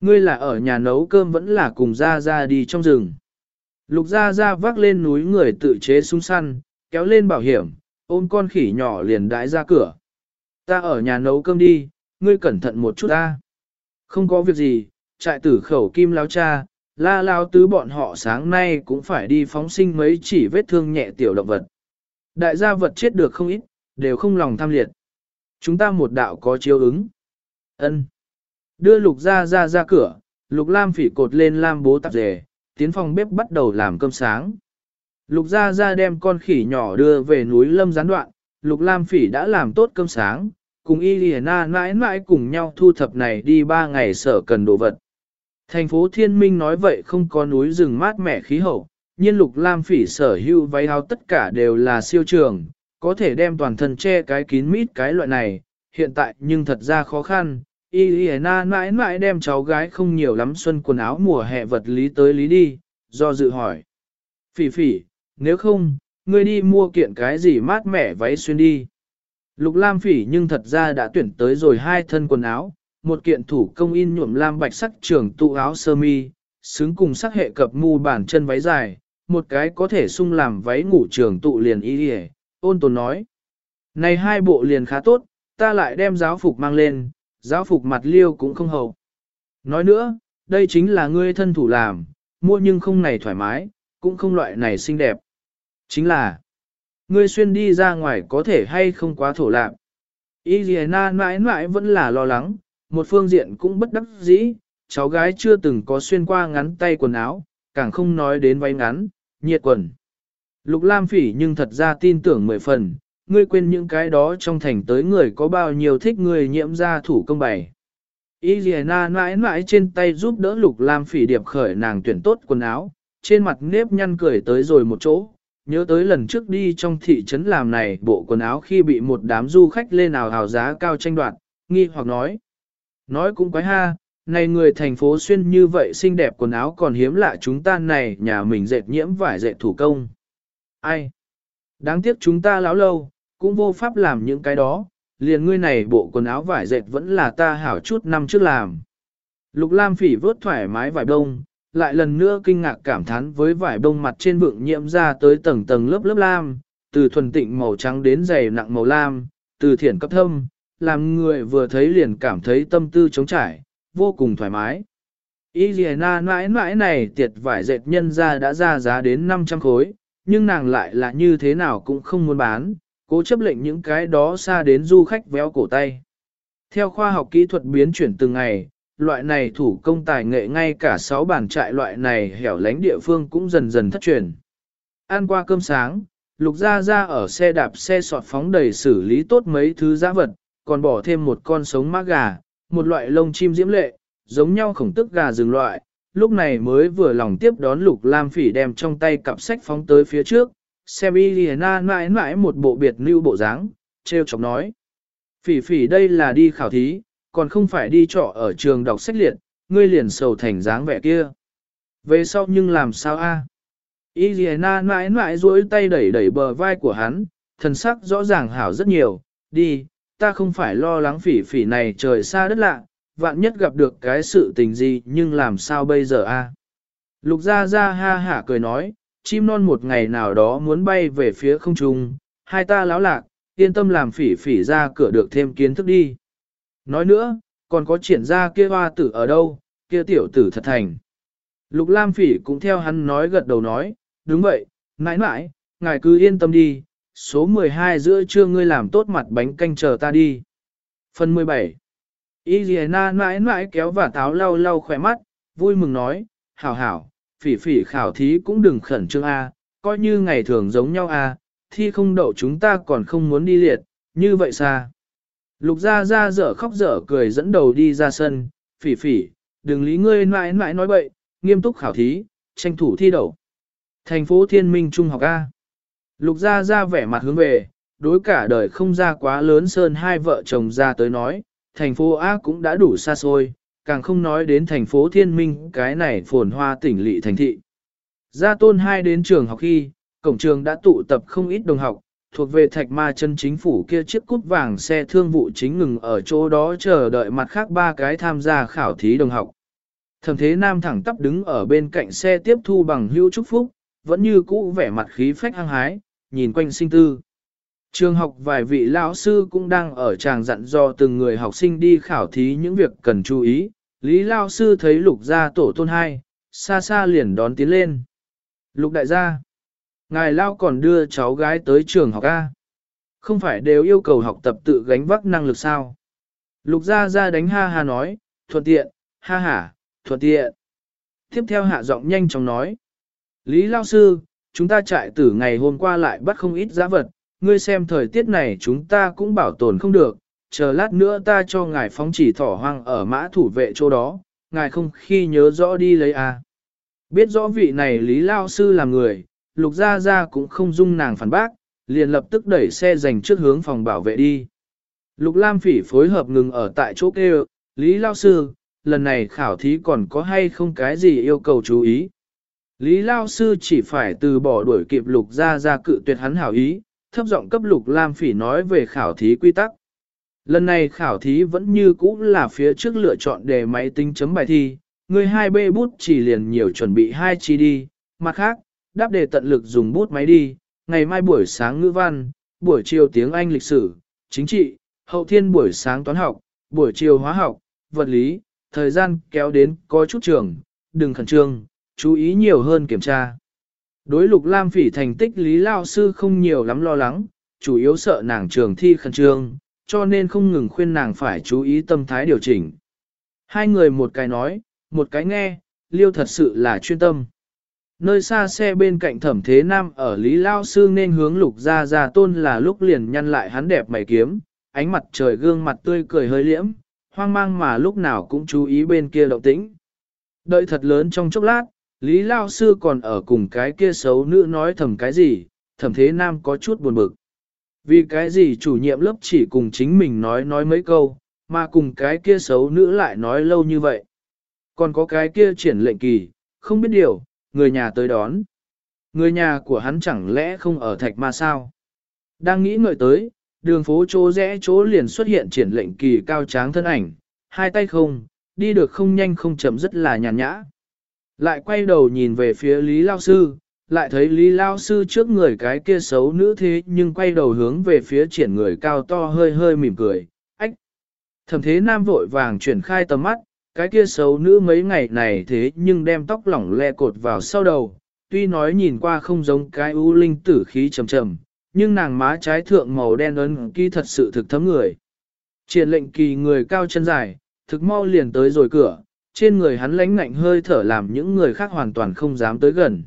Ngươi là ở nhà nấu cơm vẫn là cùng ra ra đi trong rừng. Lục ra ra vác lên núi người tự chế súng săn, kéo lên bảo hiểm, ôm con khỉ nhỏ liền đái ra cửa. Ta ở nhà nấu cơm đi, ngươi cẩn thận một chút ta. Không có việc gì, trại tử khẩu kim láo cha, la lao tứ bọn họ sáng nay cũng phải đi phóng sinh mấy chỉ vết thương nhẹ tiểu động vật. Đại gia vật chết được không ít, đều không lòng tham liệt. Chúng ta một đạo có chiếu ứng. ân Đưa lục ra ra ra cửa, lục lam phỉ cột lên lam bố tạp rề tiến phòng bếp bắt đầu làm cơm sáng. Lục gia gia đem con khỉ nhỏ đưa về núi lâm gián đoạn, lục lam phỉ đã làm tốt cơm sáng, cùng y lìa na mãi mãi cùng nhau thu thập này đi ba ngày sở cần đồ vật. Thành phố Thiên Minh nói vậy không có núi rừng mát mẻ khí hậu, nhiên lục lam phỉ sở hữu váy áo tất cả đều là siêu trường, có thể đem toàn thân che cái kín mít cái loại này, hiện tại nhưng thật ra khó khăn. Y Y Na mãi mãi đem cháu gái không nhiều lắm xuân quần áo mùa hè vật lý tới lý đi, do dự hỏi. Phỉ phỉ, nếu không, ngươi đi mua kiện cái gì mát mẻ váy xuyên đi. Lục Lam phỉ nhưng thật ra đã tuyển tới rồi hai thân quần áo, một kiện thủ công in nhuộm lam bạch sắc trường tụ áo sơ mi, xứng cùng sắc hệ cập mu bản chân váy dài, một cái có thể sung làm váy ngủ trường tụ liền y y, ôn tồn nói. Này hai bộ liền khá tốt, ta lại đem giáo phục mang lên, giáo phục mặt liêu cũng không hầu. Nói nữa, đây chính là ngươi thân thủ làm, mua nhưng không này thoải mái, cũng không loại này xinh đẹp. Chính là, ngươi xuyên đi ra ngoài có thể hay không quá thổ lạc. Y Na mãi mãi vẫn là lo lắng, một phương diện cũng bất đắc dĩ, cháu gái chưa từng có xuyên qua ngắn tay quần áo, càng không nói đến váy ngắn, nhiệt quần. Lục Lam Phỉ nhưng thật ra tin tưởng mười phần, ngươi quên những cái đó trong thành tới người có bao nhiêu thích người nhiễm ra thủ công bày. Y Na mãi mãi trên tay giúp đỡ Lục Lam Phỉ điệp khởi nàng tuyển tốt quần áo, trên mặt nếp nhăn cười tới rồi một chỗ, nhớ tới lần trước đi trong thị trấn làm này bộ quần áo khi bị một đám du khách lên nào hào giá cao tranh đoạt, nghi hoặc nói. Nói cũng quái ha, này người thành phố xuyên như vậy xinh đẹp quần áo còn hiếm lạ chúng ta này nhà mình dệt nhiễm vải dệt thủ công. Ai? Đáng tiếc chúng ta lão lâu, cũng vô pháp làm những cái đó, liền ngươi này bộ quần áo vải dệt vẫn là ta hảo chút năm trước làm. Lục Lam phỉ vớt thoải mái vải đông, lại lần nữa kinh ngạc cảm thán với vải bông mặt trên vượng nhiễm ra tới tầng tầng lớp lớp lam, từ thuần tịnh màu trắng đến dày nặng màu lam, từ thiển cấp thâm, làm người vừa thấy liền cảm thấy tâm tư trống trải, vô cùng thoải mái. Y na mãi mãi này tiệt vải dệt nhân ra đã ra giá đến 500 khối, nhưng nàng lại là như thế nào cũng không muốn bán, cố chấp lệnh những cái đó xa đến du khách véo cổ tay. Theo khoa học kỹ thuật biến chuyển từng ngày, loại này thủ công tài nghệ ngay cả sáu bản trại loại này hẻo lánh địa phương cũng dần dần thất truyền. Ăn qua cơm sáng, lục ra ra ở xe đạp xe sọt phóng đầy xử lý tốt mấy thứ giá vật, còn bỏ thêm một con sống má gà, một loại lông chim diễm lệ, giống nhau khổng tức gà rừng loại, lúc này mới vừa lòng tiếp đón lục lam phỉ đem trong tay cặp sách phóng tới phía trước, xem Iliana mãi mãi một bộ biệt lưu bộ dáng, treo chọc nói. Phỉ phỉ đây là đi khảo thí, còn không phải đi trọ ở trường đọc sách liệt, ngươi liền sầu thành dáng vẻ kia. Về sau nhưng làm sao a? À? Iliana mãi mãi duỗi tay đẩy đẩy bờ vai của hắn, thần sắc rõ ràng hảo rất nhiều, đi, ta không phải lo lắng phỉ phỉ này trời xa đất lạ, vạn nhất gặp được cái sự tình gì nhưng làm sao bây giờ a? Lục gia gia ha hả cười nói, chim non một ngày nào đó muốn bay về phía không trung, hai ta láo lạc, yên tâm làm phỉ phỉ ra cửa được thêm kiến thức đi. Nói nữa, còn có triển ra kia hoa tử ở đâu, kia tiểu tử thật thành. Lục Lam Phỉ cũng theo hắn nói gật đầu nói, đúng vậy, mãi mãi, ngài cứ yên tâm đi, số 12 giữa trưa ngươi làm tốt mặt bánh canh chờ ta đi. Phần 17 Y na mãi mãi kéo và táo lau lau khỏe mắt, vui mừng nói, hảo hảo, phỉ phỉ khảo thí cũng đừng khẩn trương A, coi như ngày thường giống nhau A, thi không đậu chúng ta còn không muốn đi liệt, như vậy xa. Lục gia gia dở khóc dở cười dẫn đầu đi ra sân, phỉ phỉ, đừng lý ngươi mãi mãi nói bậy, nghiêm túc khảo thí, tranh thủ thi đậu. Thành phố Thiên Minh Trung học A. Lục Gia Gia vẻ mặt hướng về, đối cả đời không ra quá lớn sơn hai vợ chồng ra tới nói, thành phố A cũng đã đủ xa xôi, càng không nói đến thành phố Thiên Minh cái này phồn hoa tỉnh lỵ thành thị. Gia tôn hai đến trường học khi, cổng trường đã tụ tập không ít đồng học, thuộc về thạch ma chân chính phủ kia chiếc cút vàng xe thương vụ chính ngừng ở chỗ đó chờ đợi mặt khác ba cái tham gia khảo thí đồng học. Thẩm thế nam thẳng tắp đứng ở bên cạnh xe tiếp thu bằng hưu trúc phúc, vẫn như cũ vẻ mặt khí phách hăng hái, nhìn quanh sinh tư. Trường học vài vị lão sư cũng đang ở tràng dặn do từng người học sinh đi khảo thí những việc cần chú ý. Lý lão sư thấy lục gia tổ tôn hai, xa xa liền đón tiến lên. Lục đại gia, ngài lao còn đưa cháu gái tới trường học A. Không phải đều yêu cầu học tập tự gánh vác năng lực sao? Lục gia gia đánh ha ha nói, thuận tiện, ha ha, thuận tiện. Tiếp theo hạ giọng nhanh chóng nói. Lý lao sư, chúng ta chạy từ ngày hôm qua lại bắt không ít giá vật, ngươi xem thời tiết này chúng ta cũng bảo tồn không được, chờ lát nữa ta cho ngài phóng chỉ thỏ hoang ở mã thủ vệ chỗ đó, ngài không khi nhớ rõ đi lấy à. Biết rõ vị này Lý Lao Sư là người, Lục Gia Gia cũng không dung nàng phản bác, liền lập tức đẩy xe dành trước hướng phòng bảo vệ đi. Lục Lam Phỉ phối hợp ngừng ở tại chỗ kêu, Lý Lao Sư, lần này khảo thí còn có hay không cái gì yêu cầu chú ý. Lý Lao Sư chỉ phải từ bỏ đuổi kịp Lục Gia Gia cự tuyệt hắn hảo ý, thấp giọng cấp Lục Lam Phỉ nói về khảo thí quy tắc. Lần này khảo thí vẫn như cũ là phía trước lựa chọn đề máy tính chấm bài thi, người hai bê bút chỉ liền nhiều chuẩn bị hai chi đi, mặt khác, đáp đề tận lực dùng bút máy đi, ngày mai buổi sáng ngữ văn, buổi chiều tiếng Anh lịch sử, chính trị, hậu thiên buổi sáng toán học, buổi chiều hóa học, vật lý, thời gian kéo đến có chút trường, đừng khẩn trương, chú ý nhiều hơn kiểm tra. Đối lục lam phỉ thành tích lý lao sư không nhiều lắm lo lắng, chủ yếu sợ nàng trường thi khẩn trương, cho nên không ngừng khuyên nàng phải chú ý tâm thái điều chỉnh. Hai người một cái nói, một cái nghe, liêu thật sự là chuyên tâm. Nơi xa xe bên cạnh thẩm thế nam ở Lý Lao Sư nên hướng lục ra ra tôn là lúc liền nhăn lại hắn đẹp mày kiếm, ánh mặt trời gương mặt tươi cười hơi liễm, hoang mang mà lúc nào cũng chú ý bên kia động tĩnh. Đợi thật lớn trong chốc lát, Lý Lao Sư còn ở cùng cái kia xấu nữ nói thầm cái gì, thầm thế nam có chút buồn bực. Vì cái gì chủ nhiệm lớp chỉ cùng chính mình nói nói mấy câu, mà cùng cái kia xấu nữ lại nói lâu như vậy. Còn có cái kia triển lệnh kỳ, không biết điều, người nhà tới đón. Người nhà của hắn chẳng lẽ không ở thạch ma sao? Đang nghĩ ngợi tới, đường phố chỗ rẽ chỗ liền xuất hiện triển lệnh kỳ cao tráng thân ảnh, hai tay không, đi được không nhanh không chậm rất là nhàn nhã. Lại quay đầu nhìn về phía Lý Lao Sư, lại thấy Lý Lao Sư trước người cái kia xấu nữ thế nhưng quay đầu hướng về phía triển người cao to hơi hơi mỉm cười, ách. Thẩm thế nam vội vàng chuyển khai tầm mắt, cái kia xấu nữ mấy ngày này thế nhưng đem tóc lỏng le cột vào sau đầu, tuy nói nhìn qua không giống cái ưu linh tử khí trầm trầm, nhưng nàng má trái thượng màu đen ấn ký thật sự thực thấm người. Triển lệnh kỳ người cao chân dài, thực mau liền tới rồi cửa, trên người hắn lánh ngạnh hơi thở làm những người khác hoàn toàn không dám tới gần.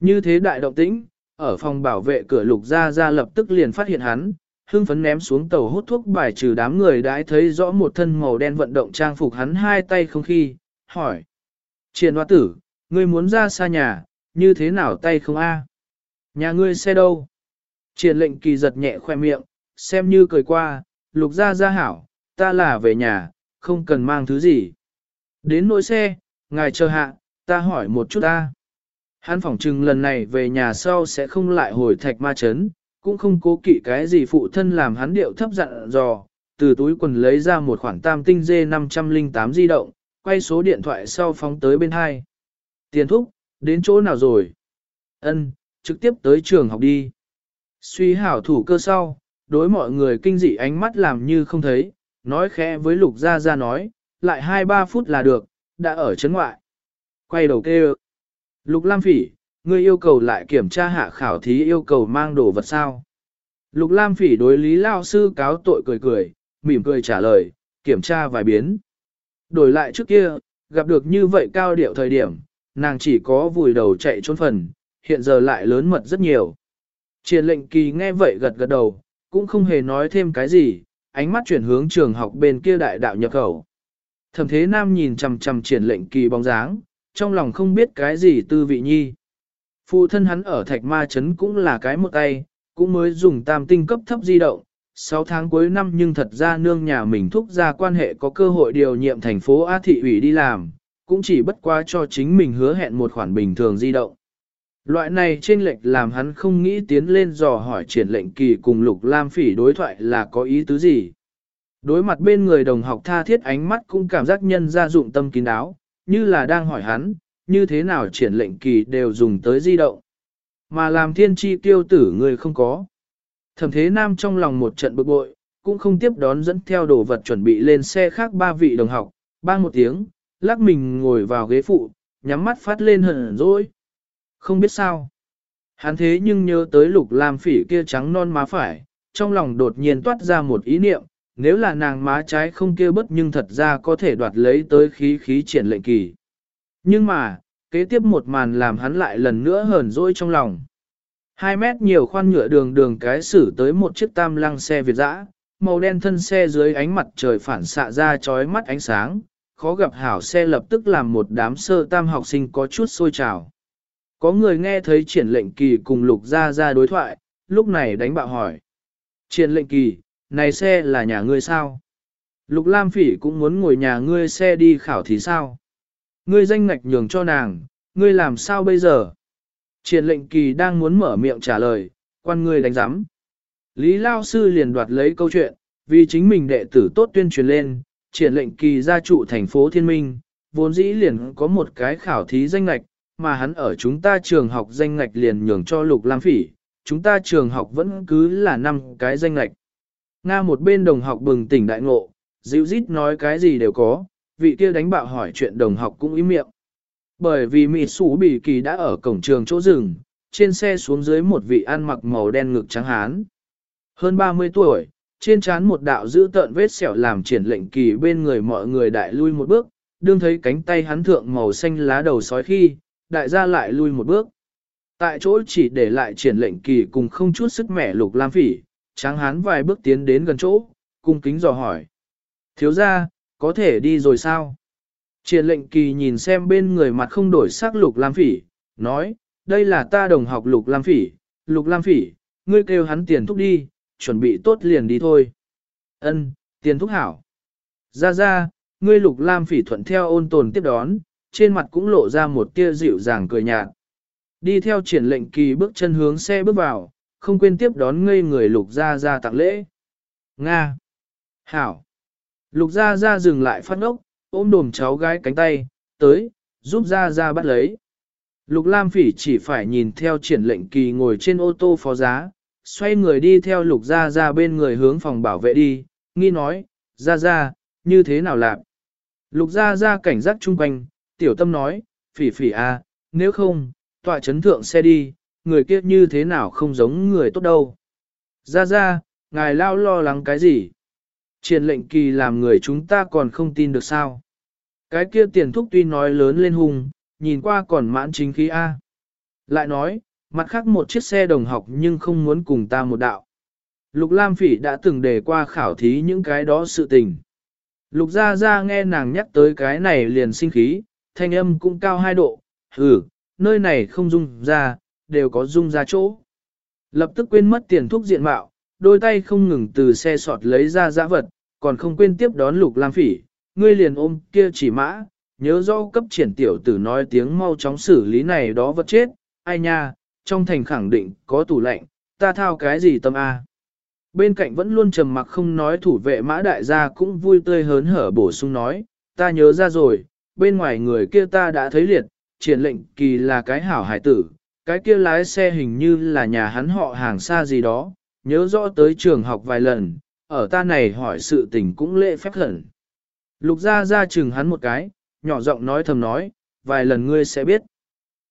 Như thế đại động tĩnh, ở phòng bảo vệ cửa lục ra ra lập tức liền phát hiện hắn, hưng phấn ném xuống tàu hút thuốc bài trừ đám người đãi thấy rõ một thân màu đen vận động trang phục hắn hai tay không khi, hỏi. Triển hoa tử, ngươi muốn ra xa nhà, như thế nào tay không a? Nhà ngươi xe đâu? Triển lệnh kỳ giật nhẹ khoe miệng, xem như cười qua, lục ra ra hảo, ta là về nhà, không cần mang thứ gì. Đến nỗi xe, ngài chờ hạ, ta hỏi một chút ta. Hắn phỏng chừng lần này về nhà sau sẽ không lại hồi thạch ma chấn, cũng không cố kỵ cái gì phụ thân làm hắn điệu thấp dặn dò, từ túi quần lấy ra một khoản tam tinh dê 508 di động, quay số điện thoại sau phóng tới bên hai. Tiền thúc, đến chỗ nào rồi? Ân, trực tiếp tới trường học đi. Suy hảo thủ cơ sau, đối mọi người kinh dị ánh mắt làm như không thấy, nói khẽ với lục gia gia nói, lại 2-3 phút là được, đã ở chấn ngoại. Quay đầu kêu. Lục Lam Phỉ, ngươi yêu cầu lại kiểm tra hạ khảo thí yêu cầu mang đồ vật sao? Lục Lam Phỉ đối Lý lão Sư cáo tội cười cười, mỉm cười trả lời, kiểm tra vài biến. Đổi lại trước kia, gặp được như vậy cao điệu thời điểm, nàng chỉ có vùi đầu chạy trốn phần, hiện giờ lại lớn mật rất nhiều. Triển lệnh kỳ nghe vậy gật gật đầu, cũng không hề nói thêm cái gì, ánh mắt chuyển hướng trường học bên kia đại đạo nhập khẩu. Thẩm thế nam nhìn chằm chằm triển lệnh kỳ bóng dáng, trong lòng không biết cái gì tư vị nhi. Phụ thân hắn ở thạch ma chấn cũng là cái một tay, cũng mới dùng tam tinh cấp thấp di động. 6 tháng cuối năm nhưng thật ra nương nhà mình thúc ra quan hệ có cơ hội điều nhiệm thành phố A thị ủy đi làm, cũng chỉ bất quá cho chính mình hứa hẹn một khoản bình thường di động. Loại này trên lệch làm hắn không nghĩ tiến lên dò hỏi triển lệnh kỳ cùng Lục Lam Phỉ đối thoại là có ý tứ gì. Đối mặt bên người đồng học tha thiết ánh mắt cũng cảm giác nhân ra dụng tâm kín đáo, như là đang hỏi hắn, như thế nào triển lệnh kỳ đều dùng tới di động. Mà làm thiên chi tiêu tử người không có. Thẩm thế nam trong lòng một trận bực bội, cũng không tiếp đón dẫn theo đồ vật chuẩn bị lên xe khác ba vị đồng học, bang một tiếng, lắc mình ngồi vào ghế phụ, nhắm mắt phát lên hờn rồi. Không biết sao. Hắn thế nhưng nhớ tới lục lam phỉ kia trắng non má phải, trong lòng đột nhiên toát ra một ý niệm, nếu là nàng má trái không kia bất nhưng thật ra có thể đoạt lấy tới khí khí triển lệnh kỳ. Nhưng mà, kế tiếp một màn làm hắn lại lần nữa hờn dỗi trong lòng. Hai mét nhiều khoan nhựa đường đường cái xử tới một chiếc tam lăng xe Việt dã, màu đen thân xe dưới ánh mặt trời phản xạ ra chói mắt ánh sáng, khó gặp hảo xe lập tức làm một đám sơ tam học sinh có chút sôi trào. Có người nghe thấy triển lệnh kỳ cùng lục ra ra đối thoại, lúc này đánh bạo hỏi. Triển lệnh kỳ, này xe là nhà ngươi sao? Lục Lam Phỉ cũng muốn ngồi nhà ngươi xe đi khảo thí sao? Ngươi danh ngạch nhường cho nàng, ngươi làm sao bây giờ? Triển lệnh kỳ đang muốn mở miệng trả lời, quan ngươi đánh giám. Lý Lao Sư liền đoạt lấy câu chuyện, vì chính mình đệ tử tốt tuyên truyền lên, triển lệnh kỳ gia trụ thành phố Thiên Minh, vốn dĩ liền có một cái khảo thí danh ngạch, mà hắn ở chúng ta trường học danh ngạch liền nhường cho Lục Lam Phỉ, chúng ta trường học vẫn cứ là năm cái danh ngạch. Nga một bên đồng học bừng tỉnh đại ngộ, dịu dít nói cái gì đều có, vị kia đánh bạo hỏi chuyện đồng học cũng ý miệng. Bởi vì mị sủ bỉ kỳ đã ở cổng trường chỗ rừng, trên xe xuống dưới một vị ăn mặc màu đen ngực trắng hán. Hơn 30 tuổi, trên trán một đạo giữ tợn vết sẹo làm triển lệnh kỳ bên người mọi người đại lui một bước, đương thấy cánh tay hắn thượng màu xanh lá đầu sói khi, đại gia lại lui một bước. Tại chỗ chỉ để lại triển lệnh kỳ cùng không chút sức mẻ lục lam phỉ, tráng hán vài bước tiến đến gần chỗ, cung kính dò hỏi. Thiếu ra, có thể đi rồi sao? Triển lệnh kỳ nhìn xem bên người mặt không đổi sắc lục lam phỉ, nói, đây là ta đồng học lục lam phỉ, lục lam phỉ, ngươi kêu hắn tiền thúc đi, chuẩn bị tốt liền đi thôi. Ân, tiền thúc hảo. Ra ra, ngươi lục lam phỉ thuận theo ôn tồn tiếp đón, trên mặt cũng lộ ra một tia dịu dàng cười nhạt. Đi theo triển lệnh kỳ bước chân hướng xe bước vào, không quên tiếp đón ngây người lục gia gia tặng lễ. Nga. Hảo. Lục gia gia dừng lại phát ốc, ôm đồm cháu gái cánh tay, tới, giúp gia gia bắt lấy. Lục Lam Phỉ chỉ phải nhìn theo triển lệnh kỳ ngồi trên ô tô phó giá, xoay người đi theo lục gia gia bên người hướng phòng bảo vệ đi, nghi nói, gia gia, như thế nào làm? Lục gia gia cảnh giác chung quanh, tiểu tâm nói, phỉ phỉ à, nếu không, tọa chấn thượng xe đi, người kia như thế nào không giống người tốt đâu. Ra ra, ngài lao lo lắng cái gì? Triển lệnh kỳ làm người chúng ta còn không tin được sao? Cái kia tiền thúc tuy nói lớn lên hùng, nhìn qua còn mãn chính khí A. Lại nói, mặt khác một chiếc xe đồng học nhưng không muốn cùng ta một đạo. Lục Lam Phỉ đã từng đề qua khảo thí những cái đó sự tình. Lục Gia Gia nghe nàng nhắc tới cái này liền sinh khí, thanh âm cũng cao hai độ, hừ, nơi này không dung ra, đều có dung ra chỗ. Lập tức quên mất tiền thuốc diện mạo, đôi tay không ngừng từ xe sọt lấy ra giã vật, còn không quên tiếp đón lục lam phỉ, ngươi liền ôm kia chỉ mã, nhớ do cấp triển tiểu tử nói tiếng mau chóng xử lý này đó vật chết, ai nha, trong thành khẳng định có tủ lạnh, ta thao cái gì tâm A. Bên cạnh vẫn luôn trầm mặc không nói thủ vệ mã đại gia cũng vui tươi hớn hở bổ sung nói, ta nhớ ra rồi, bên ngoài người kia ta đã thấy liệt, triển lệnh kỳ là cái hảo hải tử, cái kia lái xe hình như là nhà hắn họ hàng xa gì đó, nhớ rõ tới trường học vài lần, ở ta này hỏi sự tình cũng lễ phép hẳn. Lục ra ra chừng hắn một cái, nhỏ giọng nói thầm nói, vài lần ngươi sẽ biết.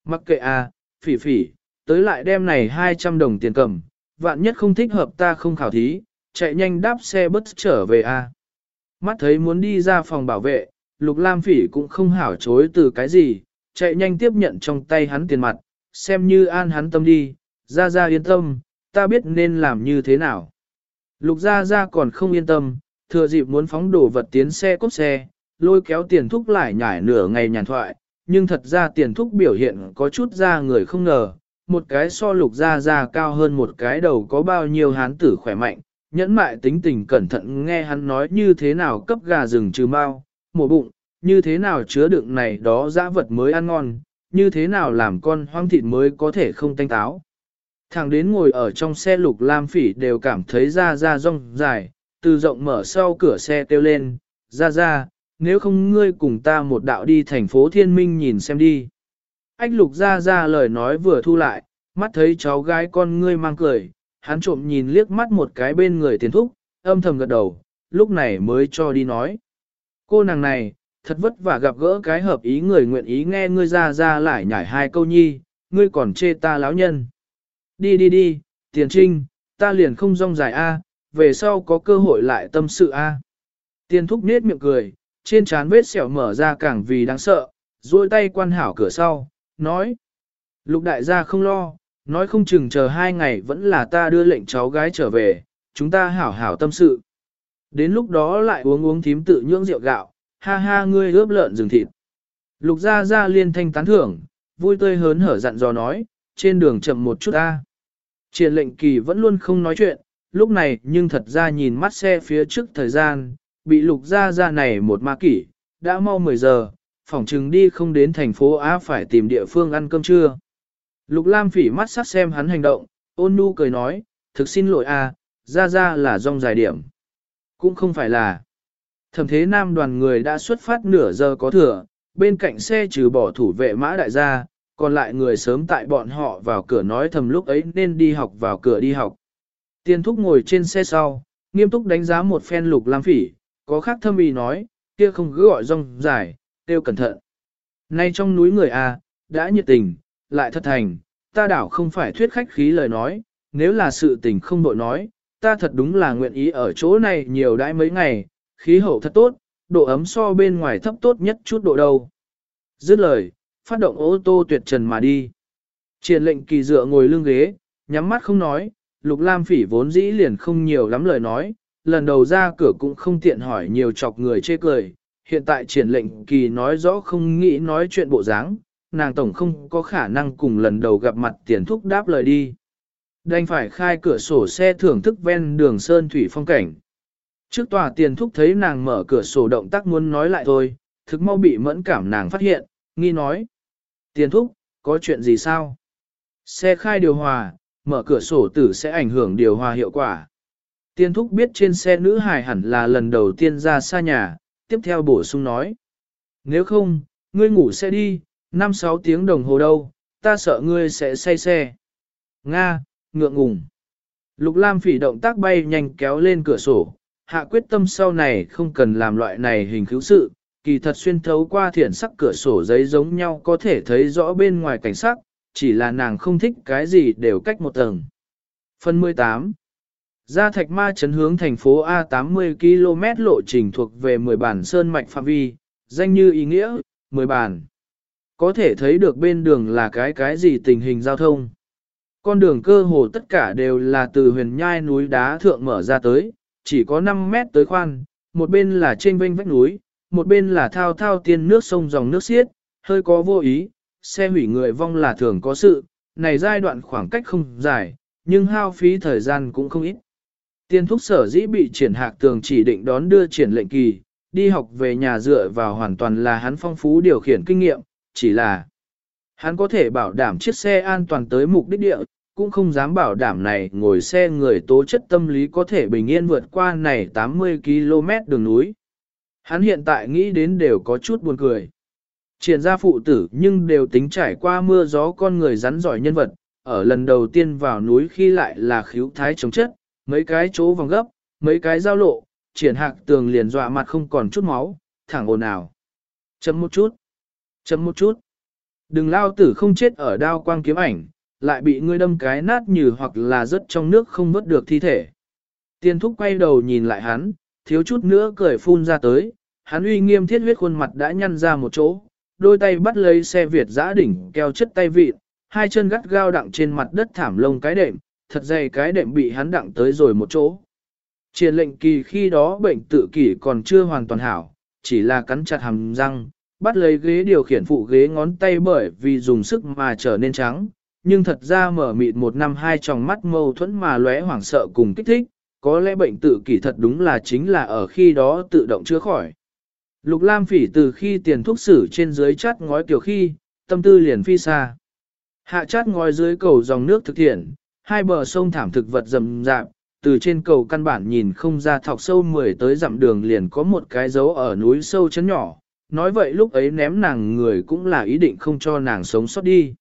Mặc kệ à, phỉ phỉ, tới lại đem này 200 đồng tiền cầm, vạn nhất không thích hợp ta không khảo thí, chạy nhanh đáp xe bất trở về à. Mắt thấy muốn đi ra phòng bảo vệ, Lục Lam Phỉ cũng không hảo chối từ cái gì, chạy nhanh tiếp nhận trong tay hắn tiền mặt, xem như an hắn tâm đi, ra ra yên tâm, ta biết nên làm như thế nào. Lục ra ra còn không yên tâm, thừa dịp muốn phóng đổ vật tiến xe cốt xe, lôi kéo tiền thúc lại nhải nửa ngày nhàn thoại, nhưng thật ra tiền thúc biểu hiện có chút ra người không ngờ, một cái so lục ra ra cao hơn một cái đầu có bao nhiêu hán tử khỏe mạnh, nhẫn mại tính tình cẩn thận nghe hắn nói như thế nào cấp gà rừng trừ mau, mổ bụng, như thế nào chứa đựng này đó dã vật mới ăn ngon, như thế nào làm con hoang thịt mới có thể không tanh táo. Thằng đến ngồi ở trong xe lục lam phỉ đều cảm thấy ra ra rong dài, từ rộng mở sau cửa xe kêu lên, ra ra, nếu không ngươi cùng ta một đạo đi thành phố thiên minh nhìn xem đi. Anh lục ra ra lời nói vừa thu lại, mắt thấy cháu gái con ngươi mang cười, hắn trộm nhìn liếc mắt một cái bên người tiền thúc, âm thầm gật đầu, lúc này mới cho đi nói. Cô nàng này, thật vất vả gặp gỡ cái hợp ý người nguyện ý nghe ngươi ra ra lại nhảy hai câu nhi, ngươi còn chê ta láo nhân. Đi đi đi, tiền trinh, ta liền không rong dài A, về sau có cơ hội lại tâm sự A. Tiền thúc nết miệng cười, trên trán vết sẹo mở ra càng vì đáng sợ, duỗi tay quan hảo cửa sau, nói. Lục đại gia không lo, nói không chừng chờ hai ngày vẫn là ta đưa lệnh cháu gái trở về, chúng ta hảo hảo tâm sự. Đến lúc đó lại uống uống thím tự nhưỡng rượu gạo, ha ha ngươi ướp lợn rừng thịt. Lục gia gia liên thanh tán thưởng, vui tươi hớn hở dặn dò nói, trên đường chậm một chút ta. Triển lệnh kỳ vẫn luôn không nói chuyện, lúc này nhưng thật ra nhìn mắt xe phía trước thời gian, bị lục gia gia này một ma kỷ, đã mau 10 giờ, phỏng chừng đi không đến thành phố Á phải tìm địa phương ăn cơm trưa. Lục Lam phỉ mắt sắc xem hắn hành động, ôn nu cười nói, thực xin lỗi a, gia gia là rong dài điểm. Cũng không phải là. Thẩm thế nam đoàn người đã xuất phát nửa giờ có thừa, bên cạnh xe trừ bỏ thủ vệ mã đại gia, còn lại người sớm tại bọn họ vào cửa nói thầm lúc ấy nên đi học vào cửa đi học. Tiên thúc ngồi trên xe sau, nghiêm túc đánh giá một phen lục lam phỉ, có khác thâm ý nói, kia không cứ gọi rong dài, tiêu cẩn thận. Nay trong núi người A, đã nhiệt tình, lại thật thành, ta đảo không phải thuyết khách khí lời nói, nếu là sự tình không đội nói, ta thật đúng là nguyện ý ở chỗ này nhiều đãi mấy ngày, khí hậu thật tốt, độ ấm so bên ngoài thấp tốt nhất chút độ đâu. Dứt lời, phát động ô tô tuyệt trần mà đi. Triển lệnh kỳ dựa ngồi lưng ghế, nhắm mắt không nói, Lục Lam Phỉ vốn dĩ liền không nhiều lắm lời nói, lần đầu ra cửa cũng không tiện hỏi nhiều chọc người chê cười. Hiện tại triển lệnh kỳ nói rõ không nghĩ nói chuyện bộ dáng, nàng tổng không có khả năng cùng lần đầu gặp mặt tiền thúc đáp lời đi. Đành phải khai cửa sổ xe thưởng thức ven đường sơn thủy phong cảnh. Trước tòa tiền thúc thấy nàng mở cửa sổ động tác muốn nói lại thôi, thực mau bị mẫn cảm nàng phát hiện, nghi nói. Tiền thúc, có chuyện gì sao? Xe khai điều hòa, mở cửa sổ tử sẽ ảnh hưởng điều hòa hiệu quả. Tiền thúc biết trên xe nữ hài hẳn là lần đầu tiên ra xa nhà, tiếp theo bổ sung nói. Nếu không, ngươi ngủ xe đi, 5-6 tiếng đồng hồ đâu, ta sợ ngươi sẽ say xe. Nga, ngượng ngùng. Lục Lam phỉ động tác bay nhanh kéo lên cửa sổ, hạ quyết tâm sau này không cần làm loại này hình cứu sự, kỳ thật xuyên thấu qua thiển sắc cửa sổ giấy giống nhau có thể thấy rõ bên ngoài cảnh sắc, chỉ là nàng không thích cái gì đều cách một tầng. Phần 18 Gia Thạch Ma chấn hướng thành phố A 80 km lộ trình thuộc về 10 bản sơn mạch phạm vi, danh như ý nghĩa, 10 bản. Có thể thấy được bên đường là cái cái gì tình hình giao thông. Con đường cơ hồ tất cả đều là từ huyền nhai núi đá thượng mở ra tới, chỉ có 5 mét tới khoan, một bên là trên vênh vách núi, một bên là thao thao tiên nước sông dòng nước xiết, hơi có vô ý, xe hủy người vong là thường có sự, này giai đoạn khoảng cách không dài, nhưng hao phí thời gian cũng không ít. Tiên thúc sở dĩ bị triển hạc tường chỉ định đón đưa triển lệnh kỳ, đi học về nhà dựa vào hoàn toàn là hắn phong phú điều khiển kinh nghiệm, chỉ là hắn có thể bảo đảm chiếc xe an toàn tới mục đích địa, cũng không dám bảo đảm này ngồi xe người tố chất tâm lý có thể bình yên vượt qua này 80 km đường núi. Hắn hiện tại nghĩ đến đều có chút buồn cười. Triển ra phụ tử nhưng đều tính trải qua mưa gió con người rắn giỏi nhân vật, ở lần đầu tiên vào núi khi lại là khíu thái chống chất, mấy cái chỗ vòng gấp, mấy cái giao lộ, triển hạc tường liền dọa mặt không còn chút máu, thẳng ồn ào. Chấm một chút, chấm một chút. Đừng lao tử không chết ở đao quang kiếm ảnh, lại bị ngươi đâm cái nát như hoặc là rớt trong nước không vớt được thi thể. Tiên thúc quay đầu nhìn lại hắn, thiếu chút nữa cười phun ra tới, hắn uy nghiêm thiết huyết khuôn mặt đã nhăn ra một chỗ, đôi tay bắt lấy xe Việt giã đỉnh keo chất tay vịt, hai chân gắt gao đặng trên mặt đất thảm lông cái đệm, thật dày cái đệm bị hắn đặng tới rồi một chỗ. Triển lệnh kỳ khi đó bệnh tự kỷ còn chưa hoàn toàn hảo, chỉ là cắn chặt hàm răng, bắt lấy ghế điều khiển phụ ghế ngón tay bởi vì dùng sức mà trở nên trắng, nhưng thật ra mở mịt một năm hai tròng mắt mâu thuẫn mà lóe hoảng sợ cùng kích thích, có lẽ bệnh tự kỷ thật đúng là chính là ở khi đó tự động chữa khỏi. Lục Lam Phỉ từ khi tiền thuốc sử trên dưới chát ngói tiểu khi, tâm tư liền phi xa. Hạ chát ngói dưới cầu dòng nước thực thiện, hai bờ sông thảm thực vật rậm rạp, từ trên cầu căn bản nhìn không ra thọc sâu mười tới dặm đường liền có một cái dấu ở núi sâu chấn nhỏ. Nói vậy lúc ấy ném nàng người cũng là ý định không cho nàng sống sót đi.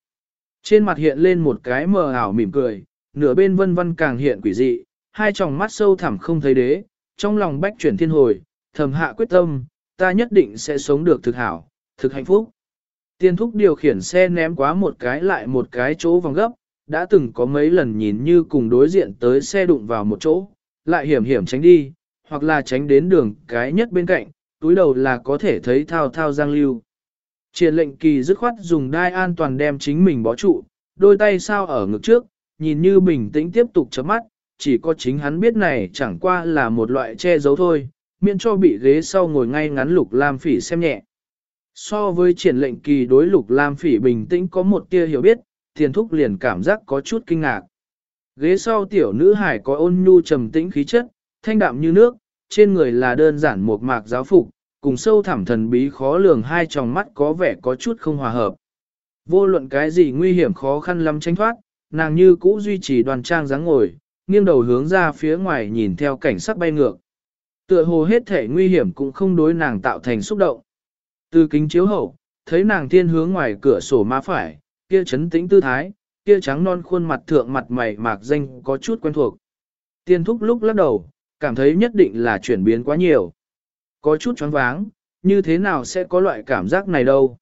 Trên mặt hiện lên một cái mờ ảo mỉm cười, nửa bên vân vân càng hiện quỷ dị, hai tròng mắt sâu thẳm không thấy đế, trong lòng bách chuyển thiên hồi, thầm hạ quyết tâm, ta nhất định sẽ sống được thực hảo, thực hạnh phúc. Tiên thúc điều khiển xe ném quá một cái lại một cái chỗ vòng gấp, đã từng có mấy lần nhìn như cùng đối diện tới xe đụng vào một chỗ, lại hiểm hiểm tránh đi, hoặc là tránh đến đường cái nhất bên cạnh, túi đầu là có thể thấy thao thao giang lưu. Triển lệnh kỳ dứt khoát dùng đai an toàn đem chính mình bó trụ, đôi tay sao ở ngực trước, nhìn như bình tĩnh tiếp tục chấm mắt, chỉ có chính hắn biết này chẳng qua là một loại che giấu thôi, miễn cho bị ghế sau ngồi ngay ngắn lục lam phỉ xem nhẹ. So với triển lệnh kỳ đối lục lam phỉ bình tĩnh có một tia hiểu biết, thiền thúc liền cảm giác có chút kinh ngạc. Ghế sau tiểu nữ hải có ôn nhu trầm tĩnh khí chất, thanh đạm như nước, trên người là đơn giản một mạc giáo phục, cùng sâu thẳm thần bí khó lường hai tròng mắt có vẻ có chút không hòa hợp. Vô luận cái gì nguy hiểm khó khăn lắm tránh thoát, nàng như cũ duy trì đoàn trang dáng ngồi, nghiêng đầu hướng ra phía ngoài nhìn theo cảnh sắc bay ngược. Tựa hồ hết thể nguy hiểm cũng không đối nàng tạo thành xúc động. Từ kính chiếu hậu, thấy nàng thiên hướng ngoài cửa sổ má phải, kia chấn tĩnh tư thái, kia trắng non khuôn mặt thượng mặt mày mạc danh có chút quen thuộc. Tiên thúc lúc lắc đầu, cảm thấy nhất định là chuyển biến quá nhiều. Có chút choáng váng, như thế nào sẽ có loại cảm giác này đâu.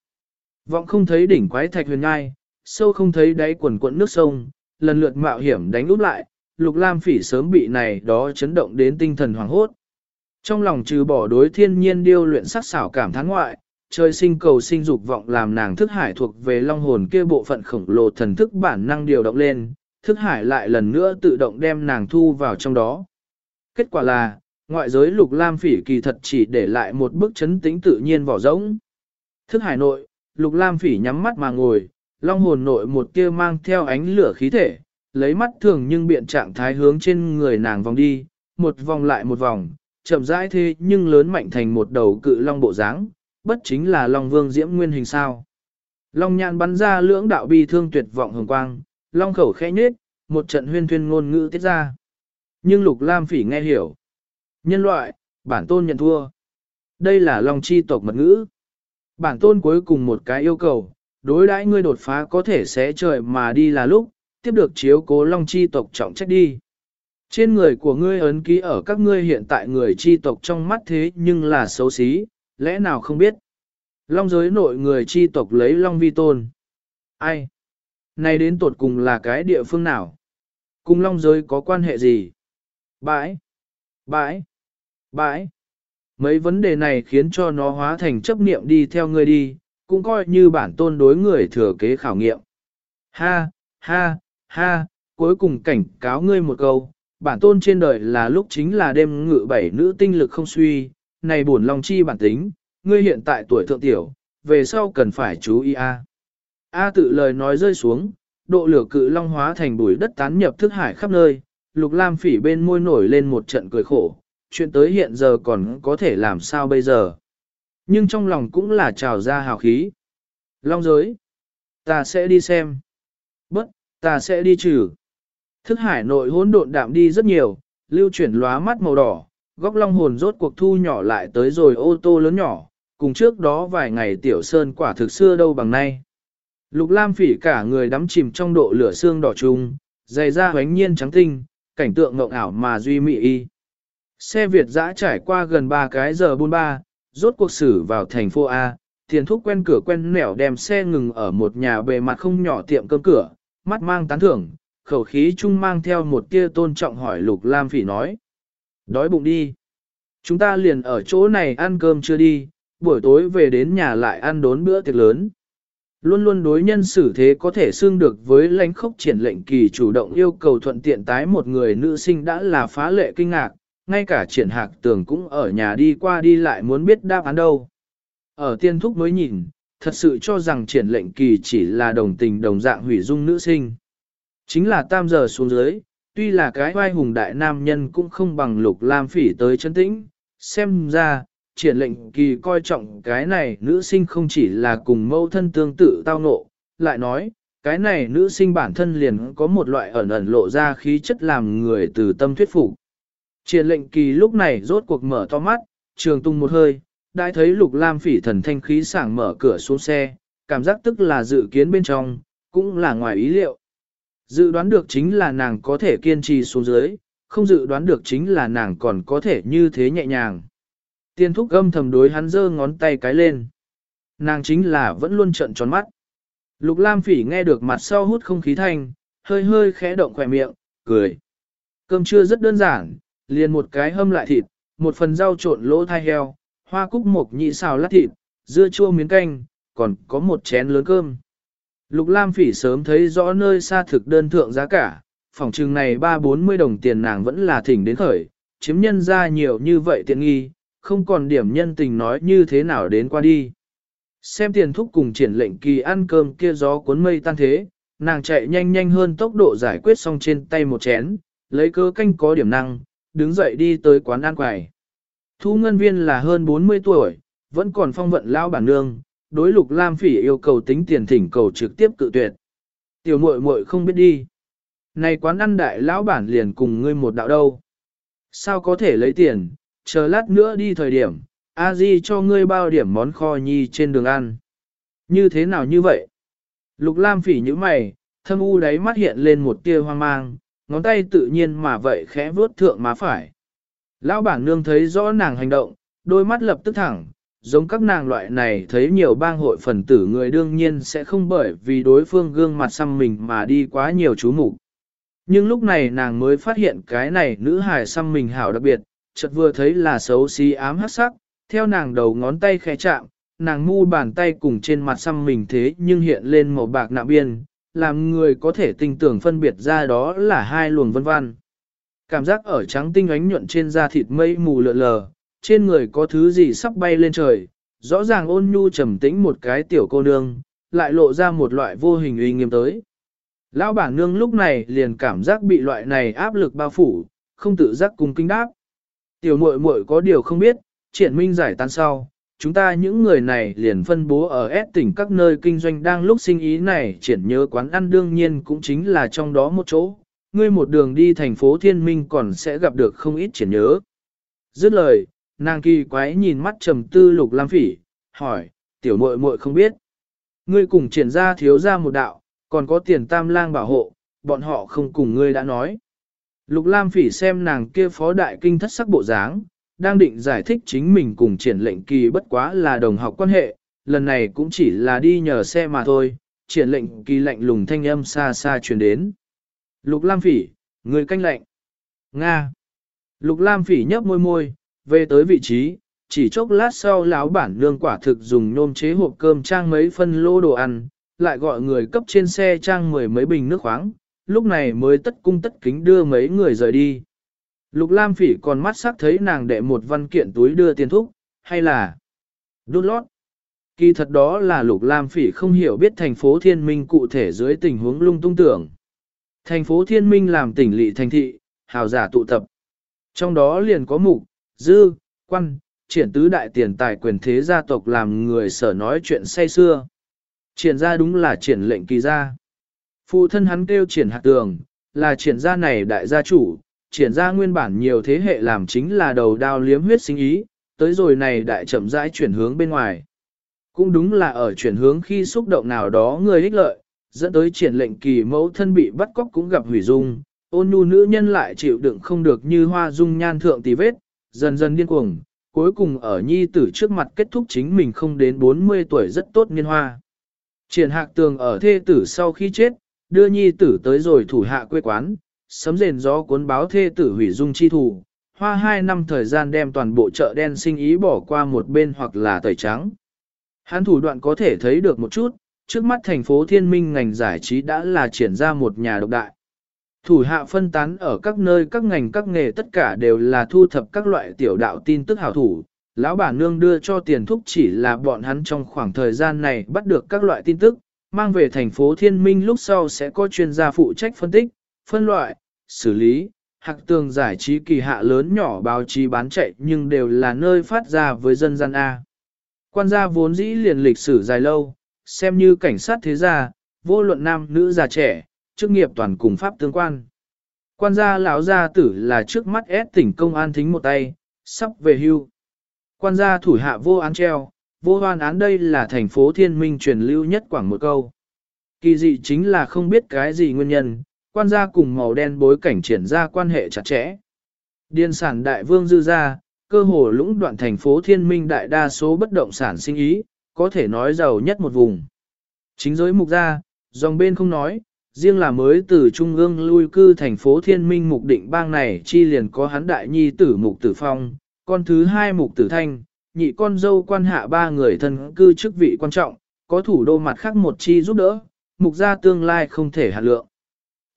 Vọng không thấy đỉnh quái thạch huyền ngai, sâu không thấy đáy quần quận nước sông, lần lượt mạo hiểm đánh úp lại, lục lam phỉ sớm bị này đó chấn động đến tinh thần hoàng hốt. Trong lòng trừ bỏ đối thiên nhiên điêu luyện sắc xảo cảm thán ngoại, trời sinh cầu sinh dục vọng làm nàng thức hải thuộc về long hồn kia bộ phận khổng lồ thần thức bản năng điều động lên, thức hải lại lần nữa tự động đem nàng thu vào trong đó. Kết quả là, ngoại giới lục lam phỉ kỳ thật chỉ để lại một bức chấn tĩnh tự nhiên vỏ rỗng. Thức hải nội, lục lam phỉ nhắm mắt mà ngồi, long hồn nội một tia mang theo ánh lửa khí thể, lấy mắt thường nhưng biện trạng thái hướng trên người nàng vòng đi, một vòng lại một vòng, chậm rãi thế nhưng lớn mạnh thành một đầu cự long bộ dáng, bất chính là long vương diễm nguyên hình sao. Long nhạn bắn ra lưỡng đạo bi thương tuyệt vọng hồng quang, long khẩu khẽ nhết, một trận huyên thuyên ngôn ngữ tiết ra. Nhưng lục lam phỉ nghe hiểu. Nhân loại, bản tôn nhận thua. Đây là long chi tộc mật ngữ. Bản tôn cuối cùng một cái yêu cầu, đối đãi ngươi đột phá có thể sẽ trời mà đi là lúc, tiếp được chiếu cố long chi tộc trọng trách đi. Trên người của ngươi ấn ký ở các ngươi hiện tại người chi tộc trong mắt thế nhưng là xấu xí, lẽ nào không biết. Long giới nội người chi tộc lấy long vi tôn. Ai? Này đến tột cùng là cái địa phương nào? Cùng long giới có quan hệ gì? Bãi! Bãi! Bãi! Mấy vấn đề này khiến cho nó hóa thành chấp niệm đi theo ngươi đi, cũng coi như bản tôn đối người thừa kế khảo nghiệm. Ha, ha, ha, cuối cùng cảnh cáo ngươi một câu, bản tôn trên đời là lúc chính là đêm ngự bảy nữ tinh lực không suy, này buồn lòng chi bản tính, ngươi hiện tại tuổi thượng tiểu, về sau cần phải chú ý a. A tự lời nói rơi xuống, độ lửa cự long hóa thành bụi đất tán nhập thức hải khắp nơi, lục lam phỉ bên môi nổi lên một trận cười khổ, chuyện tới hiện giờ còn có thể làm sao bây giờ. Nhưng trong lòng cũng là trào ra hào khí. Long giới, ta sẽ đi xem. Bất, ta sẽ đi trừ. Thức hải nội hỗn độn đạm đi rất nhiều, lưu chuyển lóa mắt màu đỏ, góc long hồn rốt cuộc thu nhỏ lại tới rồi ô tô lớn nhỏ, cùng trước đó vài ngày tiểu sơn quả thực xưa đâu bằng nay. Lục Lam phỉ cả người đắm chìm trong độ lửa xương đỏ trung, dày da hoánh nhiên trắng tinh, cảnh tượng ngộng ảo mà duy mị y. Xe Việt dã trải qua gần 3 cái giờ buôn ba, rốt cuộc xử vào thành phố A, tiền thúc quen cửa quen nẻo đem xe ngừng ở một nhà bề mặt không nhỏ tiệm cơm cửa, mắt mang tán thưởng, khẩu khí chung mang theo một tia tôn trọng hỏi Lục Lam Phỉ nói. Đói bụng đi. Chúng ta liền ở chỗ này ăn cơm chưa đi, buổi tối về đến nhà lại ăn đốn bữa tiệc lớn. Luôn luôn đối nhân xử thế có thể xương được với lãnh khốc triển lệnh kỳ chủ động yêu cầu thuận tiện tái một người nữ sinh đã là phá lệ kinh ngạc, ngay cả triển hạc tường cũng ở nhà đi qua đi lại muốn biết đáp án đâu. Ở tiên thúc mới nhìn, thật sự cho rằng triển lệnh kỳ chỉ là đồng tình đồng dạng hủy dung nữ sinh. Chính là tam giờ xuống dưới, tuy là cái vai hùng đại nam nhân cũng không bằng lục lam phỉ tới chân tĩnh, xem ra, triển lệnh kỳ coi trọng cái này nữ sinh không chỉ là cùng mâu thân tương tự tao nộ, lại nói, cái này nữ sinh bản thân liền có một loại ẩn ẩn lộ ra khí chất làm người từ tâm thuyết phục. Triển lệnh kỳ lúc này rốt cuộc mở to mắt, trường tung một hơi, đã thấy lục lam phỉ thần thanh khí sảng mở cửa xuống xe, cảm giác tức là dự kiến bên trong, cũng là ngoài ý liệu. Dự đoán được chính là nàng có thể kiên trì xuống dưới, không dự đoán được chính là nàng còn có thể như thế nhẹ nhàng. Tiên thúc gâm thầm đối hắn giơ ngón tay cái lên. Nàng chính là vẫn luôn trận tròn mắt. Lục Lam Phỉ nghe được mặt sau hút không khí thanh, hơi hơi khẽ động khóe miệng, cười. Cơm trưa rất đơn giản, liền một cái hâm lại thịt, một phần rau trộn lỗ thai heo, hoa cúc mộc nhị xào lát thịt, dưa chua miếng canh, còn có một chén lớn cơm. Lục Lam Phỉ sớm thấy rõ nơi xa thực đơn thượng giá cả, phòng trừng này 3-40 đồng tiền nàng vẫn là thỉnh đến khởi, chiếm nhân ra nhiều như vậy tiện nghi, không còn điểm nhân tình nói như thế nào đến qua đi. Xem tiền thúc cùng triển lệnh kỳ ăn cơm kia gió cuốn mây tan thế, nàng chạy nhanh nhanh hơn tốc độ giải quyết xong trên tay một chén, lấy cơ canh có điểm năng, đứng dậy đi tới quán ăn quầy. Thu ngân viên là hơn 40 tuổi, vẫn còn phong vận lao bản nương, đối lục lam phỉ yêu cầu tính tiền thỉnh cầu trực tiếp cự tuyệt. Tiểu muội muội không biết đi. Này quán ăn đại lão bản liền cùng ngươi một đạo đâu. Sao có thể lấy tiền, chờ lát nữa đi thời điểm, a di cho ngươi bao điểm món kho nhi trên đường ăn. Như thế nào như vậy? Lục lam phỉ như mày, thâm u đáy mắt hiện lên một tia hoang mang, ngón tay tự nhiên mà vậy khẽ vuốt thượng má phải. Lão bản nương thấy rõ nàng hành động, đôi mắt lập tức thẳng, giống các nàng loại này thấy nhiều bang hội phần tử người đương nhiên sẽ không bởi vì đối phương gương mặt xăm mình mà đi quá nhiều chú mục Nhưng lúc này nàng mới phát hiện cái này nữ hài xăm mình hảo đặc biệt, chợt vừa thấy là xấu xí ám hắc sắc, theo nàng đầu ngón tay khẽ chạm, nàng mu bàn tay cùng trên mặt xăm mình thế nhưng hiện lên màu bạc nạm biên, làm người có thể tinh tưởng phân biệt ra đó là hai luồng vân văn. Cảm giác ở trắng tinh ánh nhuận trên da thịt mây mù lượn lờ, trên người có thứ gì sắp bay lên trời, rõ ràng ôn nhu trầm tĩnh một cái tiểu cô nương, lại lộ ra một loại vô hình uy nghiêm tới. Lão bản nương lúc này liền cảm giác bị loại này áp lực bao phủ, không tự giác cùng kinh đáp. Tiểu muội muội có điều không biết, triển minh giải tan sau, chúng ta những người này liền phân bố ở S tỉnh các nơi kinh doanh đang lúc sinh ý này triển nhớ quán ăn đương nhiên cũng chính là trong đó một chỗ. Ngươi một đường đi thành phố Thiên Minh còn sẽ gặp được không ít triển nhớ. Dứt lời, nàng kỳ quái nhìn mắt trầm tư lục lam phỉ, hỏi, tiểu muội muội không biết. Ngươi cùng triển ra thiếu ra một đạo, còn có tiền tam lang bảo hộ, bọn họ không cùng ngươi đã nói. Lục lam phỉ xem nàng kia phó đại kinh thất sắc bộ dáng, đang định giải thích chính mình cùng triển lệnh kỳ bất quá là đồng học quan hệ, lần này cũng chỉ là đi nhờ xe mà thôi, triển lệnh kỳ lạnh lùng thanh âm xa xa truyền đến. Lục Lam Phỉ, người canh lệnh. Nga. Lục Lam Phỉ nhấp môi môi, về tới vị trí, chỉ chốc lát sau lão bản nương quả thực dùng nôm chế hộp cơm trang mấy phân lô đồ ăn, lại gọi người cấp trên xe trang mười mấy bình nước khoáng, lúc này mới tất cung tất kính đưa mấy người rời đi. Lục Lam Phỉ còn mắt sắc thấy nàng đệ một văn kiện túi đưa tiền thúc, hay là đút lót. Kỳ thật đó là Lục Lam Phỉ không hiểu biết thành phố Thiên Minh cụ thể dưới tình huống lung tung tưởng. Thành phố Thiên Minh làm tỉnh lỵ thành thị, hào giả tụ tập. Trong đó liền có mục, dư, quan, triển tứ đại tiền tài quyền thế gia tộc làm người sở nói chuyện say xưa. Triển gia đúng là triển lệnh kỳ gia. Phụ thân hắn kêu triển hạt tường, là triển gia này đại gia chủ, triển ra nguyên bản nhiều thế hệ làm chính là đầu đao liếm huyết sinh ý, tới rồi này đại chậm rãi chuyển hướng bên ngoài. Cũng đúng là ở chuyển hướng khi xúc động nào đó người ích lợi, dẫn tới triển lệnh kỳ mẫu thân bị bắt cóc cũng gặp hủy dung, ôn nhu nữ nhân lại chịu đựng không được như hoa dung nhan thượng tì vết, dần dần điên cuồng, cuối cùng ở nhi tử trước mặt kết thúc chính mình không đến 40 tuổi rất tốt niên hoa. Triển hạc tường ở thê tử sau khi chết, đưa nhi tử tới rồi thủ hạ quê quán, sấm rền gió cuốn báo thê tử hủy dung chi thủ, hoa hai năm thời gian đem toàn bộ chợ đen sinh ý bỏ qua một bên hoặc là tẩy trắng. Hắn thủ đoạn có thể thấy được một chút, trước mắt thành phố thiên minh ngành giải trí đã là triển ra một nhà độc đại. Thủ hạ phân tán ở các nơi các ngành các nghề tất cả đều là thu thập các loại tiểu đạo tin tức hảo thủ, lão bà nương đưa cho tiền thúc chỉ là bọn hắn trong khoảng thời gian này bắt được các loại tin tức, mang về thành phố Thiên Minh lúc sau sẽ có chuyên gia phụ trách phân tích, phân loại, xử lý, hạc tường giải trí kỳ hạ lớn nhỏ báo chí bán chạy nhưng đều là nơi phát ra với dân gian A. Quan gia vốn dĩ liền lịch sử dài lâu, xem như cảnh sát thế gia, vô luận nam nữ già trẻ, chức nghiệp toàn cùng pháp tương quan. Quan gia lão gia tử là trước mắt ép tỉnh công an thính một tay, sắp về hưu. Quan gia thủ hạ vô án treo, vô hoan án đây là thành phố thiên minh truyền lưu nhất quảng một câu. Kỳ dị chính là không biết cái gì nguyên nhân, quan gia cùng màu đen bối cảnh triển ra quan hệ chặt chẽ. Điền sản đại vương dư gia, cơ hồ lũng đoạn thành phố thiên minh đại đa số bất động sản sinh ý, có thể nói giàu nhất một vùng. Chính giới mục gia, dòng bên không nói, riêng là mới từ trung ương lui cư thành phố thiên minh mục định bang này chi liền có hắn đại nhi tử mục tử phong, con thứ hai mục tử thanh, nhị con dâu quan hạ ba người thân cư chức vị quan trọng, có thủ đô mặt khác một chi giúp đỡ, mục gia tương lai không thể hạt lượng.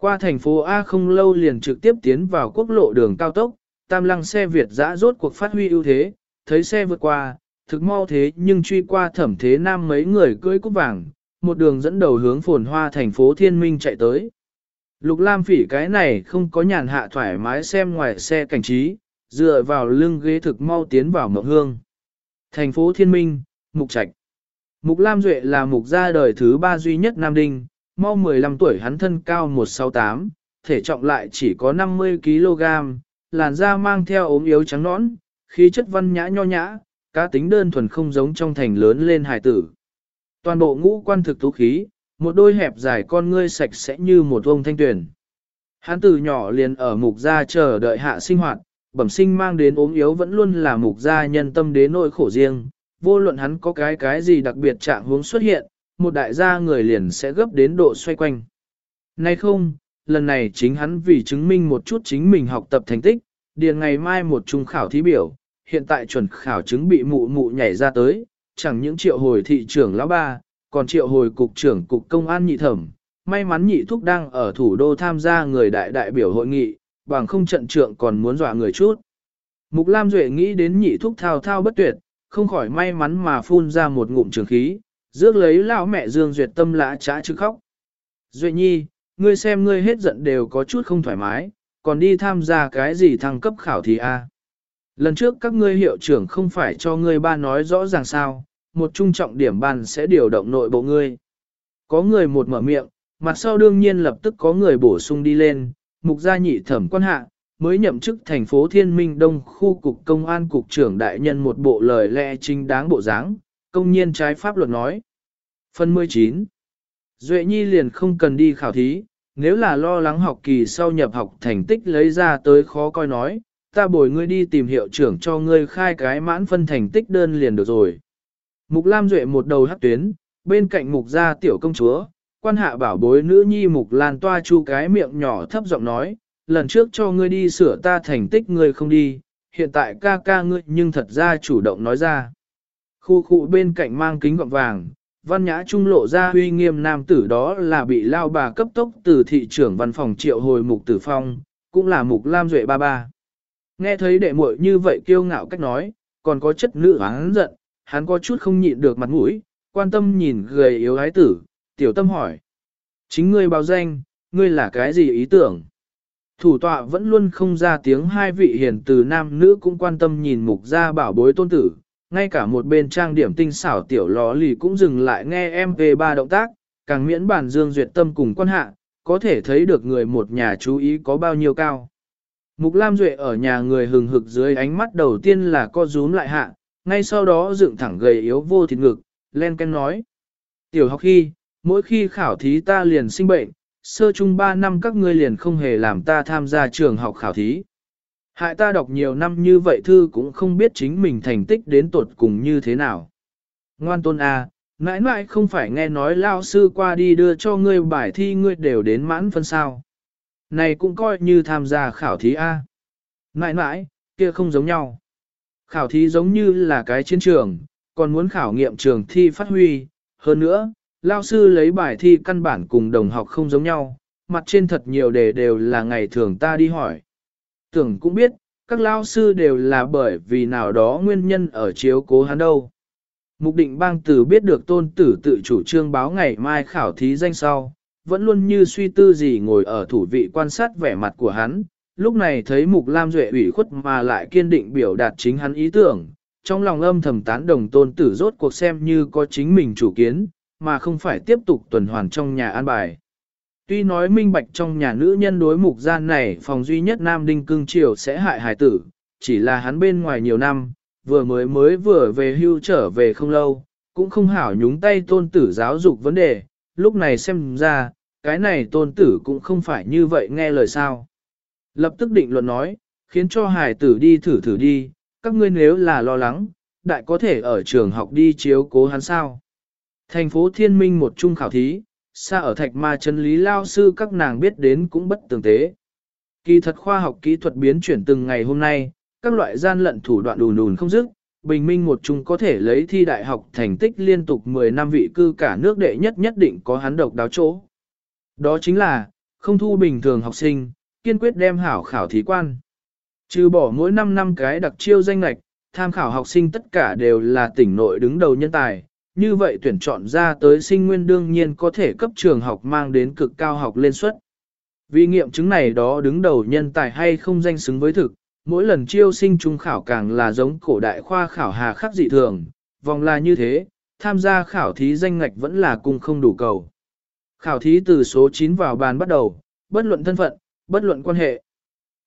Qua thành phố A không lâu liền trực tiếp tiến vào quốc lộ đường cao tốc, tam lăng xe Việt dã rốt cuộc phát huy ưu thế, thấy xe vượt qua, thực mau thế nhưng truy qua thẩm thế nam mấy người cưỡi cúp vàng, một đường dẫn đầu hướng phồn hoa thành phố Thiên Minh chạy tới. Lục Lam phỉ cái này không có nhàn hạ thoải mái xem ngoài xe cảnh trí, dựa vào lưng ghế thực mau tiến vào mộng hương. Thành phố Thiên Minh, Mục Trạch. Mục Lam Duệ là mục gia đời thứ ba duy nhất Nam Đinh, mau 15 tuổi hắn thân cao 168, thể trọng lại chỉ có 50kg, làn da mang theo ốm yếu trắng nõn, khí chất văn nhã nho nhã, cá tính đơn thuần không giống trong thành lớn lên hài tử. Toàn bộ ngũ quan thực tú khí, một đôi hẹp dài con ngươi sạch sẽ như một vông thanh tuyển. Hắn từ nhỏ liền ở mục gia chờ đợi hạ sinh hoạt, bẩm sinh mang đến ốm yếu vẫn luôn là mục gia nhân tâm đến nỗi khổ riêng, vô luận hắn có cái cái gì đặc biệt trạng hướng xuất hiện, một đại gia người liền sẽ gấp đến độ xoay quanh. Nay không, lần này chính hắn vì chứng minh một chút chính mình học tập thành tích, điền ngày mai một trung khảo thí biểu, hiện tại chuẩn khảo chứng bị mụ mụ nhảy ra tới, chẳng những triệu hồi thị trưởng lão ba, còn triệu hồi cục trưởng cục công an nhị thẩm. May mắn nhị thúc đang ở thủ đô tham gia người đại đại biểu hội nghị, bằng không trận trượng còn muốn dọa người chút. Mục Lam Duệ nghĩ đến nhị thúc thao thao bất tuyệt, không khỏi may mắn mà phun ra một ngụm trường khí, rước lấy lão mẹ Dương Duyệt tâm lã trá chứ khóc. Duệ nhi, ngươi xem ngươi hết giận đều có chút không thoải mái, còn đi tham gia cái gì thăng cấp khảo thì a? Lần trước các ngươi hiệu trưởng không phải cho ngươi ba nói rõ ràng sao, một trung trọng điểm ban sẽ điều động nội bộ ngươi. Có người một mở miệng, mặt sau đương nhiên lập tức có người bổ sung đi lên, mục gia nhị thẩm quan hạ, mới nhậm chức thành phố Thiên Minh Đông khu cục công an cục trưởng đại nhân một bộ lời lẽ chính đáng bộ dáng, công nhiên trái pháp luật nói. Phần 19 Duệ Nhi liền không cần đi khảo thí, nếu là lo lắng học kỳ sau nhập học thành tích lấy ra tới khó coi nói, ta bồi ngươi đi tìm hiệu trưởng cho ngươi khai cái mãn phân thành tích đơn liền được rồi. Mục Lam Duệ một đầu hắc tuyến, bên cạnh mục gia tiểu công chúa, quan hạ bảo bối nữ nhi mục lan toa chu cái miệng nhỏ thấp giọng nói, lần trước cho ngươi đi sửa ta thành tích ngươi không đi, hiện tại ca ca ngươi nhưng thật ra chủ động nói ra. Khu khu bên cạnh mang kính gọng vàng, văn nhã trung lộ ra uy nghiêm nam tử đó là bị lao bà cấp tốc từ thị trưởng văn phòng triệu hồi mục tử phong, cũng là mục lam duệ ba ba. Nghe thấy đệ muội như vậy kiêu ngạo cách nói, còn có chất nữ hắn giận, hắn có chút không nhịn được mặt mũi, quan tâm nhìn gầy yếu ái tử, tiểu tâm hỏi. Chính ngươi báo danh, ngươi là cái gì ý tưởng? Thủ tọa vẫn luôn không ra tiếng hai vị hiền từ nam nữ cũng quan tâm nhìn mục gia bảo bối tôn tử, ngay cả một bên trang điểm tinh xảo tiểu ló lì cũng dừng lại nghe em về ba động tác, càng miễn bản dương duyệt tâm cùng quan hạ, có thể thấy được người một nhà chú ý có bao nhiêu cao. Mục Lam Duệ ở nhà người hừng hực dưới ánh mắt đầu tiên là co rúm lại hạ, ngay sau đó dựng thẳng gầy yếu vô thịt ngực, len ken nói. Tiểu học khi, mỗi khi khảo thí ta liền sinh bệnh, sơ chung 3 năm các ngươi liền không hề làm ta tham gia trường học khảo thí. Hại ta đọc nhiều năm như vậy thư cũng không biết chính mình thành tích đến tuột cùng như thế nào. Ngoan tôn A, à, mãi mãi không phải nghe nói lao sư qua đi đưa cho ngươi bài thi ngươi đều đến mãn phân sao. Này cũng coi như tham gia khảo thí A. Mãi mãi, kia không giống nhau. Khảo thí giống như là cái chiến trường, còn muốn khảo nghiệm trường thi phát huy. Hơn nữa, lao sư lấy bài thi căn bản cùng đồng học không giống nhau, mặt trên thật nhiều đề đều là ngày thường ta đi hỏi. Tưởng cũng biết, các lao sư đều là bởi vì nào đó nguyên nhân ở chiếu cố hắn đâu. Mục định bang tử biết được tôn tử tự chủ trương báo ngày mai khảo thí danh sau, vẫn luôn như suy tư gì ngồi ở thủ vị quan sát vẻ mặt của hắn, lúc này thấy Mục Lam Duệ ủy khuất mà lại kiên định biểu đạt chính hắn ý tưởng, trong lòng âm thầm tán đồng tôn tử rốt cuộc xem như có chính mình chủ kiến, mà không phải tiếp tục tuần hoàn trong nhà an bài. Tuy nói minh bạch trong nhà nữ nhân đối mục gian này phòng duy nhất nam đinh cưng triều sẽ hại Hải tử, chỉ là hắn bên ngoài nhiều năm, vừa mới mới vừa về hưu trở về không lâu, cũng không hảo nhúng tay tôn tử giáo dục vấn đề, lúc này xem ra, cái này tôn tử cũng không phải như vậy nghe lời sao. Lập tức định luận nói, khiến cho Hải tử đi thử thử đi, các ngươi nếu là lo lắng, đại có thể ở trường học đi chiếu cố hắn sao. Thành phố Thiên Minh một trung khảo thí, xa ở thạch ma chân lý lao sư các nàng biết đến cũng bất tường tế. Kỳ thật khoa học kỹ thuật biến chuyển từng ngày hôm nay, các loại gian lận thủ đoạn đùn đùn không dứt, bình minh một trung có thể lấy thi đại học thành tích liên tục 10 năm vị cư cả nước đệ nhất nhất định có hắn độc đáo chỗ. Đó chính là, không thu bình thường học sinh, kiên quyết đem hảo khảo thí quan. Trừ bỏ mỗi 5 năm cái đặc chiêu danh lạch, tham khảo học sinh tất cả đều là tỉnh nội đứng đầu nhân tài, như vậy tuyển chọn ra tới sinh nguyên đương nhiên có thể cấp trường học mang đến cực cao học lên suất. Vì nghiệm chứng này đó đứng đầu nhân tài hay không danh xứng với thực, mỗi lần chiêu sinh trung khảo càng là giống cổ đại khoa khảo hà khắc dị thường, vòng là như thế, tham gia khảo thí danh ngạch vẫn là cung không đủ cầu. Khảo thí từ số 9 vào bàn bắt đầu, bất luận thân phận, bất luận quan hệ.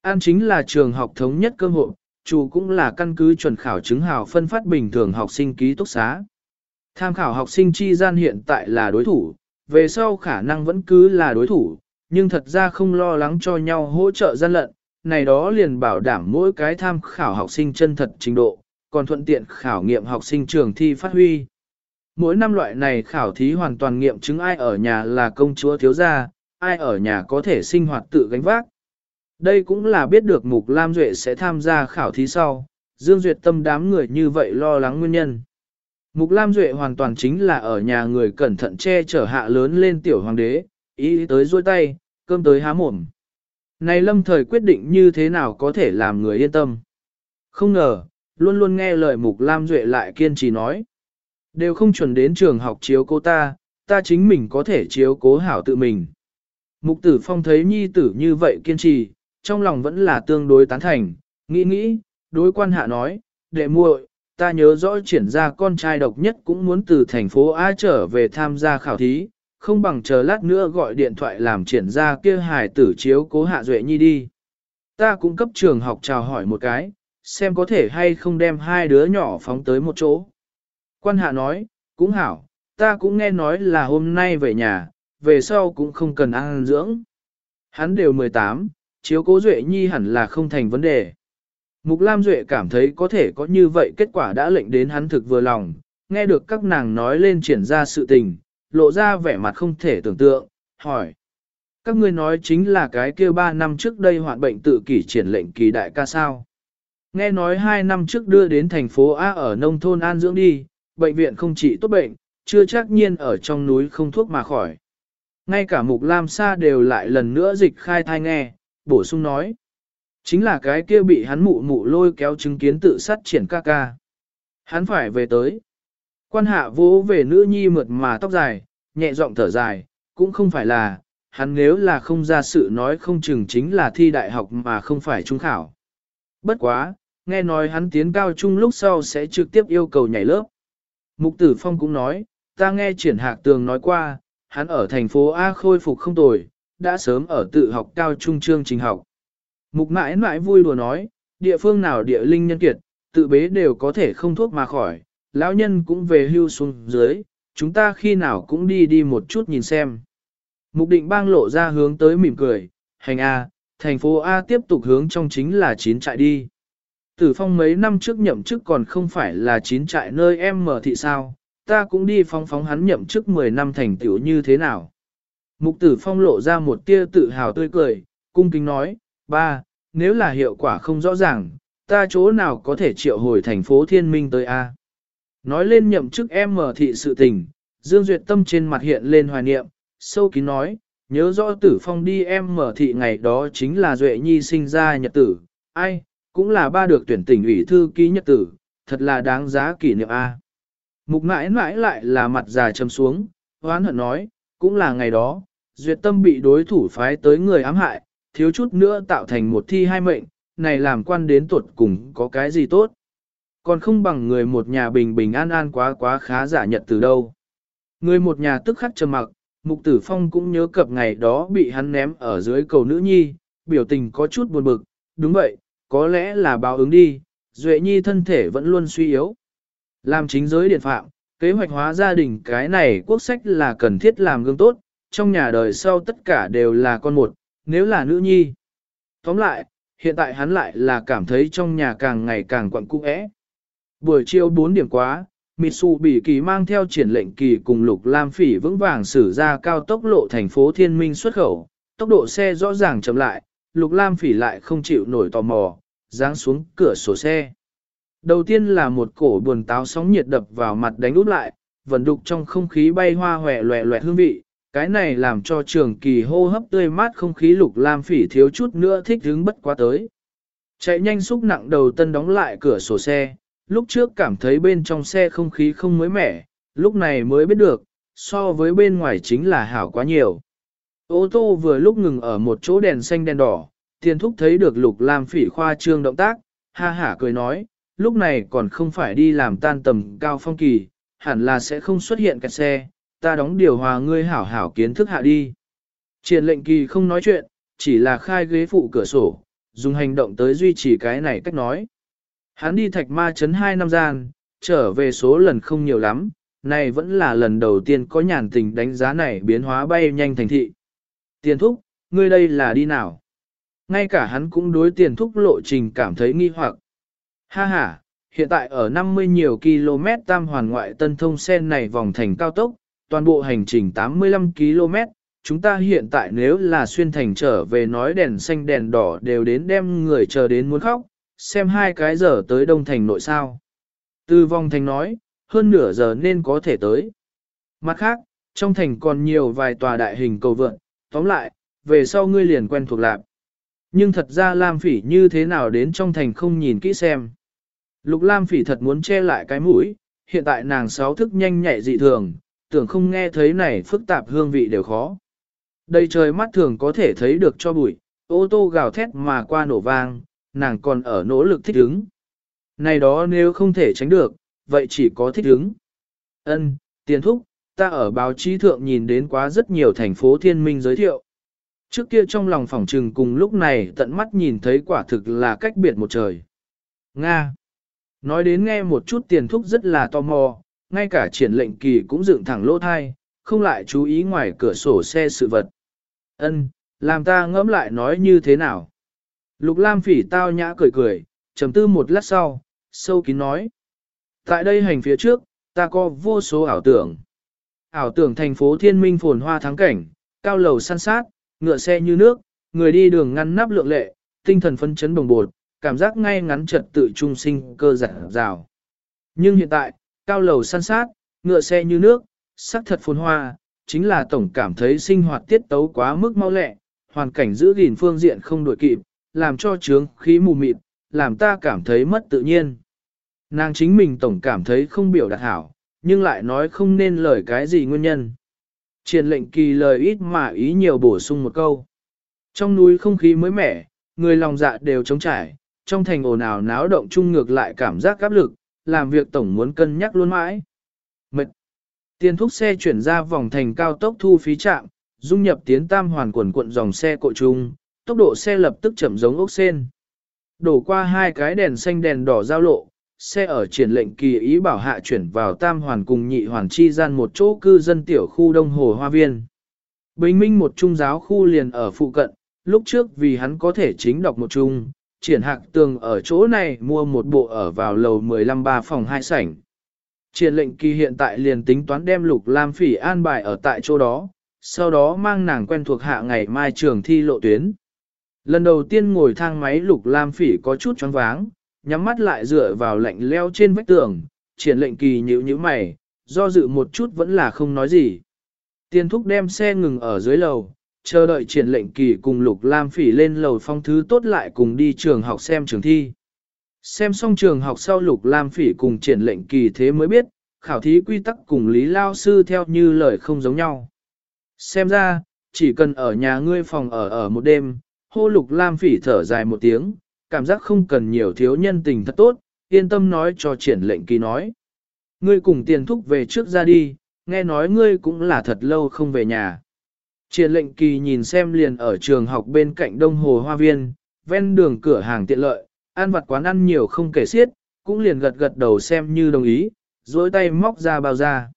An chính là trường học thống nhất cơ hội, chủ cũng là căn cứ chuẩn khảo chứng hào phân phát bình thường học sinh ký túc xá. Tham khảo học sinh chi gian hiện tại là đối thủ, về sau khả năng vẫn cứ là đối thủ, nhưng thật ra không lo lắng cho nhau hỗ trợ gian lận, này đó liền bảo đảm mỗi cái tham khảo học sinh chân thật trình độ, còn thuận tiện khảo nghiệm học sinh trường thi phát huy. Mỗi năm loại này khảo thí hoàn toàn nghiệm chứng ai ở nhà là công chúa thiếu gia, ai ở nhà có thể sinh hoạt tự gánh vác. Đây cũng là biết được Mục Lam Duệ sẽ tham gia khảo thí sau, Dương Duyệt tâm đám người như vậy lo lắng nguyên nhân. Mục Lam Duệ hoàn toàn chính là ở nhà người cẩn thận che chở hạ lớn lên tiểu hoàng đế, ý tới dôi tay, cơm tới há mồm. Này lâm thời quyết định như thế nào có thể làm người yên tâm. Không ngờ, luôn luôn nghe lời Mục Lam Duệ lại kiên trì nói. Đều không chuẩn đến trường học chiếu cô ta, ta chính mình có thể chiếu cố hảo tự mình. Mục tử phong thấy nhi tử như vậy kiên trì, trong lòng vẫn là tương đối tán thành, nghĩ nghĩ, đối quan hạ nói, đệ muội, ta nhớ rõ triển ra con trai độc nhất cũng muốn từ thành phố A trở về tham gia khảo thí, không bằng chờ lát nữa gọi điện thoại làm triển ra kia hài tử chiếu cố hạ duệ nhi đi. Ta cũng cấp trường học chào hỏi một cái, xem có thể hay không đem hai đứa nhỏ phóng tới một chỗ. Quan hạ nói, cũng hảo, ta cũng nghe nói là hôm nay về nhà, về sau cũng không cần ăn dưỡng. Hắn đều 18, chiếu cố Duệ Nhi hẳn là không thành vấn đề. Mục Lam Duệ cảm thấy có thể có như vậy kết quả đã lệnh đến hắn thực vừa lòng, nghe được các nàng nói lên triển ra sự tình, lộ ra vẻ mặt không thể tưởng tượng, hỏi. Các ngươi nói chính là cái kia ba năm trước đây hoạn bệnh tự kỷ triển lệnh kỳ đại ca sao. Nghe nói hai năm trước đưa đến thành phố A ở nông thôn An dưỡng đi, bệnh viện không trị tốt bệnh, chưa chắc nhiên ở trong núi không thuốc mà khỏi. Ngay cả Mục Lam Sa đều lại lần nữa dịch khai thai nghe, bổ sung nói. Chính là cái kia bị hắn mụ mụ lôi kéo chứng kiến tự sát triển ca ca. Hắn phải về tới. Quan hạ vỗ về nữ nhi mượt mà tóc dài, nhẹ giọng thở dài, cũng không phải là, hắn nếu là không ra sự nói không chừng chính là thi đại học mà không phải trung khảo. Bất quá, nghe nói hắn tiến cao trung lúc sau sẽ trực tiếp yêu cầu nhảy lớp. Mục tử phong cũng nói, ta nghe triển hạc tường nói qua, hắn ở thành phố A khôi phục không tồi, đã sớm ở tự học cao trung chương trình học. Mục mãi mãi vui đùa nói, địa phương nào địa linh nhân kiệt, tự bế đều có thể không thuốc mà khỏi, lão nhân cũng về hưu xuống dưới, chúng ta khi nào cũng đi đi một chút nhìn xem. Mục định bang lộ ra hướng tới mỉm cười, hành A, thành phố A tiếp tục hướng trong chính là chín trại đi. Tử phong mấy năm trước nhậm chức còn không phải là chín trại nơi em mở thị sao, ta cũng đi phóng phóng hắn nhậm chức 10 năm thành tiểu như thế nào. Mục tử phong lộ ra một tia tự hào tươi cười, cung kính nói, ba, nếu là hiệu quả không rõ ràng, ta chỗ nào có thể triệu hồi thành phố thiên minh tới A. Nói lên nhậm chức em mở thị sự tình, Dương Duyệt Tâm trên mặt hiện lên hoài niệm, sâu kín nói, nhớ rõ tử phong đi em mở thị ngày đó chính là Duệ Nhi sinh ra nhật tử, ai, cũng là ba được tuyển tỉnh ủy thư ký nhật tử, thật là đáng giá kỷ niệm A. Mục mãi mãi lại là mặt già châm xuống, hoán hận nói, cũng là ngày đó, duyệt tâm bị đối thủ phái tới người ám hại, thiếu chút nữa tạo thành một thi hai mệnh, này làm quan đến tuột cùng có cái gì tốt. Còn không bằng người một nhà bình bình an an quá quá khá giả nhật từ đâu. Người một nhà tức khắc trầm mặc, Mục Tử Phong cũng nhớ cập ngày đó bị hắn ném ở dưới cầu nữ nhi, biểu tình có chút buồn bực, đúng vậy, có lẽ là báo ứng đi, Duệ Nhi thân thể vẫn luôn suy yếu. Làm chính giới điện phạm, kế hoạch hóa gia đình cái này quốc sách là cần thiết làm gương tốt, trong nhà đời sau tất cả đều là con một, nếu là nữ nhi. Tóm lại, hiện tại hắn lại là cảm thấy trong nhà càng ngày càng quặn cung ẽ. Buổi chiều 4 điểm quá, Mitsu bị kỳ mang theo triển lệnh kỳ cùng lục lam phỉ vững vàng xử ra cao tốc lộ thành phố thiên minh xuất khẩu, tốc độ xe rõ ràng chậm lại, lục lam phỉ lại không chịu nổi tò mò, giáng xuống cửa sổ xe. Đầu tiên là một cổ buồn táo sóng nhiệt đập vào mặt đánh út lại, vận đục trong không khí bay hoa hòe loẹ loẹt hương vị, cái này làm cho trường kỳ hô hấp tươi mát không khí lục lam phỉ thiếu chút nữa thích hứng bất quá tới. Chạy nhanh xúc nặng đầu tân đóng lại cửa sổ xe, lúc trước cảm thấy bên trong xe không khí không mới mẻ, lúc này mới biết được, so với bên ngoài chính là hảo quá nhiều. Ô tô vừa lúc ngừng ở một chỗ đèn xanh đèn đỏ, tiền thúc thấy được lục lam phỉ khoa trương động tác, ha hả cười nói, lúc này còn không phải đi làm tan tầm cao phong kỳ, hẳn là sẽ không xuất hiện kẹt xe, ta đóng điều hòa ngươi hảo hảo kiến thức hạ đi. Triển lệnh kỳ không nói chuyện, chỉ là khai ghế phụ cửa sổ, dùng hành động tới duy trì cái này cách nói. Hắn đi thạch ma chấn hai năm gian, trở về số lần không nhiều lắm, này vẫn là lần đầu tiên có nhàn tình đánh giá này biến hóa bay nhanh thành thị. Tiền thúc, ngươi đây là đi nào? Ngay cả hắn cũng đối tiền thúc lộ trình cảm thấy nghi hoặc. Ha ha, hiện tại ở 50 nhiều km tam hoàn ngoại tân thông sen này vòng thành cao tốc, toàn bộ hành trình 85 km, chúng ta hiện tại nếu là xuyên thành trở về nói đèn xanh đèn đỏ đều đến đem người chờ đến muốn khóc, xem hai cái giờ tới đông thành nội sao. Từ Vong thành nói, hơn nửa giờ nên có thể tới. Mặt khác, trong thành còn nhiều vài tòa đại hình cầu vượn, tóm lại, về sau ngươi liền quen thuộc lạc. Nhưng thật ra Lam Phỉ như thế nào đến trong thành không nhìn kỹ xem. Lục Lam Phỉ thật muốn che lại cái mũi, hiện tại nàng sáu thức nhanh nhạy dị thường, tưởng không nghe thấy này phức tạp hương vị đều khó. Đây trời mắt thường có thể thấy được cho bụi, ô tô gào thét mà qua nổ vang, nàng còn ở nỗ lực thích ứng. Này đó nếu không thể tránh được, vậy chỉ có thích ứng. Ân, tiền thúc, ta ở báo chí thượng nhìn đến quá rất nhiều thành phố thiên minh giới thiệu. Trước kia trong lòng phòng trừng cùng lúc này tận mắt nhìn thấy quả thực là cách biệt một trời. Nga. Nói đến nghe một chút tiền thúc rất là tò mò, ngay cả triển lệnh kỳ cũng dựng thẳng lỗ thai, không lại chú ý ngoài cửa sổ xe sự vật. Ân, làm ta ngẫm lại nói như thế nào. Lục Lam phỉ tao nhã cười cười, trầm tư một lát sau, sâu kín nói. Tại đây hành phía trước, ta có vô số ảo tưởng. Ảo tưởng thành phố thiên minh phồn hoa thắng cảnh, cao lầu săn sát, ngựa xe như nước, người đi đường ngăn nắp lượng lệ, tinh thần phấn chấn bồng bột, cảm giác ngay ngắn trật tự trung sinh cơ giản rào. Nhưng hiện tại, cao lầu săn sát, ngựa xe như nước, sắc thật phồn hoa, chính là tổng cảm thấy sinh hoạt tiết tấu quá mức mau lẹ, hoàn cảnh giữ gìn phương diện không đổi kịp, làm cho trướng khí mù mịt, làm ta cảm thấy mất tự nhiên. Nàng chính mình tổng cảm thấy không biểu đạt hảo, nhưng lại nói không nên lời cái gì nguyên nhân. Triển lệnh kỳ lời ít mà ý nhiều bổ sung một câu. Trong núi không khí mới mẻ, người lòng dạ đều trống trải, trong thành ồn ào náo động chung ngược lại cảm giác áp lực, làm việc tổng muốn cân nhắc luôn mãi. Mệt. Tiền thúc xe chuyển ra vòng thành cao tốc thu phí trạm, dung nhập tiến tam hoàn quần cuộn dòng xe cộ chung, tốc độ xe lập tức chậm giống ốc sen. Đổ qua hai cái đèn xanh đèn đỏ giao lộ, xe ở triển lệnh kỳ ý bảo hạ chuyển vào tam hoàn cùng nhị hoàn chi gian một chỗ cư dân tiểu khu đông hồ hoa viên. Bình minh một trung giáo khu liền ở phụ cận, lúc trước vì hắn có thể chính đọc một trung, triển hạc tường ở chỗ này mua một bộ ở vào lầu 15 ba phòng hai sảnh. Triển lệnh kỳ hiện tại liền tính toán đem lục lam phỉ an bài ở tại chỗ đó, sau đó mang nàng quen thuộc hạ ngày mai trường thi lộ tuyến. Lần đầu tiên ngồi thang máy lục lam phỉ có chút choáng váng, nhắm mắt lại dựa vào lạnh leo trên vách tường, triển lệnh kỳ nhíu nhíu mày, do dự một chút vẫn là không nói gì. Tiên thúc đem xe ngừng ở dưới lầu, chờ đợi triển lệnh kỳ cùng lục lam phỉ lên lầu phong thứ tốt lại cùng đi trường học xem trường thi. Xem xong trường học sau Lục Lam Phỉ cùng triển lệnh kỳ thế mới biết, khảo thí quy tắc cùng Lý Lao Sư theo như lời không giống nhau. Xem ra, chỉ cần ở nhà ngươi phòng ở ở một đêm, hô Lục Lam Phỉ thở dài một tiếng, cảm giác không cần nhiều thiếu nhân tình thật tốt, yên tâm nói cho triển lệnh kỳ nói. Ngươi cùng tiền thúc về trước ra đi, nghe nói ngươi cũng là thật lâu không về nhà. Triển lệnh kỳ nhìn xem liền ở trường học bên cạnh đông hồ hoa viên, ven đường cửa hàng tiện lợi, ăn vặt quán ăn nhiều không kể xiết, cũng liền gật gật đầu xem như đồng ý, dối tay móc ra bao ra.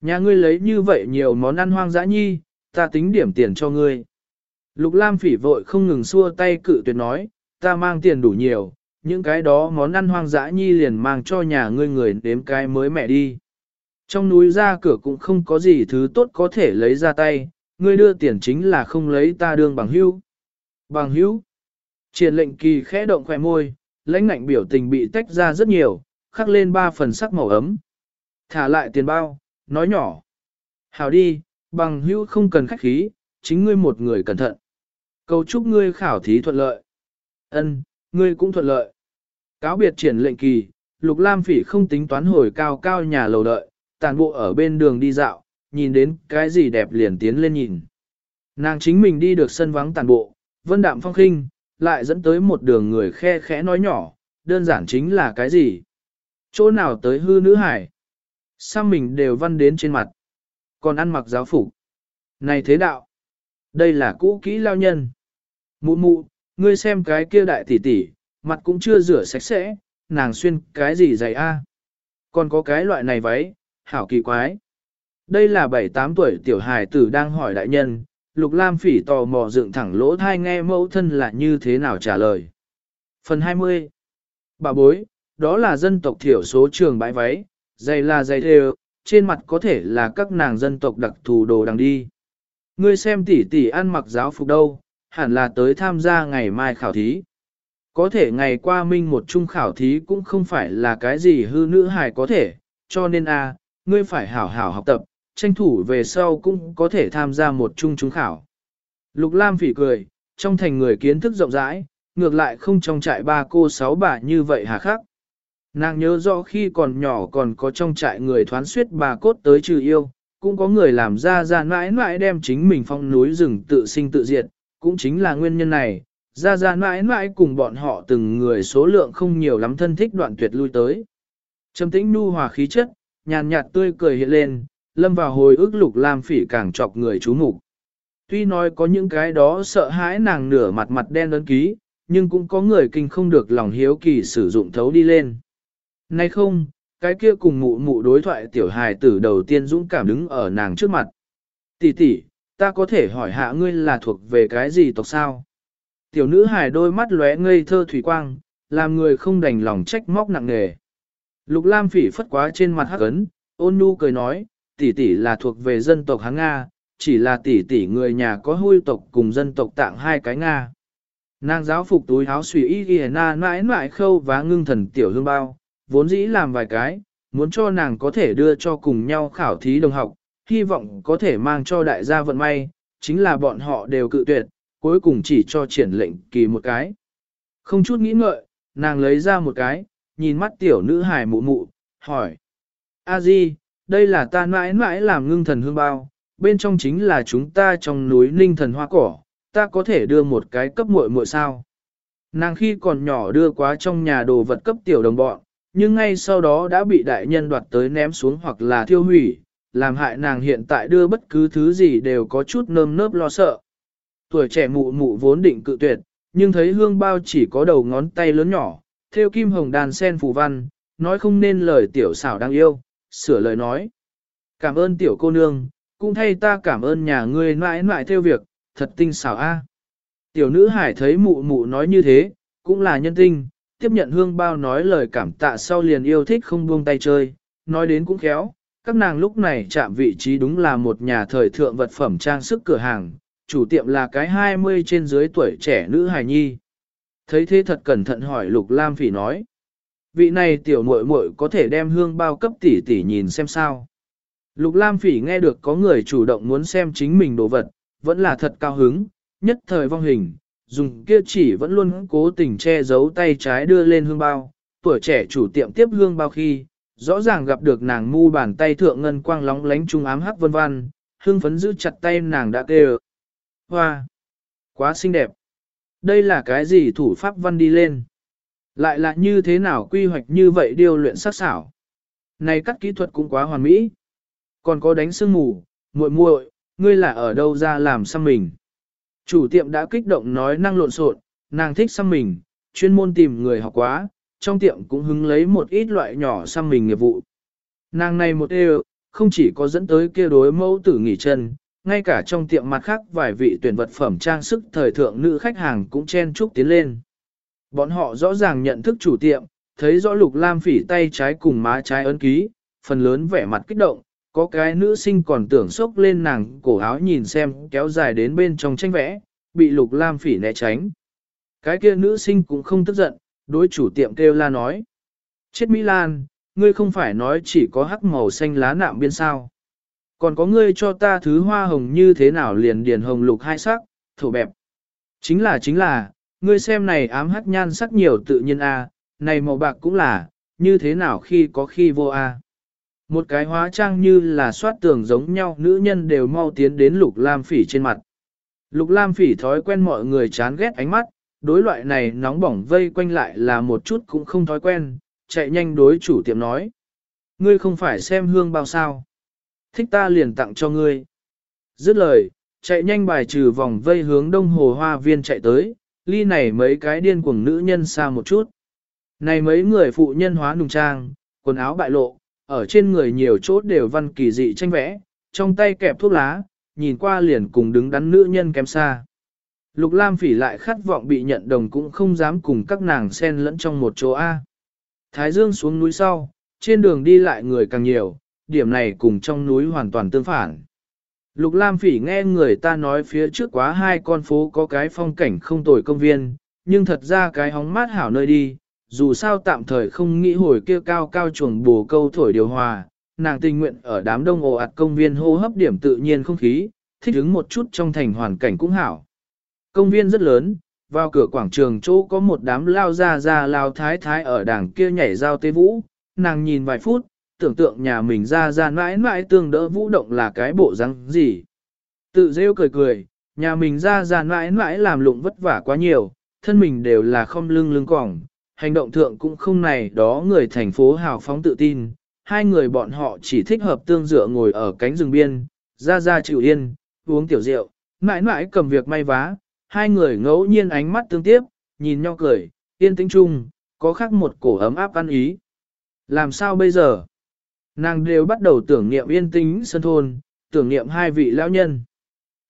Nhà ngươi lấy như vậy nhiều món ăn hoang dã nhi, ta tính điểm tiền cho ngươi. Lục Lam phỉ vội không ngừng xua tay cự tuyệt nói, ta mang tiền đủ nhiều, những cái đó món ăn hoang dã nhi liền mang cho nhà ngươi người đếm cái mới mẹ đi. Trong núi ra cửa cũng không có gì thứ tốt có thể lấy ra tay, ngươi đưa tiền chính là không lấy ta đương bằng hữu. Bằng hữu. Triển lệnh kỳ khẽ động khỏe môi, lãnh ngạnh biểu tình bị tách ra rất nhiều, khắc lên ba phần sắc màu ấm. Thả lại tiền bao, nói nhỏ. Hào đi, bằng hữu không cần khách khí, chính ngươi một người cẩn thận. Cầu chúc ngươi khảo thí thuận lợi. Ân, ngươi cũng thuận lợi. Cáo biệt triển lệnh kỳ, Lục Lam Phỉ không tính toán hồi cao cao nhà lầu đợi, tàn bộ ở bên đường đi dạo, nhìn đến cái gì đẹp liền tiến lên nhìn. Nàng chính mình đi được sân vắng tàn bộ, vân đạm phong khinh, lại dẫn tới một đường người khe khẽ nói nhỏ, đơn giản chính là cái gì? Chỗ nào tới hư nữ hải? Sao mình đều văn đến trên mặt? Còn ăn mặc giáo phục. Này thế đạo! Đây là cũ kỹ lao nhân. Mụ mụ, ngươi xem cái kia đại tỷ tỷ, mặt cũng chưa rửa sạch sẽ, nàng xuyên cái gì dày a? Còn có cái loại này váy, hảo kỳ quái. Đây là 7-8 tuổi tiểu hài tử đang hỏi đại nhân, Lục Lam phỉ tò mò dựng thẳng lỗ tai nghe mẫu thân là như thế nào trả lời. Phần 20 Bà bối, đó là dân tộc thiểu số trường bãi váy, dày là dày đều, trên mặt có thể là các nàng dân tộc đặc thù đồ đằng đi. Ngươi xem tỷ tỷ ăn mặc giáo phục đâu, hẳn là tới tham gia ngày mai khảo thí. Có thể ngày qua minh một trung khảo thí cũng không phải là cái gì hư nữ hài có thể, cho nên a, ngươi phải hảo hảo học tập, tranh thủ về sau cũng có thể tham gia một chung trúng khảo. Lục Lam phỉ cười, trong thành người kiến thức rộng rãi, ngược lại không trong trại ba cô sáu bà như vậy hà khắc. Nàng nhớ rõ khi còn nhỏ còn có trong trại người thoán suyết bà cốt tới trừ yêu, cũng có người làm ra ra mãi mãi đem chính mình phong núi rừng tự sinh tự diệt, cũng chính là nguyên nhân này, ra ra mãi mãi cùng bọn họ từng người số lượng không nhiều lắm thân thích đoạn tuyệt lui tới. Trầm tĩnh nu hòa khí chất, nhàn nhạt tươi cười hiện lên, lâm vào hồi ức lục lam phỉ càng chọc người chú mục. Tuy nói có những cái đó sợ hãi nàng nửa mặt mặt đen ấn ký, nhưng cũng có người kinh không được lòng hiếu kỳ sử dụng thấu đi lên. Nay không, cái kia cùng mụ mụ đối thoại tiểu hài tử đầu tiên dũng cảm đứng ở nàng trước mặt. Tỷ tỷ, ta có thể hỏi hạ ngươi là thuộc về cái gì tộc sao? Tiểu nữ hài đôi mắt lóe ngây thơ thủy quang, làm người không đành lòng trách móc nặng nề. Lục Lam phỉ phất quá trên mặt hắc ấn, ôn nhu cười nói, tỷ tỷ là thuộc về dân tộc Hán Nga, chỉ là tỷ tỷ người nhà có hôi tộc cùng dân tộc tạng hai cái Nga. Nàng giáo phục túi áo suy y ghi na mãi mãi khâu và ngưng thần tiểu hương bao, vốn dĩ làm vài cái, muốn cho nàng có thể đưa cho cùng nhau khảo thí đồng học, hy vọng có thể mang cho đại gia vận may, chính là bọn họ đều cự tuyệt, cuối cùng chỉ cho triển lệnh kỳ một cái. Không chút nghĩ ngợi, nàng lấy ra một cái, nhìn mắt tiểu nữ hài mụ mụ, hỏi. A Di, đây là ta mãi mãi làm ngưng thần hương bao, bên trong chính là chúng ta trong núi ninh thần hoa cỏ, ta có thể đưa một cái cấp muội muội sao. Nàng khi còn nhỏ đưa quá trong nhà đồ vật cấp tiểu đồng bọn, nhưng ngay sau đó đã bị đại nhân đoạt tới ném xuống hoặc là thiêu hủy, làm hại nàng hiện tại đưa bất cứ thứ gì đều có chút nơm nớp lo sợ. Tuổi trẻ mụ mụ vốn định cự tuyệt, nhưng thấy hương bao chỉ có đầu ngón tay lớn nhỏ, theo kim hồng đàn sen phù văn, nói không nên lời tiểu xảo đang yêu, sửa lời nói. Cảm ơn tiểu cô nương, cũng thay ta cảm ơn nhà ngươi mãi mãi theo việc, thật tinh xảo a. Tiểu nữ hải thấy mụ mụ nói như thế, cũng là nhân tinh, tiếp nhận hương bao nói lời cảm tạ sau liền yêu thích không buông tay chơi, nói đến cũng khéo, các nàng lúc này chạm vị trí đúng là một nhà thời thượng vật phẩm trang sức cửa hàng, chủ tiệm là cái 20 trên dưới tuổi trẻ nữ hài nhi. Thấy thế thật cẩn thận hỏi Lục Lam Phỉ nói, vị này tiểu muội muội có thể đem hương bao cấp tỷ tỷ nhìn xem sao. Lục Lam Phỉ nghe được có người chủ động muốn xem chính mình đồ vật, vẫn là thật cao hứng, nhất thời vong hình, dùng kia chỉ vẫn luôn cố tình che giấu tay trái đưa lên hương bao, tuổi trẻ chủ tiệm tiếp hương bao khi, rõ ràng gặp được nàng mu bàn tay thượng ngân quang lóng lánh trung ám hắc vân vân, hương phấn giữ chặt tay nàng đã kêu. Hoa! Quá xinh đẹp! Đây là cái gì thủ pháp văn đi lên? Lại là như thế nào quy hoạch như vậy điều luyện sắc xảo? Này cắt kỹ thuật cũng quá hoàn mỹ. Còn có đánh sương mù, muội muội, ngươi là ở đâu ra làm xăm mình? Chủ tiệm đã kích động nói năng lộn xộn, nàng thích xăm mình, chuyên môn tìm người học quá, trong tiệm cũng hứng lấy một ít loại nhỏ xăm mình nghiệp vụ. Nàng này một đều, không chỉ có dẫn tới kia đối mẫu tử nghỉ chân, ngay cả trong tiệm mặt khác vài vị tuyển vật phẩm trang sức thời thượng nữ khách hàng cũng chen chúc tiến lên. Bọn họ rõ ràng nhận thức chủ tiệm, thấy rõ lục lam phỉ tay trái cùng má trái ấn ký, phần lớn vẻ mặt kích động, có cái nữ sinh còn tưởng sốc lên nàng cổ áo nhìn xem kéo dài đến bên trong tranh vẽ, bị lục lam phỉ né tránh. Cái kia nữ sinh cũng không tức giận, đối chủ tiệm kêu la nói. Chết Mỹ Lan, ngươi không phải nói chỉ có hắc màu xanh lá nạm biên sao. Còn có ngươi cho ta thứ hoa hồng như thế nào liền điền hồng lục hai sắc, thổ bẹp. Chính là chính là, ngươi xem này ám hắc nhan sắc nhiều tự nhiên a, này màu bạc cũng là, như thế nào khi có khi vô a. Một cái hóa trang như là soát tường giống nhau nữ nhân đều mau tiến đến lục lam phỉ trên mặt. Lục lam phỉ thói quen mọi người chán ghét ánh mắt, đối loại này nóng bỏng vây quanh lại là một chút cũng không thói quen, chạy nhanh đối chủ tiệm nói. Ngươi không phải xem hương bao sao. Thích ta liền tặng cho ngươi. Dứt lời, chạy nhanh bài trừ vòng vây hướng đông hồ hoa viên chạy tới, ly này mấy cái điên cuồng nữ nhân xa một chút. Này mấy người phụ nhân hóa nùng trang, quần áo bại lộ, ở trên người nhiều chốt đều văn kỳ dị tranh vẽ, trong tay kẹp thuốc lá, nhìn qua liền cùng đứng đắn nữ nhân kém xa. Lục Lam phỉ lại khát vọng bị nhận đồng cũng không dám cùng các nàng xen lẫn trong một chỗ A. Thái Dương xuống núi sau, trên đường đi lại người càng nhiều, điểm này cùng trong núi hoàn toàn tương phản. Lục Lam phỉ nghe người ta nói phía trước quá hai con phố có cái phong cảnh không tồi công viên, nhưng thật ra cái hóng mát hảo nơi đi, dù sao tạm thời không nghĩ hồi kia cao cao chuồng bồ câu thổi điều hòa, nàng tình nguyện ở đám đông ồ ạt công viên hô hấp điểm tự nhiên không khí, thích ứng một chút trong thành hoàn cảnh cũng hảo. Công viên rất lớn, vào cửa quảng trường chỗ có một đám lao ra ra lao thái thái ở đảng kia nhảy giao tế vũ, nàng nhìn vài phút, tưởng tượng nhà mình ra ra mãi mãi tương đỡ vũ động là cái bộ răng gì. Tự rêu cười cười, nhà mình ra ra mãi mãi làm lụng vất vả quá nhiều, thân mình đều là không lưng lưng cỏng, hành động thượng cũng không này đó người thành phố hào phóng tự tin, hai người bọn họ chỉ thích hợp tương dựa ngồi ở cánh rừng biên, ra ra chịu yên, uống tiểu rượu, mãi mãi cầm việc may vá, hai người ngẫu nhiên ánh mắt tương tiếp, nhìn nhau cười, yên tĩnh chung, có khác một cổ ấm áp ăn ý. Làm sao bây giờ? Nàng đều bắt đầu tưởng niệm yên tĩnh sân thôn, tưởng niệm hai vị lão nhân.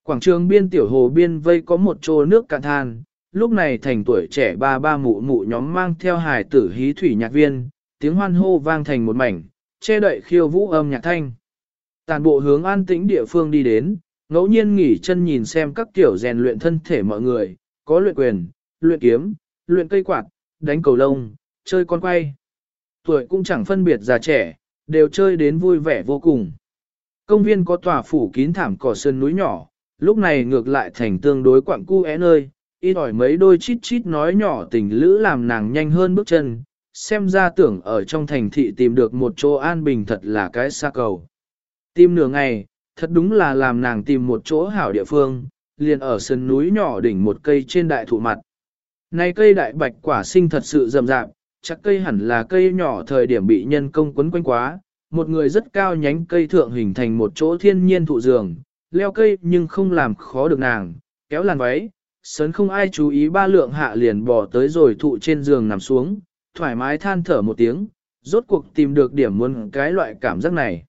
Quảng trường biên tiểu hồ biên vây có một chỗ nước cạn than, lúc này thành tuổi trẻ ba ba mụ mụ nhóm mang theo hài tử hí thủy nhạc viên, tiếng hoan hô vang thành một mảnh, che đậy khiêu vũ âm nhạc thanh. Tàn bộ hướng an tĩnh địa phương đi đến, ngẫu nhiên nghỉ chân nhìn xem các kiểu rèn luyện thân thể mọi người, có luyện quyền, luyện kiếm, luyện cây quạt, đánh cầu lông, chơi con quay. Tuổi cũng chẳng phân biệt già trẻ, đều chơi đến vui vẻ vô cùng. Công viên có tòa phủ kín thảm cỏ sơn núi nhỏ, lúc này ngược lại thành tương đối quặng cu é nơi, ít ỏi mấy đôi chít chít nói nhỏ tình lữ làm nàng nhanh hơn bước chân, xem ra tưởng ở trong thành thị tìm được một chỗ an bình thật là cái xa cầu. Tìm nửa ngày, thật đúng là làm nàng tìm một chỗ hảo địa phương, liền ở sân núi nhỏ đỉnh một cây trên đại thụ mặt. Này cây đại bạch quả sinh thật sự rậm rạp, chắc cây hẳn là cây nhỏ thời điểm bị nhân công quấn quanh quá, một người rất cao nhánh cây thượng hình thành một chỗ thiên nhiên thụ giường, leo cây nhưng không làm khó được nàng, kéo làn váy, sớn không ai chú ý ba lượng hạ liền bỏ tới rồi thụ trên giường nằm xuống, thoải mái than thở một tiếng, rốt cuộc tìm được điểm muốn cái loại cảm giác này.